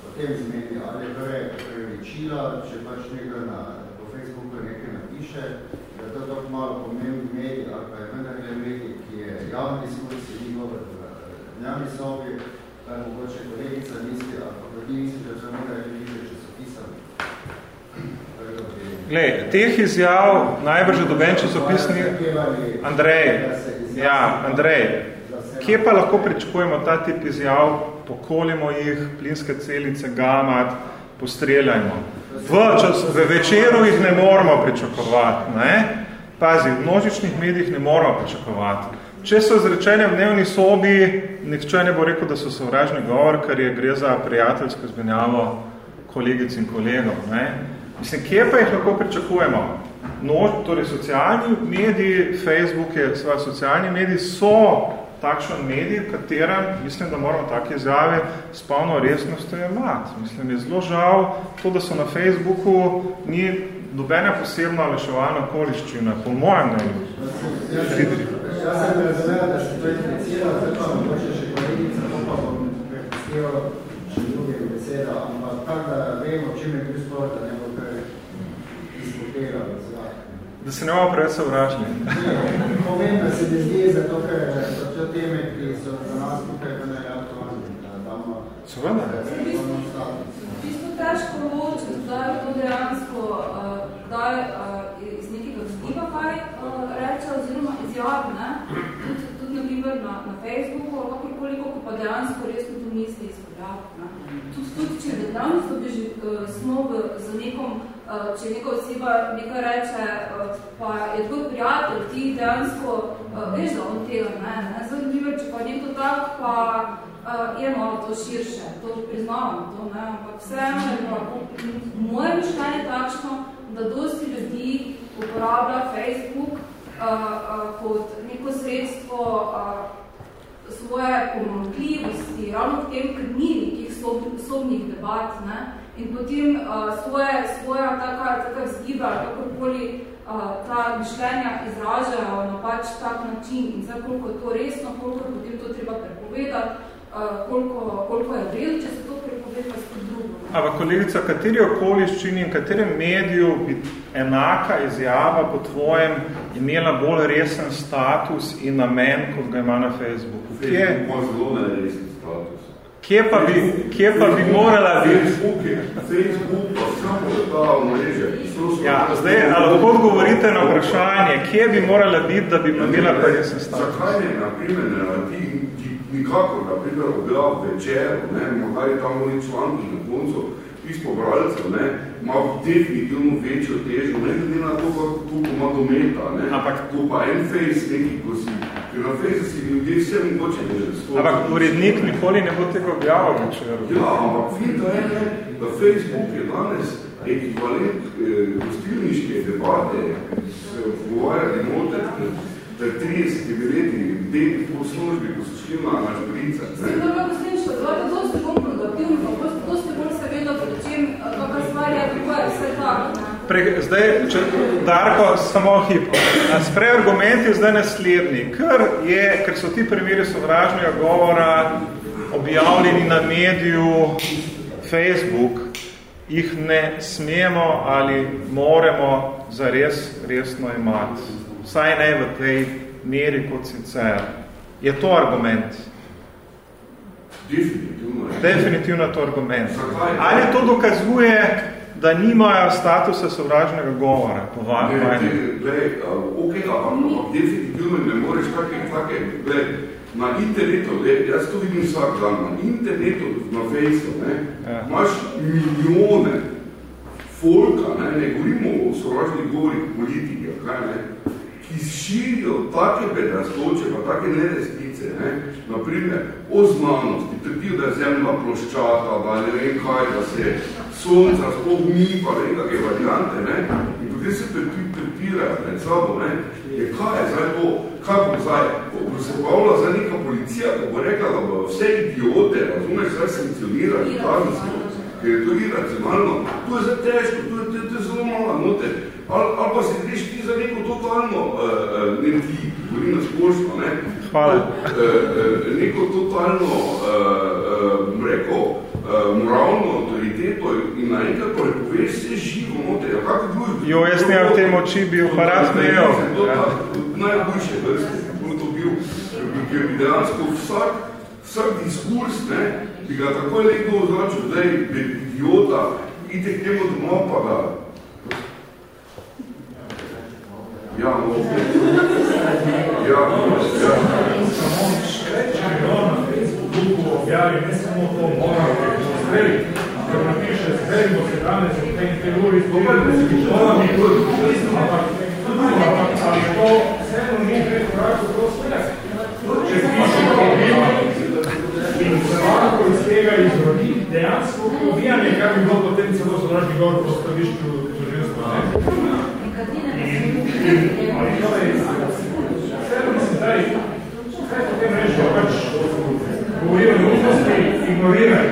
o tem zmeni, ali je torej prevečila, če pač nekaj na, po Facebooku nekaj napiše, da to tako malo pomembni medij, ali pa je vendar le medij, ki je javni diskurs in njihov v dnevni sobi, kar mogoče kolegica misli, ali pa ljudi misli, da so nekaj ljudi, če so pisali. Glej, teh izjav najbrž je doben časopisni Andrej, ja, Andrej, kje pa lahko pričakujemo ta tip izjav pokolimo jih, plinske celice, gamat, postreljajmo. V, čas, v večeru jih ne moramo pričakovati. Ne? Pazi, v množičnih medijih ne moramo pričakovati. Če so izrečene v dnevni sobi, nihče ne bo rekel, da so sovražni govor, ker je gre za prijateljsko zmenjavo kolegic in kolegov. Ne? Mislim, kje pa jih lahko pričakujemo? No, torej, socialni mediji, Facebook je, svoje socialni mediji so takšen medij, katerem mislim, da moramo take izjave s polno resnostjo imati. Mislim, je zelo žal to, da so na Facebooku ni dobena posebna oleševalna okoliščina, po mojem mnenju. Jaz sem razumela, da ste to implicirali, zdaj pa mogoče še kolegica, to pa bom prepustil še druge besede, ampak tak, da vemo, čim je bil sport, da ne bo kaj izpoteral. Da se ne bomo preveč sovražni. Povem, da se ne zdi, zato ker so to teme, ki so za nas tukaj vendar aktualni. Seveda. Čisto težko ločiti, da je to dejansko, da je iz nekega vzgiba kaj reče oziroma izjavi, ne? Tudi, tudi na primer na, na Facebooku, ali kakorkoliko, ko pa dejansko resno to misli izpoljati. Tudi, tudi če dejansko bi že smo v, za nekom Eh, če neka oseba nekaj reče, eh, pa je tvoj prijatelj, ti dejansko eh, veš, da on tega ne, ne, zanimivo, če pa nekdo tak, pa je malo to širše, to priznavam, to ne, ampak vseeno je pa moje mišljenje takšno, da dosti ljudi uporablja Facebook kot neko sredstvo svoje pomankljivosti, ravno v tem, ker ni nekih sobnih debat, ne, in potem uh, svoje, svoja taka, taka vzgiba, kakorkoli uh, ta mišljenja izražajo na pač tak način in zdaj koliko je to resno, koliko je potem to treba prepovedati, uh, koliko, koliko je vrel, če se to prepoveda, pa se drugo. Ampak kolegica, kateri okoliščini in katerem mediju bi enaka izjava po tvojem imela bolj resen status in namen, kot ga ima na Facebooku? Kje? Facebook ima zelo neresen status. Kje pa bi, kje pa bi morala biti? Facebook pa samo mreže. Ja, zdaj, ali lahko odgovorite na vprašanje, kje bi morala biti, da bi imela pa resen status? Zakaj ne, na primer, ti, ti nikako, na primer, objav večer, ne, morda je tam oni članki na koncu, pismo bralcev, ne, ima definitivno večjo težo, ne glede na to, kako ima dometa, ne, Ampak, ko pa en face neki, ko si, ker na face si ljudje vse mogoče ne že Ampak urednik nikoli ne bo tega objavil večer. Ja, ampak finta je, ne, da Facebook je danes ekvivalent eh, gostilniške debate, se pogovarjali noter, da 30 leti deti po službi, ko so šli na naš brica. Vsi dobro gostilniška debate, dosti bolj produktivno, pa dosti bolj seveda, predvsem, kakva stvar je, kako je vse tako, ne. Pre, zdaj, če, Darko, samo hip. Sprej argument je zdaj naslednji. Ker, je, ker so ti primeri sovražnega govora objavljeni na mediju Facebook, jih ne smemo ali moremo za res resno imati. Vsaj ne v tej meri kot sicer. Je to argument? Definitivno. Definitivno to argument. Ali to dokazuje, da nimajo statusa sovražnega govora, po? Ne, glej, ok, ampak definitivno ne moreš take, take, glej, na internetu, glej, jaz to vidim vsak dan, na internetu, na Facebooku, ne, ja. imaš milijone folka, ne, ne govorimo o sovražnih govorih politike, kaj ne, ki širijo take bedastoče, pa take neresnice, ne, naprimer, o znanosti, trdijo, da je zemlja ploščata, da ne vem kaj, da se sonca sploh ni, pa ne kakve variante, ne, in potem se prepirajo med sabo, ne, je kaj je zdaj to, kako zdaj, ko se pavla za neka policija, ko bo rekla, da bo vse idiote, razumeš, zdaj sankcionirati, ker je to iracionalno, to je zdaj težko, to je, to je, to je zelo malo note, ali, ali pa se greš ti za neko totalno, uh, ne ti, govorim na splošno, ne, Hvala. Uh, uh, neko totalno, uh, uh, rekel, moralno autoriteto in naenkrat prepoveš vse živo note, ja, kako družbi? Jo, jaz ne v te moči bil, pa raz ne jo. Ja. Najboljše vrste, kako to bil, ker bi dejansko vsak, vsak diskurs, ne, bi ga tako nekdo označil, zdaj, idiota, ide k temu domov, pa ga Ja, no, Ja, ja. Samo on skreće i on na Facebooku objavi ne samo to moralno, nego zreli. Kad napiše 17 te intervjuri, pogledajte se mi što. Ali to sve nije preko to sve. Če piše problema, Инструмент кој сега изроди дејанско убијање како било потенцијално со наши говор про ставишто tožilstva. Ali to je vseeno mislim, daj, kaj potem rečijo, pač govorijo neumnosti, ignorirajo.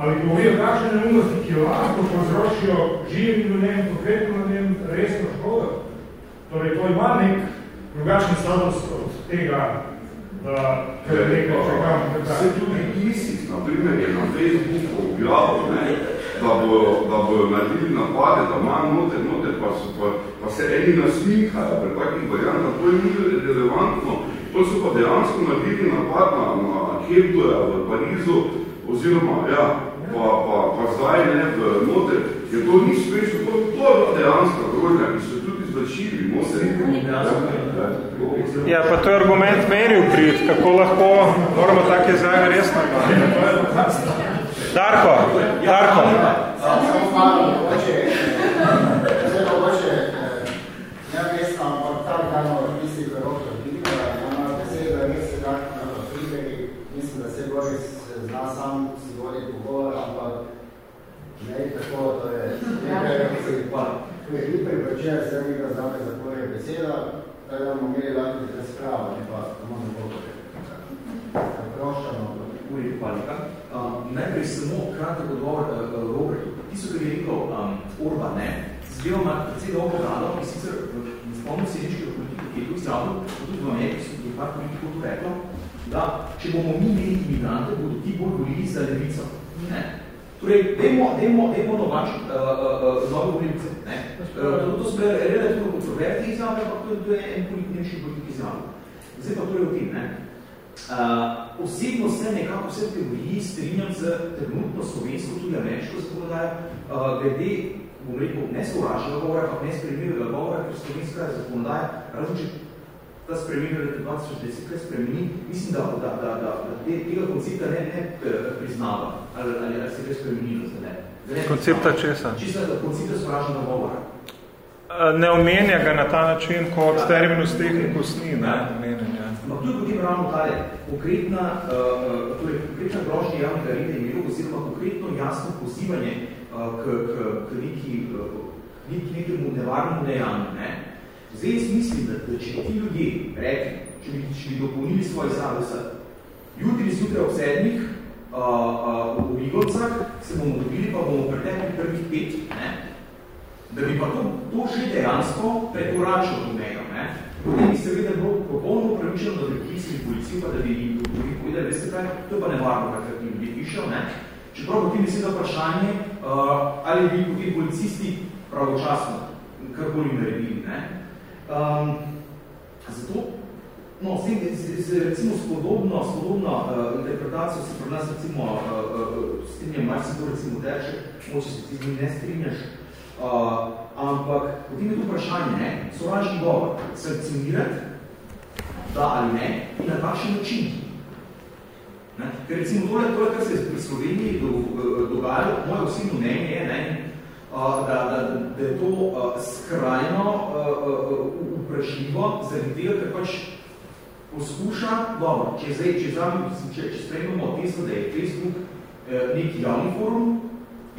Ali govorijo takšne neumnosti, ki lahko povzročijo živim ljudem, konkretno ljudem, resno škodo. Torej, to ima nek drugačen status od tega, da kar nekaj čekam. Se tudi ISIS, na primer, je na Facebooku objavil, da bojo naredili napade, da imajo noter, noter, pa, so, pa, pa se eni nasmihajo pri takih variantah, to je ni relevantno. To so pa dejansko naredili napad na, na Hebdoja v Parizu, oziroma, ja, pa, pa, pa zdaj ne v noter, je to ni smešno, to, to je dejanska grožnja, ki so tudi izvršili, noter. Ja, pa to je argument meni v prid, kako lahko moramo take izjave resno. Darko, Darko. Samo malo, mogoče, zdaj mogoče, ne vesno, ampak tak dano misli v Bibla, ja malo beseda, res se tak na Friberi, mislim, da se Boris zna sam si voli pogovor, ampak ne tako, to je nekaj, ki je hiper večer, se mi ga zname za koje beseda, tako da bomo imeli lahko razpravo, ne pa pogovor. Zaprošamo. Uri, hvala. Um, najprej samo kratek odgovor uh, Robertu. Tisto, kar je rekel um, Orban, ne, zdaj ima precej dolgo vlado, ki sicer v spomnu sredničkega politika, ki je tu izravno, tudi v Ameriki so tudi par politikov tu reklo, da če bomo mi imeli imigrante, bodo ti bolj volili za levico. Ne? Torej, dajmo, dajmo, dajmo novač uh, uh, nove volilce. Ne? Uh, to, to so relativno kontrovertne izjave, ampak to, to je en politični politik izjave. Zdaj pa torej o tem, ne? Uh, osebno se nekako vse teoriji strinjam z trenutno slovensko, tudi ameriško zakonodajo, uh, glede, bom rekel, ne sovražnega govora, pa ne spremljivega govora, ker slovenska zakonodaja, razen če ta spremljiva leta 2010 kaj spremeni, mislim, da, da, da, da, da te, tega koncepta ne, ne priznava, ali, ali, ali se kaj spremenilo zdaj ne. ne koncepta česa? Čista koncepta sovražnega govora. Ne omenja ga na ta način, kot terminus tehnikus ni, ne, omenja. Ampak tu potem ravno tale konkretna, uh, torej konkretna grožnja javnega reda in miru, oziroma konkretno jasno pozivanje uh, k, k, k neki, uh, nek, nekemu nevarnemu dejanju. Ne? Zdaj jaz mislim, da, da če ti ljudje rekli, če bi, če bi dopolnili svoje zavese, jutri zjutraj ob sedmih uh, uh, v Ligovcah se bomo dobili, pa bomo pretekli prvih pet, ne? da bi pa to, to še dejansko prekoračilo to mejo. Ne? Potem bi seveda bilo popolno upravičeno, da bi pisali policijo, pa da bi jim povedali, veste kaj, to je pa nevarno, kakrat ti ljudje pišejo, ne? Čeprav potem bi seveda vprašanje, uh, ali bi potem policisti pravočasno karkoli naredili, ne? Um, zato, no, s tem, recimo, spodobno, spodobno uh, interpretacijo se pri nas, recimo, uh, uh, strinjam, mar se to, recimo, teče, moče se ti z ne strinjaš, uh, ampak potem je to vprašanje, ne, sovražni govor, sankcionirati, da ali ne, in na kakšen način. Ne? Ker recimo tole, tole, kar se je pri Sloveniji do, dogajalo, moje osebno mnenje je, ne, da, da, da je to uh, skrajno uh, vprašljivo, zaradi tega, ker pač poskuša, dobro, če če, če, če spremljamo testo, da je Facebook uh, neki javni forum,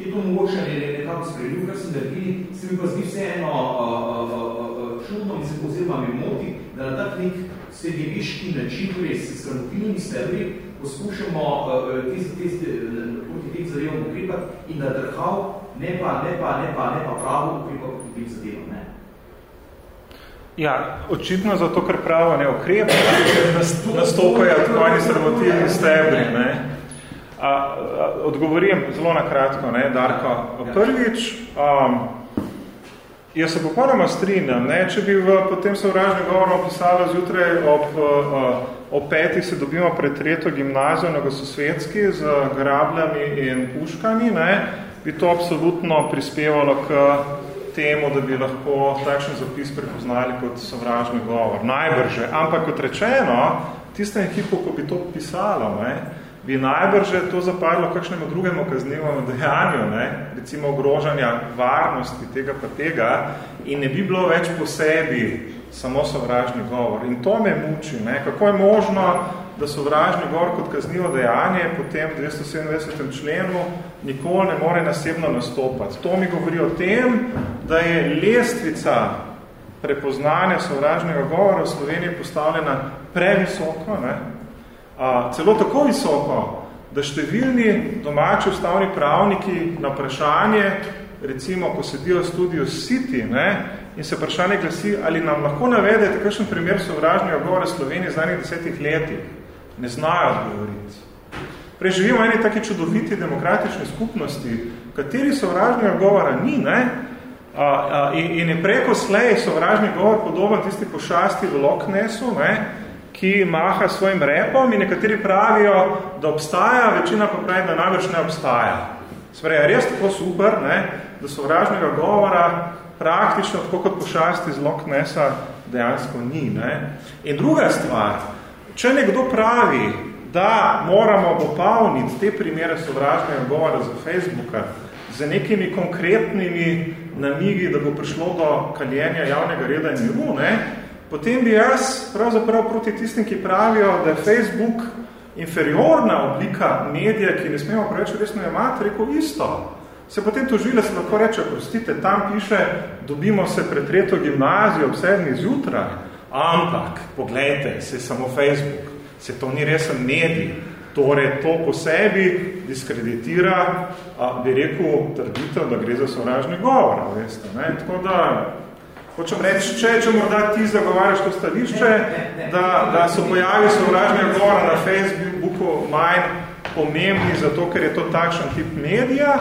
je to mogoče ne, ne, nekako spremljiv, kar sem naredili, se mi pa zdi vseeno čudno in se oziroma me moti, da na tak nek srednjeviški način, torej s sramotilnimi stebri, poskušamo proti teh zadevom ukrepati in da drhal, ne pa, ne pa, ne pa, ne pa pravo ukrepati proti teh zadevom. Ne? Ja, očitno zato, ker pravo ne ukrepa, nastopajo tako eni sramotilni stebri. Ne? A, a, odgovorim zelo na kratko, ne, Darko. Prvič, um, jaz se popolnoma strinjam, ne, če bi v potem sovražnem govorom pisalo zjutraj ob, uh, ob petih se dobimo pred tretjo gimnazijo na Gososvetski z grabljami in puškami, ne, bi to absolutno prispevalo k temu, da bi lahko takšen zapis prepoznali kot sovražni govor. Najbrže. Ampak kot rečeno, tistem ekipu, ko bi to pisalo, ne, bi najbrže to zapadlo kakšnemu drugemu kaznivemu dejanju, ne, recimo ogrožanja varnosti tega pa tega in ne bi bilo več po sebi samo sovražni govor. In to me muči, ne, kako je možno, da sovražni govor kot kaznivo dejanje potem v 297. členu nikoli ne more nasebno nastopati. To mi govori o tem, da je lestvica prepoznanja sovražnega govora v Sloveniji postavljena previsoko, ne? A, celo tako visoko, da številni domači ustavni pravniki na vprašanje, recimo, ko sedijo v studiu City, ne, in se vprašanje glasi, ali nam lahko navedete kakšen primer sovražnega govora v Sloveniji v zadnjih desetih letih, ne znajo odgovoriti. Preživimo eni taki čudoviti demokratični skupnosti, v kateri sovražnega govora ni, ne? A, a, in, in je preko slej sovražni govor podoben tisti pošasti v Loknesu, ne? Ki maha svojim repom in nekateri pravijo, da obstaja, večina pa pravi, da največ ne obstaja. Sprej, je res tako super, ne? da sovražnega govora praktično, tako kot pošasti z Loknesa, dejansko ni. Ne? In druga stvar, če nekdo pravi, da moramo dopolniti te primere sovražnega govora za Facebooka z nekimi konkretnimi namigi, da bo prišlo do kaljenja javnega reda in miru, ne, potem bi jaz pravzaprav proti tistim, ki pravijo, da je Facebook inferiorna oblika medija, ki ne smemo preveč resno imati, rekel isto. Se potem tožile se lahko reče, prostite, tam piše, dobimo se pred tretjo gimnazijo ob sedmih zjutraj, ampak, poglejte, se samo Facebook se to ni resen medij. Torej, to po sebi diskreditira, a, bi rekel, trditev, da gre za sovražni govor. Veste, ne? Tako da, Hočem reči, če, če morda ti zagovaraš to stališče, ne, ne, ne. da, da so pojavi sovražnega govora na Facebooku manj pomembni, zato ker je to takšen tip medija,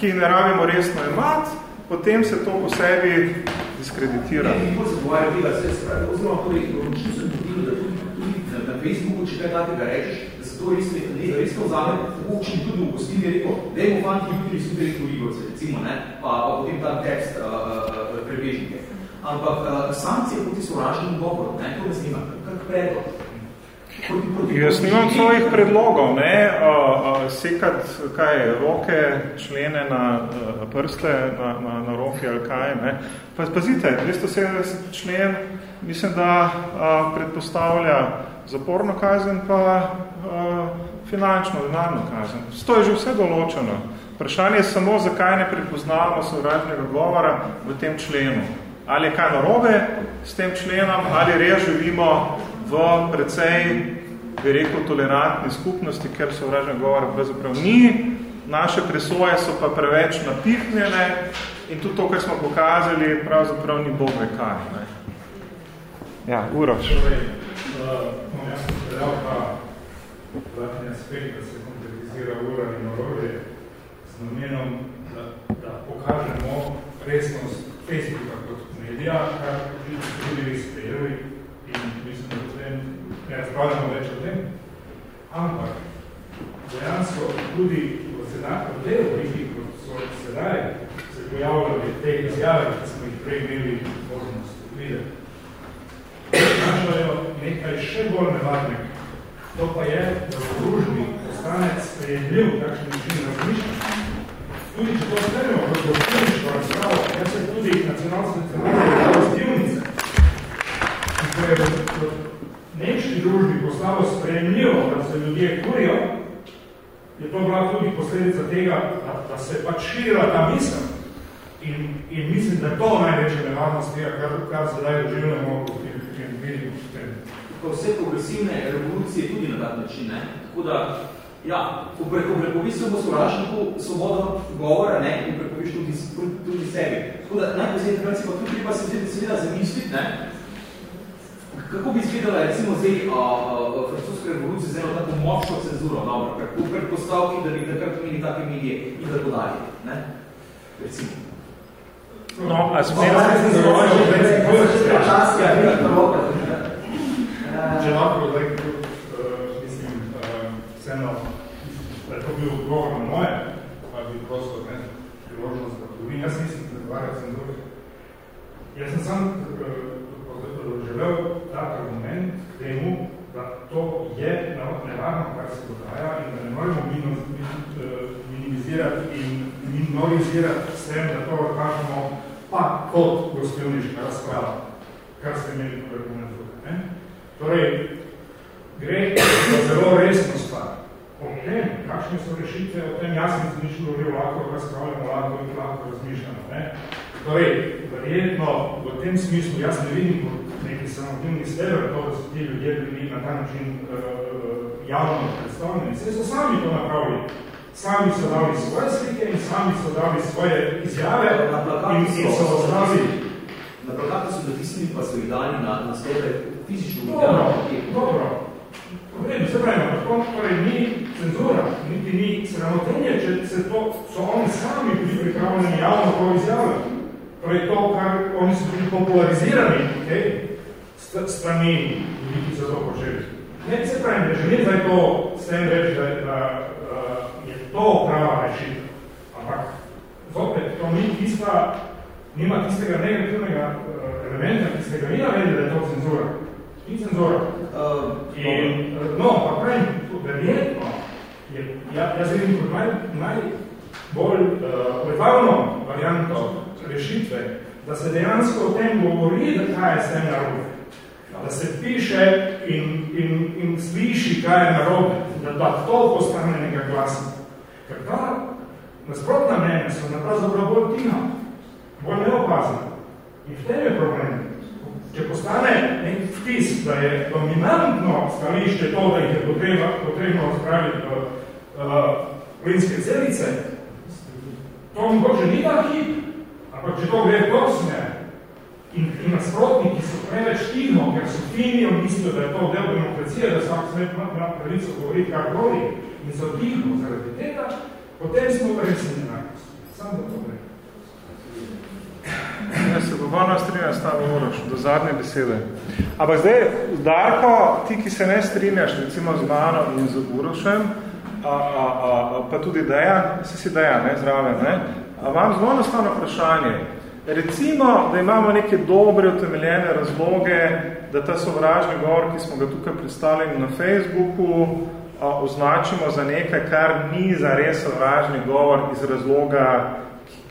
ki ne rabimo resno imati, potem se to po sebi diskreditira. Ne, kako se pogovarja bila, se spravi, oziroma torej, ročno sem potil, da tudi na, na Facebooku, če kaj takega rečeš, da se to res, ne, res to vzame, mogoče mi tudi v gostini rekel, dajmo fanti jutri, jutri rekel Igorce, recimo, ne, pa, pa potem tam tekst uh, prebežnike Ampak uh, sankcije proti sovražnim govorom, ne, to me snima, kak predlog. Proti, proti, Jaz nimam svojih predlogov, ne, uh, uh, sekat, kaj, roke, člene na uh, prste, na, na, na roki ali kaj, ne. Pa, pazite, 270 člen, mislim, da uh, predpostavlja zaporno kazen pa uh, finančno, denarno kazen. To je že vse določeno. Vprašanje je samo, zakaj ne prepoznavamo sovražnega govora v tem členu. Ali je kaj narobe s tem členom, ali res živimo v precej, bi rekel, tolerantni skupnosti, ker sovražnega govora pravzaprav ni. Naše presoje so pa preveč napihnjene in tudi to, kar smo pokazali, pravzaprav ni bobe kaj. Ne? Ja, Uroš. Uh, jaz ta dodatni aspekt, da se konkretizira ura in orožje z namenom, da, da pokažemo resnost Facebooka kot medija, kar tudi vi sprejeli in mislim, da potem ne razpravljamo več o tem. Ampak dejansko tudi v senatu del obliki, kot so sedaj se pojavljali te izjave, ki smo jih prej imeli možnost videti vnašajo nekaj še bolj nevarnega. To pa je, da v družbi ostane sprejemljiv takšen način razmišljanja. Tudi če to spremljamo kot gospodiniško razpravo, jaz se tudi nacionalno nacionalne stivnice, ki je v nemški družbi postalo sprejemljivo, da se ljudje kurijo, je to bila tudi posledica tega, da, da se pač širila ta misel. In, in mislim, da to največja nevarnost tega, kar, kar sedaj doživljamo v vidimo v tem. Pa vse progresivne revolucije tudi na tak način, ne? Tako da, ja, ko prepoviš samo sovražniku svobodo govora, ne, in prepoviš tudi, tudi sebi. Tako da, najpozaj takrat si pa tudi treba se seveda zamisliti, ne, kako bi izgledala recimo zdaj francoska revolucija z eno tako močno cenzuro, dobro, kako predpostavki, da bi takrat imeli take medije in tako dalje, ne, recimo. No, a smo imeli se zarovajo, da je čas, ja, je Če lahko, da mislim, vseeno, da je to bil odgovor na moje, pa bi prosto ne, priložnost, da tudi jaz nisem predvarjal sem drugi. Jaz sem sam želel tak argument k temu, da to je nevarno, kar se dogaja in da ne moremo minimizirati in minorizirati s tem, da to kažemo pa kot gostilniška razprava, kar ste imeli tukaj. Torej, gre za zelo resno stvar. O tem, kakšne so rešitve, o tem jaz sem nič govoril, lahko razpravljamo, lahko in lahko razmišljamo. Ne? Torej, verjetno v tem smislu, jaz ne vidim kot neki samotivni steber, to, da so ti ljudje bili na ta način uh, javno predstavljeni. Vse so sami to napravili sami so dali svoje slike in sami so dali svoje izjave in, in so odrazi. Na plakatu so natisnili pa so jih dali na, na stope fizično Dobro, dobro. Vredno, se pravimo, tako, torej mi cenzura, niti ni sramotenje, če se to, so oni sami bili pripravljeni javno to izjavljati. Torej to, kar oni so bili popularizirani, okay, strani ljudi, ki so to počeli. Ne, se pravim, da želim zdaj to s tem reči, da, da uh, je to prava rešitev. Ampak, zopet, to ni tista, nima tistega negativnega uh, elementa, ki ste ga ni navedli, da je to cenzura. Ni cenzura. Uh, In, uh, no, pa pravim, verjetno, je, ja, jaz vidim kot naj, najbolj uh, varianto rešitve, da se dejansko o tem govori, da kaj je s tem narobe. Da se piše in, in, in sliši, kaj je narobe, da, da to postane nekaj glasno. Ker ta nasprotna mnenja so napravzaprav bolj tiha, bolj neopazna. In v tem je problem. Če postane nek vtis, da je dominantno stališče to, da jih je potreba, potrebno spraviti v uh, plinske celice, to mogoče ni ta hip, ampak če to gre v to smer, in, in nasprotniki so preveč tiho, ker so finijo, mislijo, da je to del demokracije, da vsak smet ima pravico govoriti kar govori, in so tiho zaradi tega, potem smo resni enakosti. Samo da to gre. Ja, se popolno strinjam s tabo Uroš, do zadnje besede. Ampak zdaj, Darko, ti, ki se ne strinjaš recimo z mano in z Urošem, a, a, a, pa tudi Dejan, si si Dejan, ne, zraven, ne, vam zelo enostavno vprašanje. Recimo, da imamo neke dobre, utemeljene razloge, da ta sovražni govor, ki smo ga tukaj predstavljeni na Facebooku, a, označimo za nekaj, kar ni za res sovražni govor iz razloga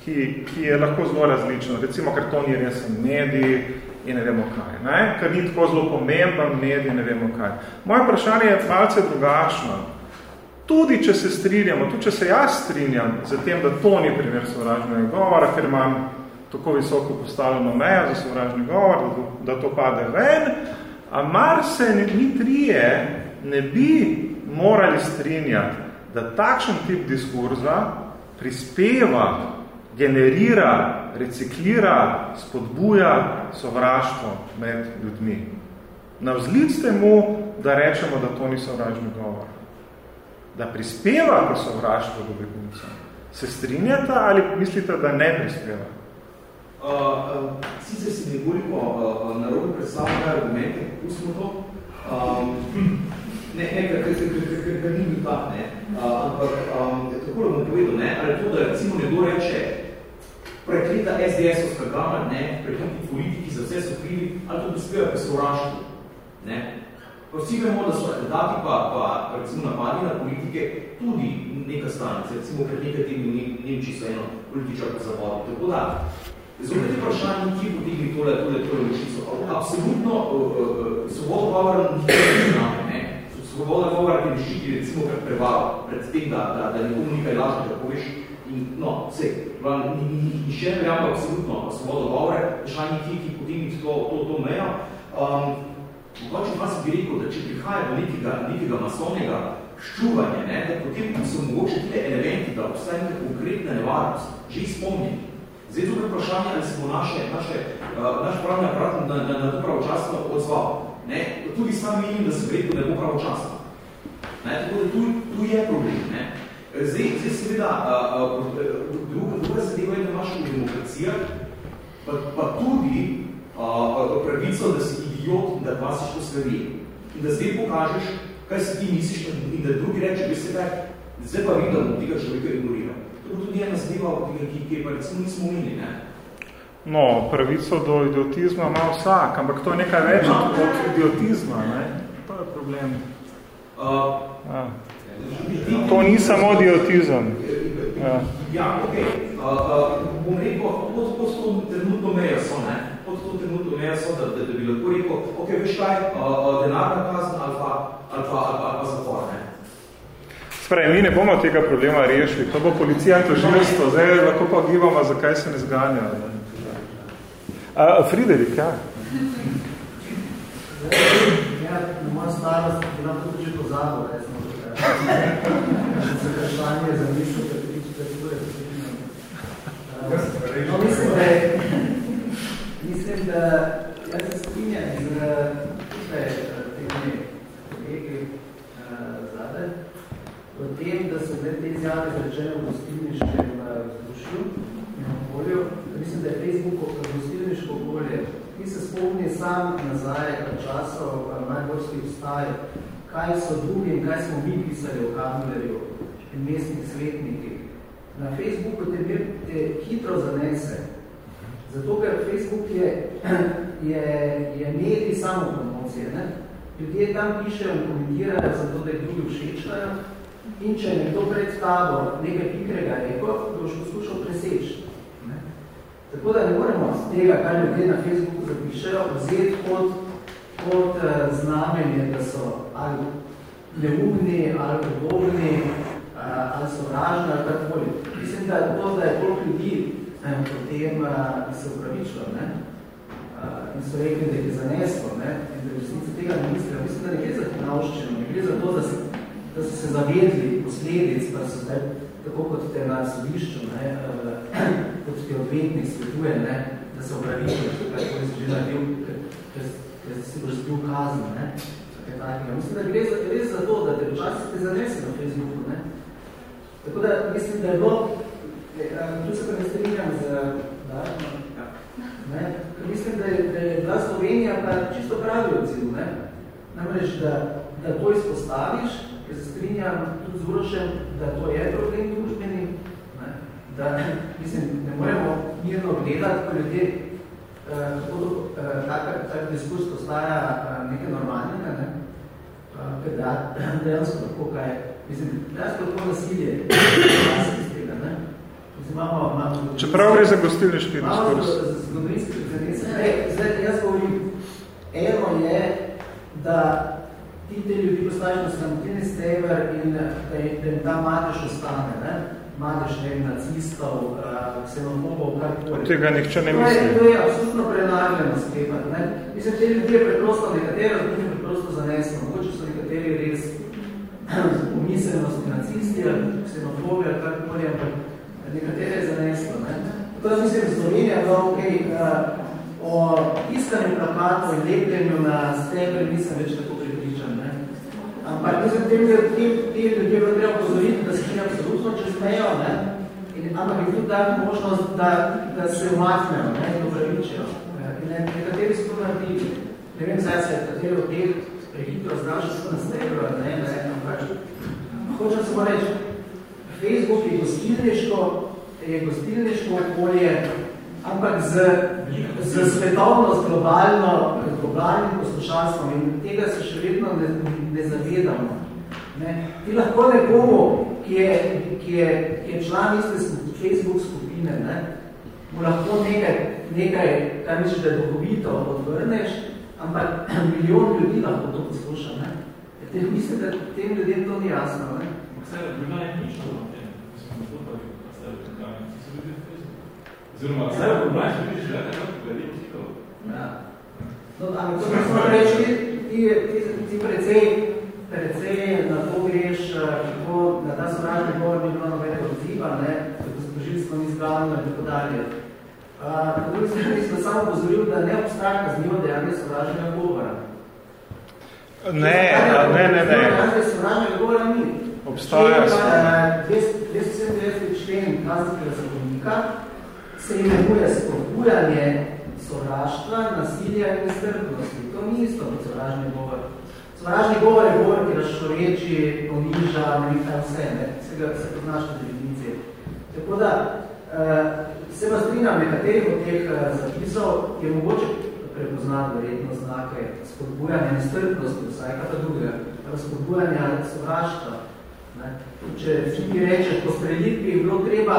ki, ki je lahko zelo različno. Recimo, ker to ni resen medij in ne vemo kaj. Ne? Ker ni tako zelo pomemben medij, ne vemo kaj. Moje vprašanje je malce drugačno. Tudi, če se strinjamo, tudi, če se jaz strinjam za tem, da to ni primer sovražnega govora, ker imam tako visoko postavljeno mejo za sovražni govor, da, da to pade ven, a mar se ne, ni trije ne bi morali strinjati, da takšen tip diskurza prispeva generira, reciklira, spodbuja sovraštvo med ljudmi. Navzlic temu, da rečemo, da to ni sovražni govor. Da prispeva k sovraštvu do begunca. Se strinjate ali mislite, da ne prispeva? Uh, uh, sicer si nekoliko uh, narobe predstavljate argumente, pustimo to. Um, ne, ne, ker ni bil tak, ne. Uh, ampak, um, tako da bom povedal, ne, ali to, da recimo nekdo reče, prekrita SDS-ovska gama, ne, prekriti politiki za vse so krivi, ali prispeva k sovraštvu. Ne. Vsi vemo, da so atentati pa, pa recimo napadi na politike tudi neka stranica, recimo pred nekaj temi Nemči so eno političarko zavodili. Tako da, zopet je vprašanje, ki podigni tole, tole, tole močico. Absolutno, uh, uh, svobodo govora nikaj ne ne. Svoboda govora te ščiti, recimo, kar preval, pred tem, da, da, da nekomu nekaj lažno, da poveš, in no, vse, nišče ne verjamo absolutno svobodo govore, vprašanje ki, ki potegniti to, to, to mejo. Um, mogoče vas bi rekel, da če prihaja do nekega, nekega masovnega ščuvanja, ne, da potem so mogoče tile elementi, da obstaja nekaj konkretna nevarnost, že izpomnjeni. Zdaj je tukaj vprašanje, ali smo naše, naše, uh, naš pravni aparat na, na, na to pravočasno odzval. Ne? Tudi sam menim, da se da ne bo pravočasno. Ne? Tako da tu, tu je problem. Ne? Zdaj, zdaj seveda, druga, druga zadeva je, da imaš v demokracija, pa, pa tudi uh, pravico, da si idiot in da glasiš po stvari. In da zdaj pokažeš, kaj si ti misliš in da drugi reče, bi se tak, zdaj pa vidim, da bom tega človeka ignoriral. To bo tudi ena zadeva, ki, ki pa recimo nismo umili, ne? No, pravico do idiotizma ima vsak, ampak to je nekaj več no. od idiotizma, ne? To je problem. Uh, ja. To ni samo idiotizem. Ja, ja ok. Uh, uh, bom rekel, pod, pod to trenutno mejo so, ne? Pod to trenutno mejo so, da, da, da bi lahko rekel, ok, veš kaj, uh, denarna kazn ali pa, ali pa, ali pa, ali pa zapor, ne? Sprej, mi ne bomo tega problema rešili, to bo policija in tožilstvo, zdaj lahko pa gibamo, zakaj se ne zganja. Uh, Friderik, ja. Ja, na moja starost bi nam tudi že pozabil, da smo vprašanje za misel, da ti tiče ture, No, mislim, da mislim, da jaz se strinjam z tega kolegi zadaj. V te izjave zrečene v gostilniškem vzdušju in okolju, mislim, da je Facebook gostilniško okolje. Ti se spomni sam nazaj časov najboljskih vstaj, kaj so drugi in kaj smo mi pisali v Kamlerju in mestnih svetnikih. Na Facebooku te, te hitro zanese. Zato, ker Facebook je, je, je medij samo promocije. Ne? Ljudje tam pišejo in komentirajo, zato da jih drugi všečajo. In če je nekdo pred tabo nekaj pikrega rekel, to boš poskušal preseči. Ne? Tako da ne moremo z tega, kar ljudje na Facebooku zapišejo, vzeti kot, kot uh, znamenje, da so ali neumni, ali podobni, ali so vražni, ali kakoli. Mislim, da je to, da je koliko ljudi um, potem uh, se upravičilo, ne? In so rekli, da je zaneslo, ne? in da resnice tega ne mislijo. Mislim, da ne gre za hinavščino, ne gre za to, da se da so se zavedli posledic, pa so zdaj, tako kot te na sodišču, ne, kot ti odvetnik svetuje, ne, da se obravijo, kaj si že naredil, ker si boš zbil kazen. Ne, mislim, da gre za, gre za to, da te včasih te zanese na Facebooku. Ne. Tako da mislim, da je bilo, tu se pa ne strinjam z da, ne, ker mislim, da je, da je bila Slovenija pa čisto pravi odziv. Ne. Namreč, da, da to izpostaviš, ker se strinjam tudi z Urošem, da to je problem družbeni, da mislim, ne moremo mirno gledati, ko ljudje eh, eh, tak, tak diskurs postaja eh, nekaj normalnega, ne? Ker da, dejansko lahko kaj, mislim, dejansko lahko nasilje, tega, ne? Mislim, imamo, imamo, Čeprav gre za gostilniški diskurs. Zgodovinski. Zdaj, jaz govorim, eno je, da ti te ljudi postaviš na sramotini stever in da, da jim ta madež ostane, ne? madež ne nacistov, uh, ksenofobov, karkoli. Od tega nihče ne misli. To je, je absolutno prenagljeno sklepati. Mislim, te ljudje preprosto, nekateri ljudi preprosto zaneslo. Mogoče nekateri res umiselnosti nacisti, ksenofobija, karkoli, ampak nekateri je zaneslo. Ne? Tako da mislim, Slovenija, da okay, uh, o iskanju plakatov in lepljenju na steber nisem več tako Ampak mislim, tem, te, te ljudje bo treba pozoriti, da se še absolutno čez mejo, ne? In, ampak je tudi dati možnost, da, da se umaknejo ne? in upravičijo. In ne, nekateri so to naredili. Ne vem, zdaj se kateri od teh prehitro zdražil so na stebro, ne, ne, ampak hočem samo reči, Facebook je gostilniško, je gostilniško okolje, ampak z, z svetovno, z globalno, globalnim poslušalstvom in tega se še vedno ne, ne zavedamo. Ne? Ti lahko nekomu, ki je, ki je, ki je član iste skup, Facebook skupine, ne? mu lahko nekaj, nekaj, kar misliš, da je duhovito, odvrneš, ampak milijon ljudi lahko to posluša. Ne? Te, mislim, da tem ljudem to ni jasno. Ne? Vse bila je nično na tem, ko smo to pa vse je tukaj, si se ljudi v Facebooku. Oziroma, vse je v mlajši ljudi že nekaj, kako gledam tikov. Ja. No, ampak to smo reči, ti, ti, ti precej, precej na to greš, kako na ta sovražni govor ni bilo nobenega odziva, ne, kako se tožilstvo ni zglavno in tako dalje. Uh, mislim, mislim, samo pozoril, da ne obstaja kaznivo dejanje sovražnega govora. Ne, ne, ne, ne. Sovražnega govora ni. Obstaja. 297. člen kaznskega zakonika se imenuje spodbujanje sovraštva, nasilja in nestrpnosti. To ni isto kot sovražni govor. Sovražni govor je govor, ki razšoreči, poniža, ne vse, ne? Vsega se poznaš na definicije. Tako da, uh, se vas strinjam, nekaterih od teh uh, zapisov je mogoče prepoznati verjetno znake spodbujanja nestrpnosti, vsaj kaj ta drugega, spodbujanja sovraštva. Če ti rečeš, po strelitvi je bilo treba,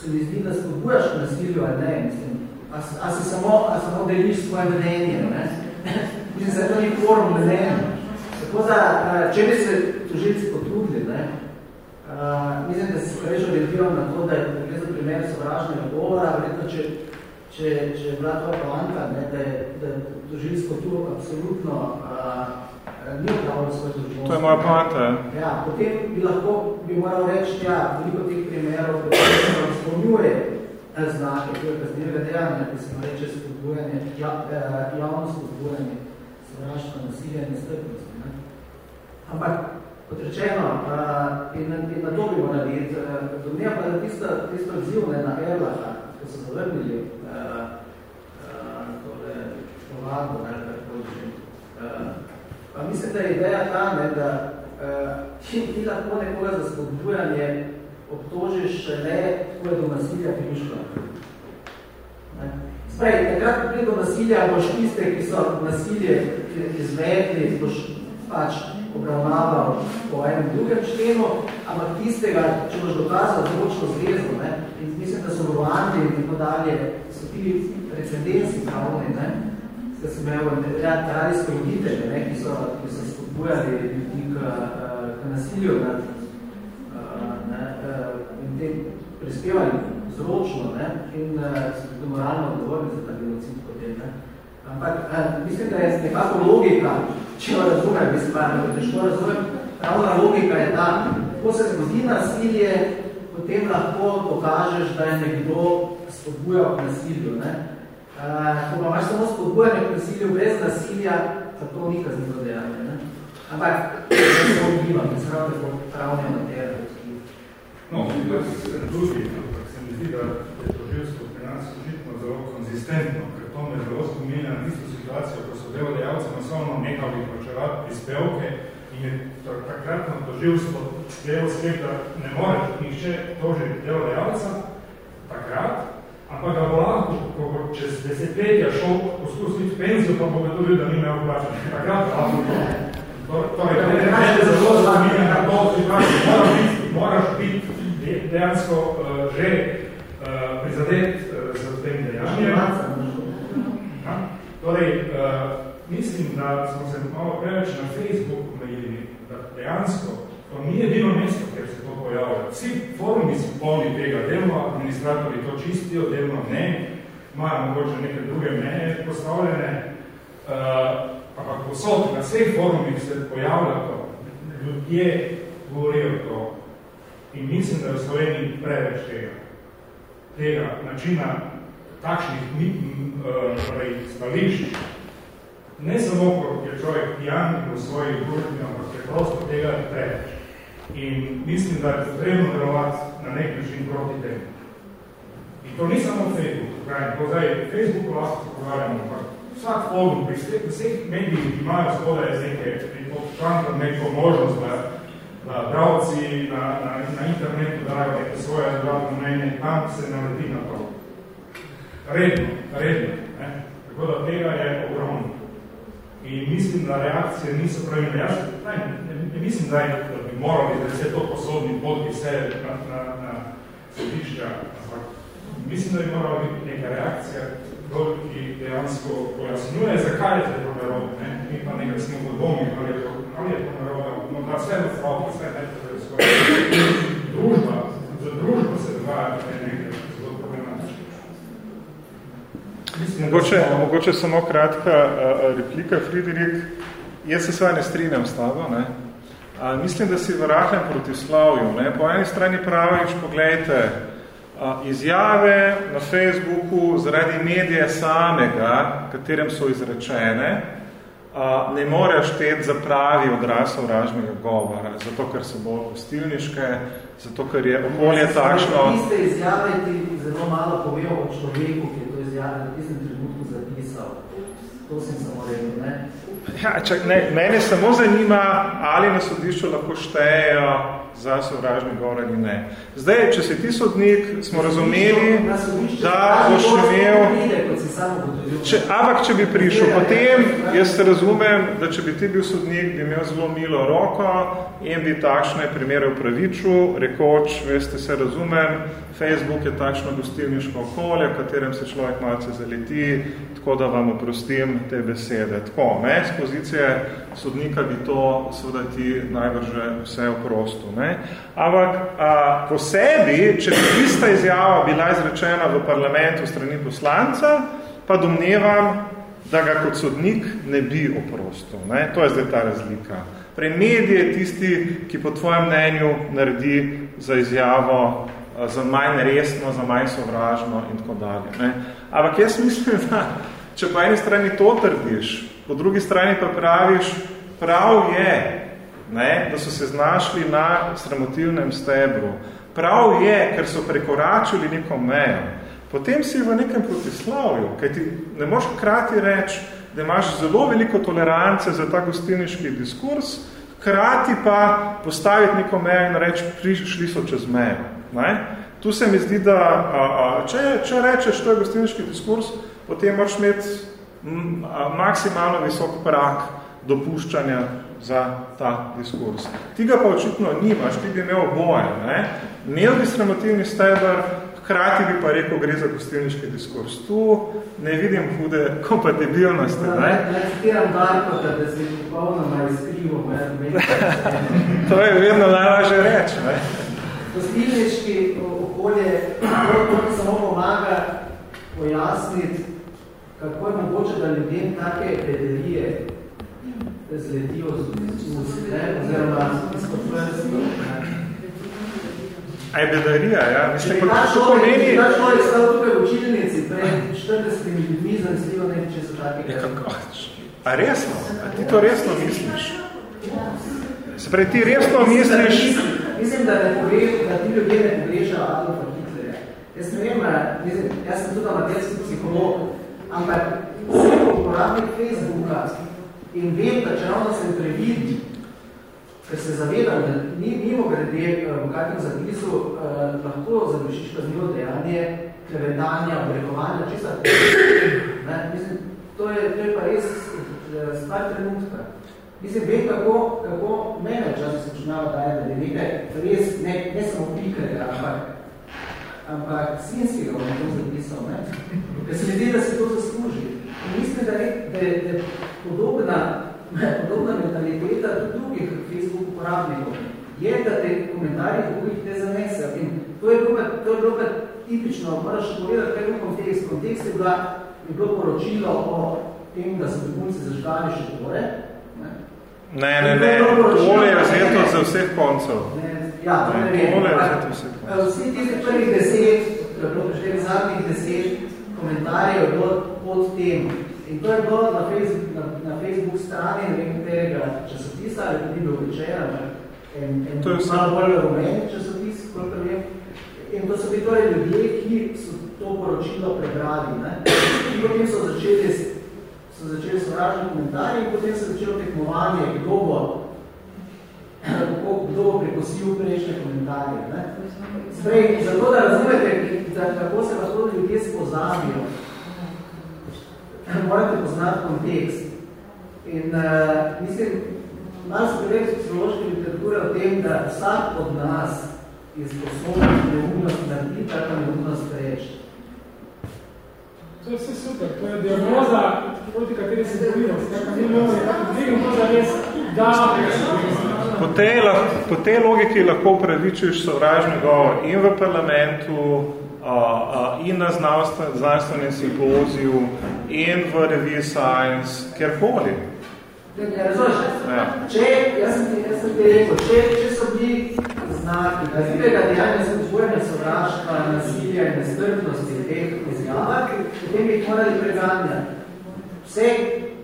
se mi zdi, da spodbujaš nasilju ali ne, mislim, a, a si samo, a samo deliš svoje vedenje, ne? Mislim, se to ni forum vedenja. Tako da, če bi se tožilci ne, uh, mislim, da se preveč orientiral na to, da je gre za primer sovražnega govora, verjetno, če, če, če je bila to poanta, ne, da je, da je tožilsko tu absolutno uh, ni upravljeno svoje tožilstvo. To je moja poanta, ja. Ja, potem bi lahko, bi moral reči, ja, veliko teh primerov, da se razpolnjuje znake, to je kaznivega dejanja, ki se reče spodbujanje, ja, javno spodbujanje sovraštva, nasilja in nestrpnosti. Ne? Ampak Kot rečeno, uh, in, in na to bi morali narediti, uh, domnevam pa, da tisto, tisto odziv ne, na Erlaha, ko so zavrnili uh, uh, tole povado, ne, tako uh, pa mislim, da je ideja ta, ne, da uh, ti, ti lahko nekoga za spodbujanje obtožiš le, ko je do nasilja prišlo. Sprej, takrat, ko pride do nasilja, boš tiste, ki so nasilje izvedli, boš pač obravnaval po enem drugem členu, ampak tistega, če boš dokazal zvočno zvezo, ne, in mislim, da so v Ruandi in tako dalje, so ti precedenci pravni, ne, da sem imel radijske voditelje, ne, ki so, ki so spodbujali ljudi k, k nasilju nad, ne, in te prispevali zročno ne, in so tudi moralno odgovorni za ta genocid potem. Ne. Ampak mislim, da je nekako logika, če jo razumem, mislim, pa ne težko razumem, pravna logika je ta, ko se zgodi nasilje, potem lahko pokažeš, da je nekdo spodbujal k nasilju. Ne? Uh, ko pa imaš samo spodbujanje k nasilju brez nasilja, pa to ni kaznivo dejanje. Ne? Ampak, da se odbivam, da se pravi, da pravne materije. No, tudi, ampak se mi zdi, da je tožilstvo pri nas užitno zelo konzistentno, me zelo spominja na tisto situacijo, ko so delodajalci masovno nehali plačevati prispevke in je takratno doživstvo delo sklep, da ne more nišče tožiti delodajalca takrat, ampak ga bo lahko, ko bo čez desetletja šel poskusiti penzijo, pa bo ga tudi, da ni imel plačati. Takrat lahko to. Torej, to je nekaj zelo spominja na to situacijo. Moraš biti, moraš biti dejansko uh, že uh, prizadet uh, za tem dejanjem. Torej, uh, mislim, da smo se malo preveč na Facebooku omejili, da dejansko to ni edino mesto, kjer se to pojavlja. Vsi forumi so polni tega, delno administratori to čistijo, delno ne, imajo mogoče neke druge mnenje postavljene, uh, ampak posod na vseh forumih se pojavlja to, ljudje govorijo to. In mislim, da je v Sloveniji preveč tega, tega načina takšnih uh, stališč, ne samo, ko je človek pijan v svoji družbi, ampak je prosto tega preveč. In mislim, da je potrebno delovati na nek način proti temu. In to ni samo Facebook, pravim, to zdaj Facebooku lahko pogovarjamo, ampak vsak forum, pri vseh medijih imajo spodaj neke, neko možnost, da, da bravci na, na, na internetu dajo neke svoje zdravno mnenje, tam se naleti na to redno, redno. Ne? Tako da tega je ogromno. In mislim, da reakcije niso pravilne. Jaz ne, ne, ne mislim, da, je, da bi morali, da vse to posodni podki se na, na, na sodišča. Mislim, da bi morala biti neka reakcija, ki dejansko pojasnjuje, zakaj je to narobe. Ne? Mi pa nekaj smo domu, ali je to, ali je to narobe. No, da vse v stavku, vse ne, to je skoro. Družba, za družbo se dogaja nekaj Mogoče, mogoče samo kratka uh, replika, Friderik. Jaz se svaj ne strinjam s tabo. Ne? Uh, mislim, da si v rahlem protislavju. Ne? Po eni strani praviš, pogledajte, uh, izjave na Facebooku zaradi medije samega, katerem so izrečene, uh, ne morejo šteti za pravi odraz sovražnega govora, zato ker so bolj hostilniške, zato ker je okolje takšno. Tiste izjave ti zelo malo povejo o človeku, ki izjave na tistem trenutku zapisal. To sem samo rekel, ne? Ja, čak, ne, mene samo zanima, ali na sodišču lahko štejejo za sovražni govor ali ne. Zdaj, če si ti sodnik, smo razumeli, da boš imel... Če, ampak, če bi prišel potem, jaz se razumem, da če bi ti bil sodnik, bi imel zelo milo roko in bi takšne primere upravičil, rekoč, veste, se razumem, Facebook je takšno gostilniško okolje, v katerem se človek malce zaleti, tako da vam oprostim te besede. Tako, ne, z pozicije sodnika bi to seveda ti najbrže vse oprostil. Ne. Ampak a, po sebi, če bi tista izjava bila izrečena v parlamentu strani poslanca, pa domnevam, da ga kot sodnik ne bi oprostil. Ne. To je zdaj ta razlika. Prej medij je tisti, ki po tvojem mnenju naredi za izjavo za manj resno, za manj sovražno in tako dalje. Ne. Ampak jaz mislim, da če po eni strani to trdiš, po drugi strani pa praviš, prav je, ne, da so se znašli na sramotilnem stebru. Prav je, ker so prekoračili neko mejo. Potem si v nekem protislavju, kaj ti ne moš krati reči, da imaš zelo veliko tolerance za ta gostilniški diskurs, krati pa postaviti neko mejo in reči, prišli so čez mejo. Ne? Tu se mi zdi, da a, a, če, če rečeš, to je gostilniški diskurs, potem moraš imeti maksimalno visok prak dopuščanja za ta diskurs. Ti ga pa očitno nimaš, ti bi imel boje. Ne? Imel bi sramotivni steber, hkrati bi pa rekel, gre za gostilniški diskurs. Tu ne vidim hude kompatibilnosti. Ne, ne citiram Darko, da se popolnoma izkrivo. to je vedno najlažje reči. Ne? Gostilniški okolje to samo pomaga pojasniti, kako je mogoče, da ljudem take pederije zletijo z ust, oziroma izpod prstov. A je bedarija, ja? Mislim, Če bi ta človek, ta človek stal tukaj v učilnici pred 40 ljudmi, zanesljivo ne če so take. Ja, kako? A resno? A ti to resno misliš? Se pravi, ti resno misliš... Mislim, da, ne pove, da ti ljudje ne pogrešajo Adolfa Hitlerja. Jaz ne vem, mislim, jaz sem tudi amaterski psiholog, ampak sem uporabnik Facebooka in vem, da če ravno sem previd, ker se zavedam, da ni mimo grede v kakvim zapisu eh, lahko završiš kaznivo dejanje, klevetanja, obrekovanja, čista. Ne, mislim, to je, to je pa res stvar trenutka. Mislim, vem, kako, kako mene včasih se počinjava daje, da je nekaj res, ne, ne samo pikrega, ampak, ampak svinskega bom to zapisal, ne? Ker se mi zdi, da se to zasluži. In mislim, da je, da je, da je podobna, podobna mentaliteta tudi drugih Facebook uporabnikov. Je, da te komentarji drugih te zanesejo. In to je bilo, to je bilo tipično, moraš povedati, kaj je kontekst. Kontekst je, bila, je bilo poročilo o tem, da so begunci zažgali še tvore, Ne, ne, ne, tole je vzeto za vseh koncev. Ja, ne. Tole je vzeto vseh koncev. Vsi tiste prvih deset, prešteli zadnjih deset komentarjev je bilo pod tem. In to je bilo na Facebook, na, na Facebook strani ne vem katerega časopisa, ali tudi bil večera, en, en to je malo bolj rumeni časopis, koliko vem. In to so bili torej ljudje, ki so to poročilo prebrali. Ne? In potem so začeli so začeli sovražni komentarji in potem se začelo tekmovanje, kdo bo, kdo bo prekosil prejšnje komentarje. Ne? Sprej, zato da razumete, da kako se lahko ljudje spozabijo, morate poznati kontekst. In uh, mislim, malo se preveč psihološke literature o tem, da vsak od nas je sposoben neumnost narediti, tako neumnost reči. To je vse super, to je diagnoza, proti kateri se borimo. Skakaj, mi nekako dvigem to zares, da... Po tej, po tej logiki lahko upravičiš sovražni govor in v parlamentu, in na znanstvenem simpoziju, in v reviji Science, kjerkoli. Ne, ne razumeš, ja. če, jaz sem ti, jaz sem ti rekel, če, če so bili znaki, da zbirega dejanja se vzbojene sovraštva, nasilja in nestrpnosti teh izjavah, potem bi jih morali preganjati. Vse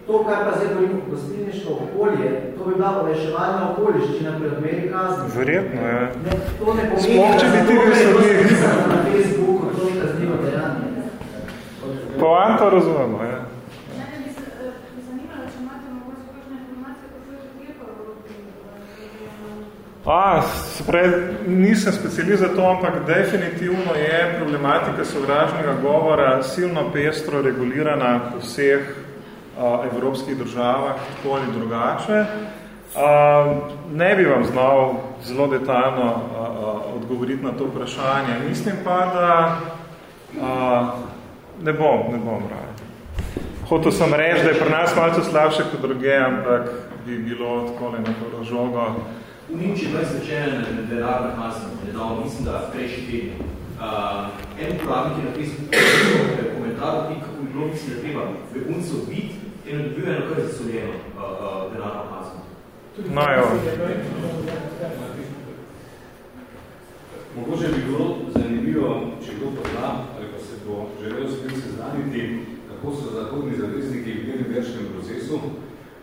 to, kar pa zdaj govorimo gostilniško okolje, to bi bila poveševalna okoliščina pri odmeri kazni. Verjetno, ja. Ne, to ne pomeni, Sploh, če bi ti bil sodnik. na Facebooku, to ni kaznivo dejanje. Poanta razumemo, ja. A, spred, nisem specialist za to, ampak definitivno je problematika sovražnega govora silno pestro regulirana v vseh a, evropskih državah, tako ali drugače. A, ne bi vam znal zelo detaljno odgovoriti na to vprašanje. Mislim pa, da a, ne bom, ne bom raje. Hotel sem reči, da je pri nas malce slabše kot druge, ampak bi bilo takole na to razžogo. V Nemčiji je zvečeren denarna kazna, nedavno, mislim, da prejšnji teden. Uh, en uporabnik je na Facebooku komentar, kako bi bilo, mislim, da treba beguncev biti in dobil eno kar zasoljeno uh, uh, denarno kazno. No, jo. Mogoče bi bilo zanimivo, če kdo pozna, ali pa se bo želel s tem seznaniti, kako so zahodni zavezniki v tem procesu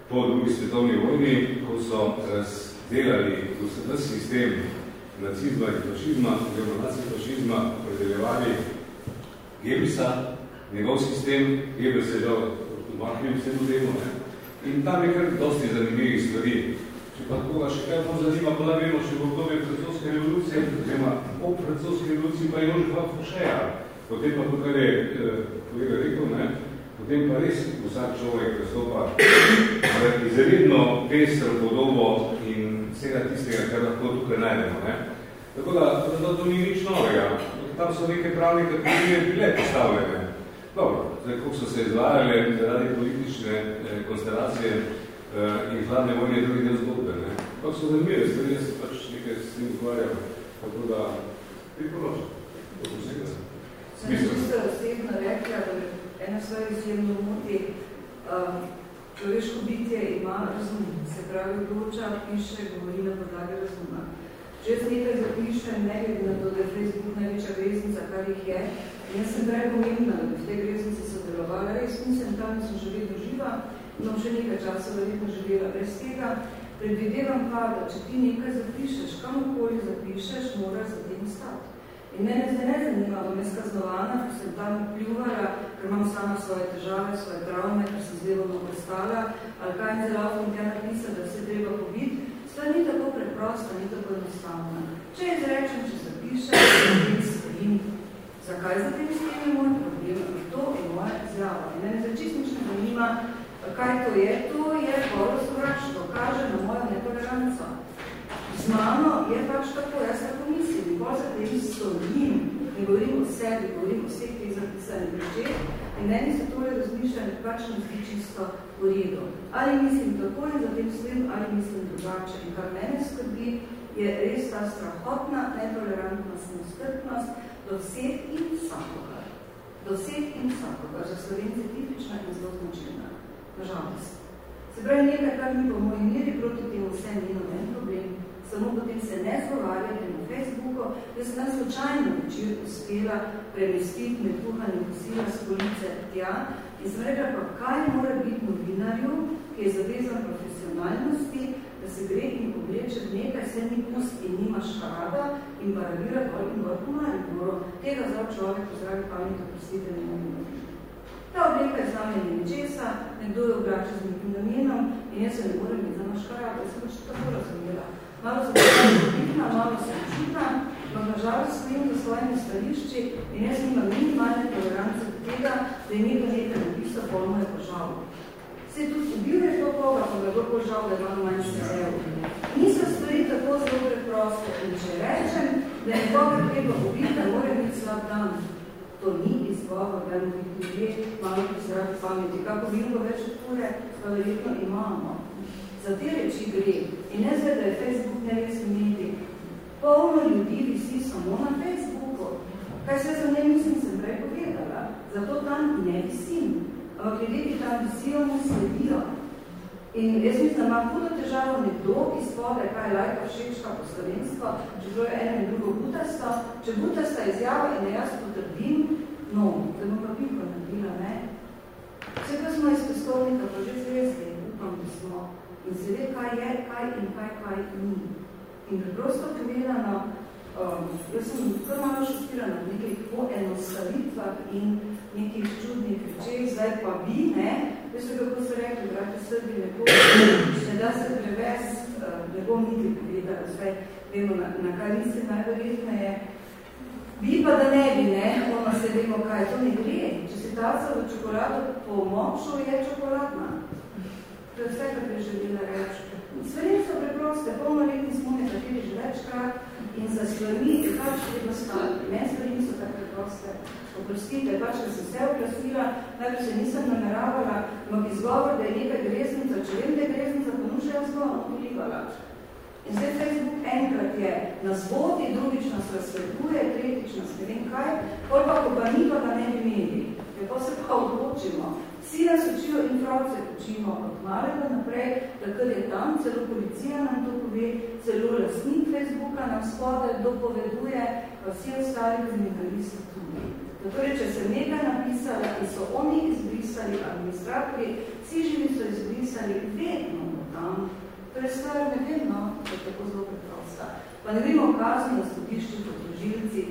po drugi svetovni vojni, ko so raz, delali v sistem nacizma in fašizma, oziroma nacifašizma, predeljevali Gebisa, njegov sistem, Gebis je dal umaknil vse to demo, ne? in tam je kar dosti zanimivih stvari. Če pa koga še kaj bolj zanima, pa da vemo še v obdobju francoske revolucije, oziroma po francoske revoluciji pa je Jožefa Fošeja, potem pa tukaj je eh, kolega rekel, ne? potem pa res vsak človek prestopa izredno pestro podobo in vsega tistega, kar lahko tukaj najdemo. Ne? Tako da, da to ni nič novega. Tam so neke pravne kategorije bile postavljene. Dobro, zdaj, kako so se izvajale zaradi politične eh, konstelacije eh, in hladne vojne je drugi del zgodbe. Ne? Pa so zanimive, stvari se pač nekaj s tem ukvarjam. Tako da, priporočam. Sem čisto osebno rekla, da ena stvar izjemno moti. Um, človeško bitje ima razum, se pravi odloča, piše, govori na podlagi razuma. Če jaz nekaj zapišem, ne glede na to, da je Facebook največja greznica, kar jih je, jaz sem prej pomembna, da bi v tej greznici sodelovala, res mislim, tam sem že vedno živa, imam še nekaj časa verjetno živela brez tega. Predvidevam pa, da če ti nekaj zapišeš, kamokoli zapišeš, moraš za tem stati. Mene zdaj ne zanima, bom jaz kaznovana, ko sem tam pljuvala, ker imam sama svoje težave, svoje travme, ker sem zdaj bomo prestala, ali kaj in zelo bom tja napisala, da se treba pobiti. Stvar ni tako preprosta, ni tako enostavna. Če izrečem, če zapišem, in stojim, zakaj za tem stojim je moj problem? To je moja izjava. In mene zdaj čist nič ne zanima, kaj to je. To je sovraštvo, kaže na mojo netoleranco. Z mano je pač tako, jaz tako mislim, bolj za tem stojim, ne govorim o sebi, govorim o vseh teh zapisanih rečeh, in meni se tole razmišljanje pač ne zdi čisto v redu. Ali mislim tako in za tem stojim, ali mislim drugače. In kar mene skrbi, je res ta strahotna netolerantnost, nestrpnost do vseh in vsakogar. Do vseh in vsakogar, za Slovence tipična in zelo značilna. Nažalost. Se pravi nekaj, kar ni po moji miri proti temu vse ni noben problem, samo potem se ne zgovarjate na Facebooku, da sem slučajno večer uspela premestiti med kuhanjem posila s police tja in sem rekla, pa kaj mora biti novinarju, ki je zavezan profesionalnosti, da se gre in obleče nekaj, se ni pust in nima šarada in paravira dol in gor po Mariboru. Tega zelo človek po zdravi pameti oprostite ne moramo. Ta obleka je znamenje ničesa, nekdo je obrača z nekim namenom in jaz se ne morem biti za maškarada, jaz sem pač tako razumela. Malo pitna, malo sem čutna, ampak nažalost stojim za svojimi stališči in jaz nimam minimalne tolerance od tega, da je nekdo nekaj napisal, polno je požal. Se tudi ubil je to koga, pa ga je požal, da je malo manj sezel. Niso stvari tako zelo preproste in če rečem, da je koga treba ubiti, da mora biti slab dan. To ni izgovor, da bi ljudje malo prisrati pameti. Kako bi imamo več odpore, pa verjetno imamo. Za te reči gre. In ne zdaj, da je Facebook neresni medij. Polno ljudi visi samo na Facebooku. Kaj se za ne mislim, sem prej povedala. Zato tam ne visim. Ampak ljudje, ki tam visijo, mu sledijo. In jaz mislim, da ima hudo težavo nekdo, ki spode, kaj je lajka všečka po slovenstvo, če to je eno in drugo butasto. Če butasta izjava in jaz potrdim, no, da bom pa piko naredila, ne. Vse, ko smo iz pestovnika, pa že zvezdi, upam, da smo. In se ve, kaj je, kaj in kaj, kaj ni. In preprosto povedano, um, jaz sem kar malo šokirana v nekih poenostavitvah in nekih čudnih rečeh, zdaj pa vi, ne, veste, kako so rekli, brate Srbi, neko, ne da se prevez, uh, ne bom niti povedala, zdaj vemo, na, na kaj mislim najverjetneje, Vi pa da ne bi, ne, ono se vemo, kaj to ne gre. Če si taca v čokolado po moču, je čokoladna. To je vse, kar bi želela reči. Stvari so preproste, polnoletni smo nekateri že večkrat in za stvarmi je pač stati. Ne, stvari niso tako preproste. Oprostite, pač, da sem se oglasila, najprej se nisem nameravala, ampak izgovor, da je nekaj greznica, če vem, da je greznica, pa nuša jaz zelo odlivala. In zdaj Facebook enkrat je nas vodi, drugič nas razsvetuje, tretjič nas ne vem kaj, pol pa, ko pa ni, pa ga ne bi imeli. Kako se pa odločimo? Vsi nas učijo in pravce učimo od malega naprej, takrat je tam, celo policija nam to pove, celo lastnik Facebooka nam spode dopoveduje, pa vsi ostali kriminalisti tudi. Torej, če sem nekaj napisala in so oni izbrisali, administratorji, vsi živi so izbrisali, vedno tam Torej, stvar ne vem, no, da je tako zelo preprosta. Pa ne vemo kazni na sodišču, po tožilci.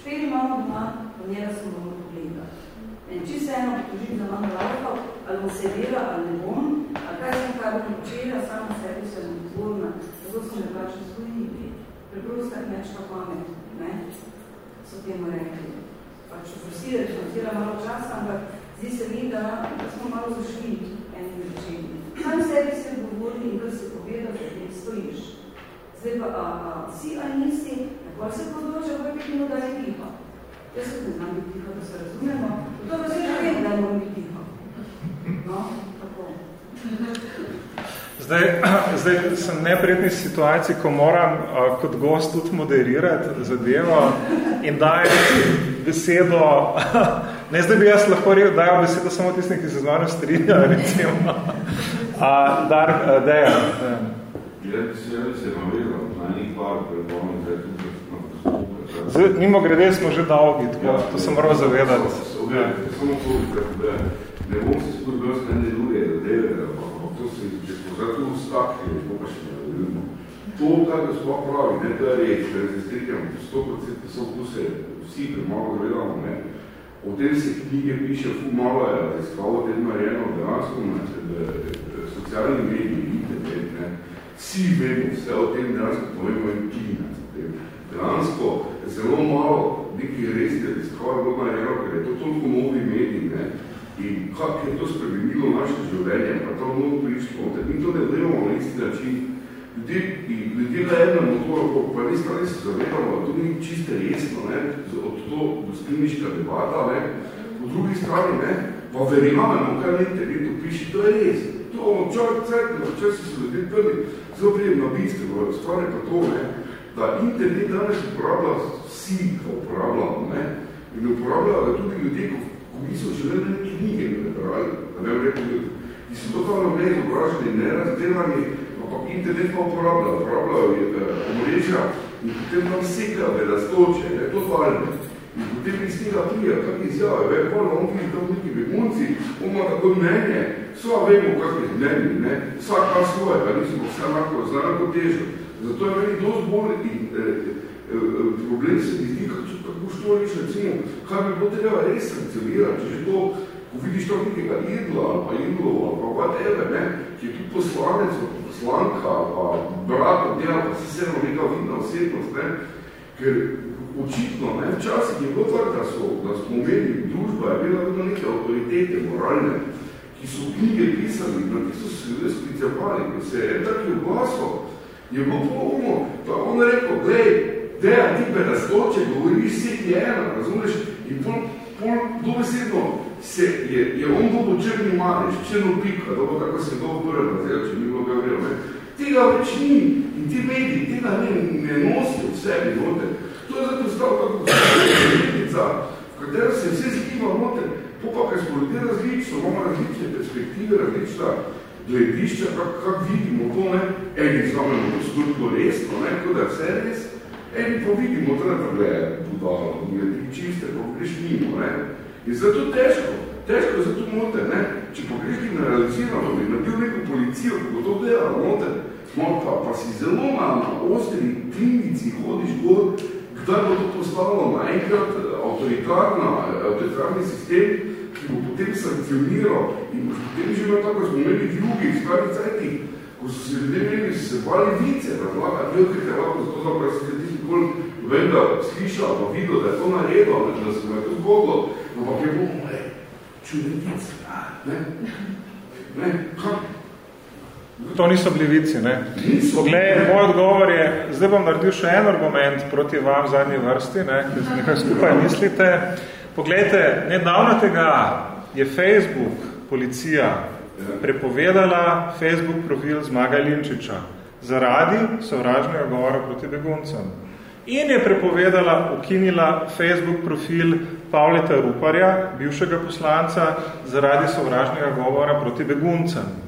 Špeli imamo doma, po njega smo bomo pogledati. In se eno potožim, da imam lajko, ali bom sedela, ali ne bom, ali kaj sem kaj bom počela, samo sebi sem odvorna, zato so me pač vzgojili. Preprosta kmečka pamet, ne, so temu rekli. Pač vsi reflektira malo časa, ampak zdi se mi, da, da smo malo zašli enim rečenjem. Sam sebi se odgovorni in kar se poveda, da tem stojiš. Zdaj pa, a, a si ali nisi, nekaj se podloča, kaj bi bilo, da je tiho. Jaz se ne znam biti tiho, da se razumemo. To pa se ne vem, da moram biti tiho. No, tako. Zdaj, zdaj sem v neprijetni situaciji, ko moram uh, kot gost tudi moderirati zadevo in dajati besedo, ne zdaj bi jaz lahko rekel, dajo besedo samo tistim, ki se z mano strinja, recimo. Uh, dar, uh, deja. Jaz se vam vedel, na njih par da je tudi na postopku. Zdaj, mimo grede smo že dolgi, tako, Ja, to sem moral zavedati. Samo to, da ne bom se skupaj bil s ene druge zadeve, ampak to se če smo zato ustakli, to pa še ne. To, kar da sploh pravi, ne, je res, če se strikam, 100% so vse, vsi premalo zavedamo, ne. O tem se knjige piše, fu malo je raziskalo tem narejeno dejansko na socialni mediji, internet, ne. Vsi vemo vse o tem, dejansko povemo in tem. Dejansko zelo malo nekih resnih je bilo narejeno, ker je to toliko novi medij, ne. In kako je to spremenilo naše življenje, pa to mnogo prišlo, mi to ne gledamo na isti način. Ljudje, ljudje gledamo motor, pa res kaj se zavedamo, da to ni čiste resno, ne, od to gostilniška debata, ne, po drugi strani, ne, pa verjamemo, kaj na internetu piše, to je res. To človek crkno, včasih so ljudje prvi, zelo prijem na bistvo, stvar je pa to, ne, da internet danes uporablja vsi, ga uporabljamo, ne, in uporabljajo ga tudi ljudje, ko, ko niso želeli neke knjige prebrali, da ne vem rekel, ki so totalno neizobraženi, nerazdelani, ampak internet pa uporabljajo, uporabljajo eh, omrežja in potem tam sekajo vedastoče, ne, totalne. In potem iz tega prija, kak izjave, ve, pa on vidi tam neki begunci, on ima tako mnenje, sva vemo, kak je mnenje, ne, vsak pa svoje, pa nismo vse enako, znamo težo. Zato je meni dosti bolj in eh, eh, problem se mi zdi, kako, kako što reč, recimo, kaj bi bilo treba res sankcionirati, če že to, ko vidiš to nekega idla ali pa idlov ali pa whatever, ne, ki je tudi poslanec, ali poslanka, pa brat dela, pa se vseeno neka vidna osebnost, ne, ker očitno, ne, včasih je bilo tako, da so, da smo imeli, družba je bila vedno neke avtoritete moralne, ki so knjige pisali, na ki so se ljudje sklicevali, ko se je en taki oglaso, je bilo polno, pa on rekel, glej, deja ti bedastoče, govoriš vseh je ena, razumeš, in pol, pol dobesedno se je, je on dobil črni madež, črno pika, dobro tako se je dobro prvi razred, če ni bilo gavrilo, ne. Tega več ni in ti mediji tega ne, ne nosijo v sebi, noter. To je zato stalo tako mednica, v katero se vse zgiva noter, po pa, ker smo ljudje različno, imamo različne perspektive, različna gledišča, kako kak vidimo to, ne, eni so tudi resno, ne, kot da je vse res, eni pa vidimo, da ne tako je budalo, ti čiste, pa greš mimo, ne. In zato težko, težko je zato noter, ne, če pa greš generalizirano, bi naredil neko policijo, ko to delalo noter, no, pa, pa si zelo na, na ostri klinici hodiš gor, kdaj bo to postalo naenkrat avtoritarna, avtoritarni sistem, ki bo potem sankcioniral in boš potem že imel tako, smo imeli v jugi, v starih cajtih, ko so se ljudje imeli, se bali vice, razlagati, vel, ker te lahko zato dobro, se ti nikoli vem, da slišal, pa videl, da je to naredil, da se mu je to zgodilo, ampak je bilo, ne, čudenic, ne, ne, kak, To niso bili vici, ne? Poglej, moj odgovor je, zdaj bom naredil še en argument proti vam v zadnji vrsti, ne, ki nekaj skupaj mislite. Poglejte, nedavno tega je Facebook, policija, prepovedala Facebook profil Zmaga Linčiča zaradi sovražnega govora proti beguncem. In je prepovedala, ukinila Facebook profil Pavleta Ruparja, bivšega poslanca, zaradi sovražnega govora proti beguncem.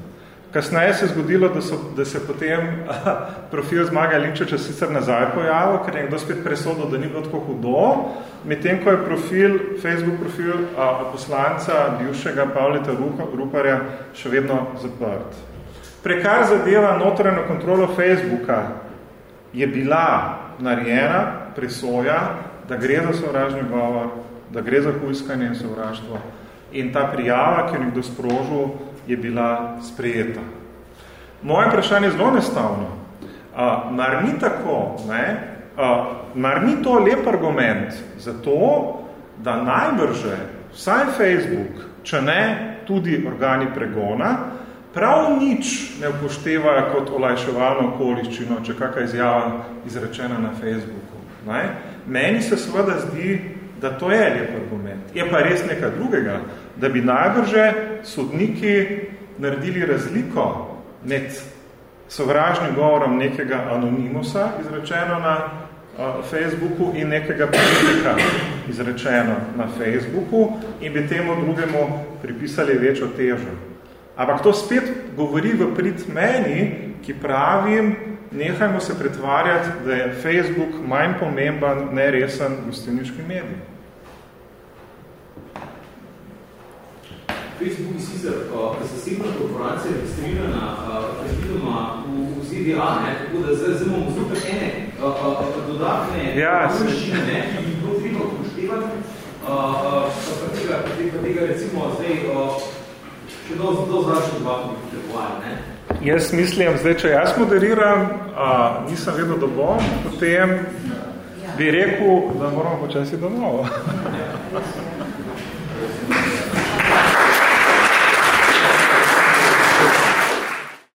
Kasneje se je zgodilo, da, so, da se potem profil Zmaga Linčiča sicer nazaj pojavil, ker je nekdo spet presodil, da ni bilo tako hudo, medtem ko je profil, Facebook profil a, poslanca bivšega Pavleta Ruparja še vedno zaprt. Prekar zadeva notranjo kontrolo Facebooka je bila narejena presoja, da gre za sovražni govor, da gre za huiskanje in sovraštvo. In ta prijava, ki jo nekdo sprožil, je bila sprejeta. Moje vprašanje je zelo nestavno. Uh, mar ni tako, ne? Uh, mar ni to lep argument za to, da najbrže vsaj Facebook, če ne tudi organi pregona, prav nič ne upoštevajo kot olajševalno okoliščino, če kakaj izjava izrečena na Facebooku. Ne? Meni se seveda zdi, da to je lep argument. Je pa res nekaj drugega, da bi najbrže sodniki naredili razliko med sovražnim govorom nekega anonimusa, izrečeno na uh, Facebooku, in nekega politika, izrečeno na Facebooku, in bi temu drugemu pripisali večjo težo. Ampak to spet govori v prid meni, ki pravim, nehajmo se pretvarjati, da je Facebook manj pomemben, neresen gostiniški medij. Facebook je sicer zasebna korporacija registrirana uh, predvidoma v, ZDA, ne? tako da zdaj, imamo zopet ene uh, uh, dodatne ja, mašine, ne? ki bi bilo treba upoštevati, uh, pa tega, pa tega recimo zdaj uh, še do, do zračno dvakrat potrebovali. Ne? Jaz mislim, zdaj, če jaz moderiram, a, nisem vedel, da bom, potem bi rekel, da moramo počasi domov.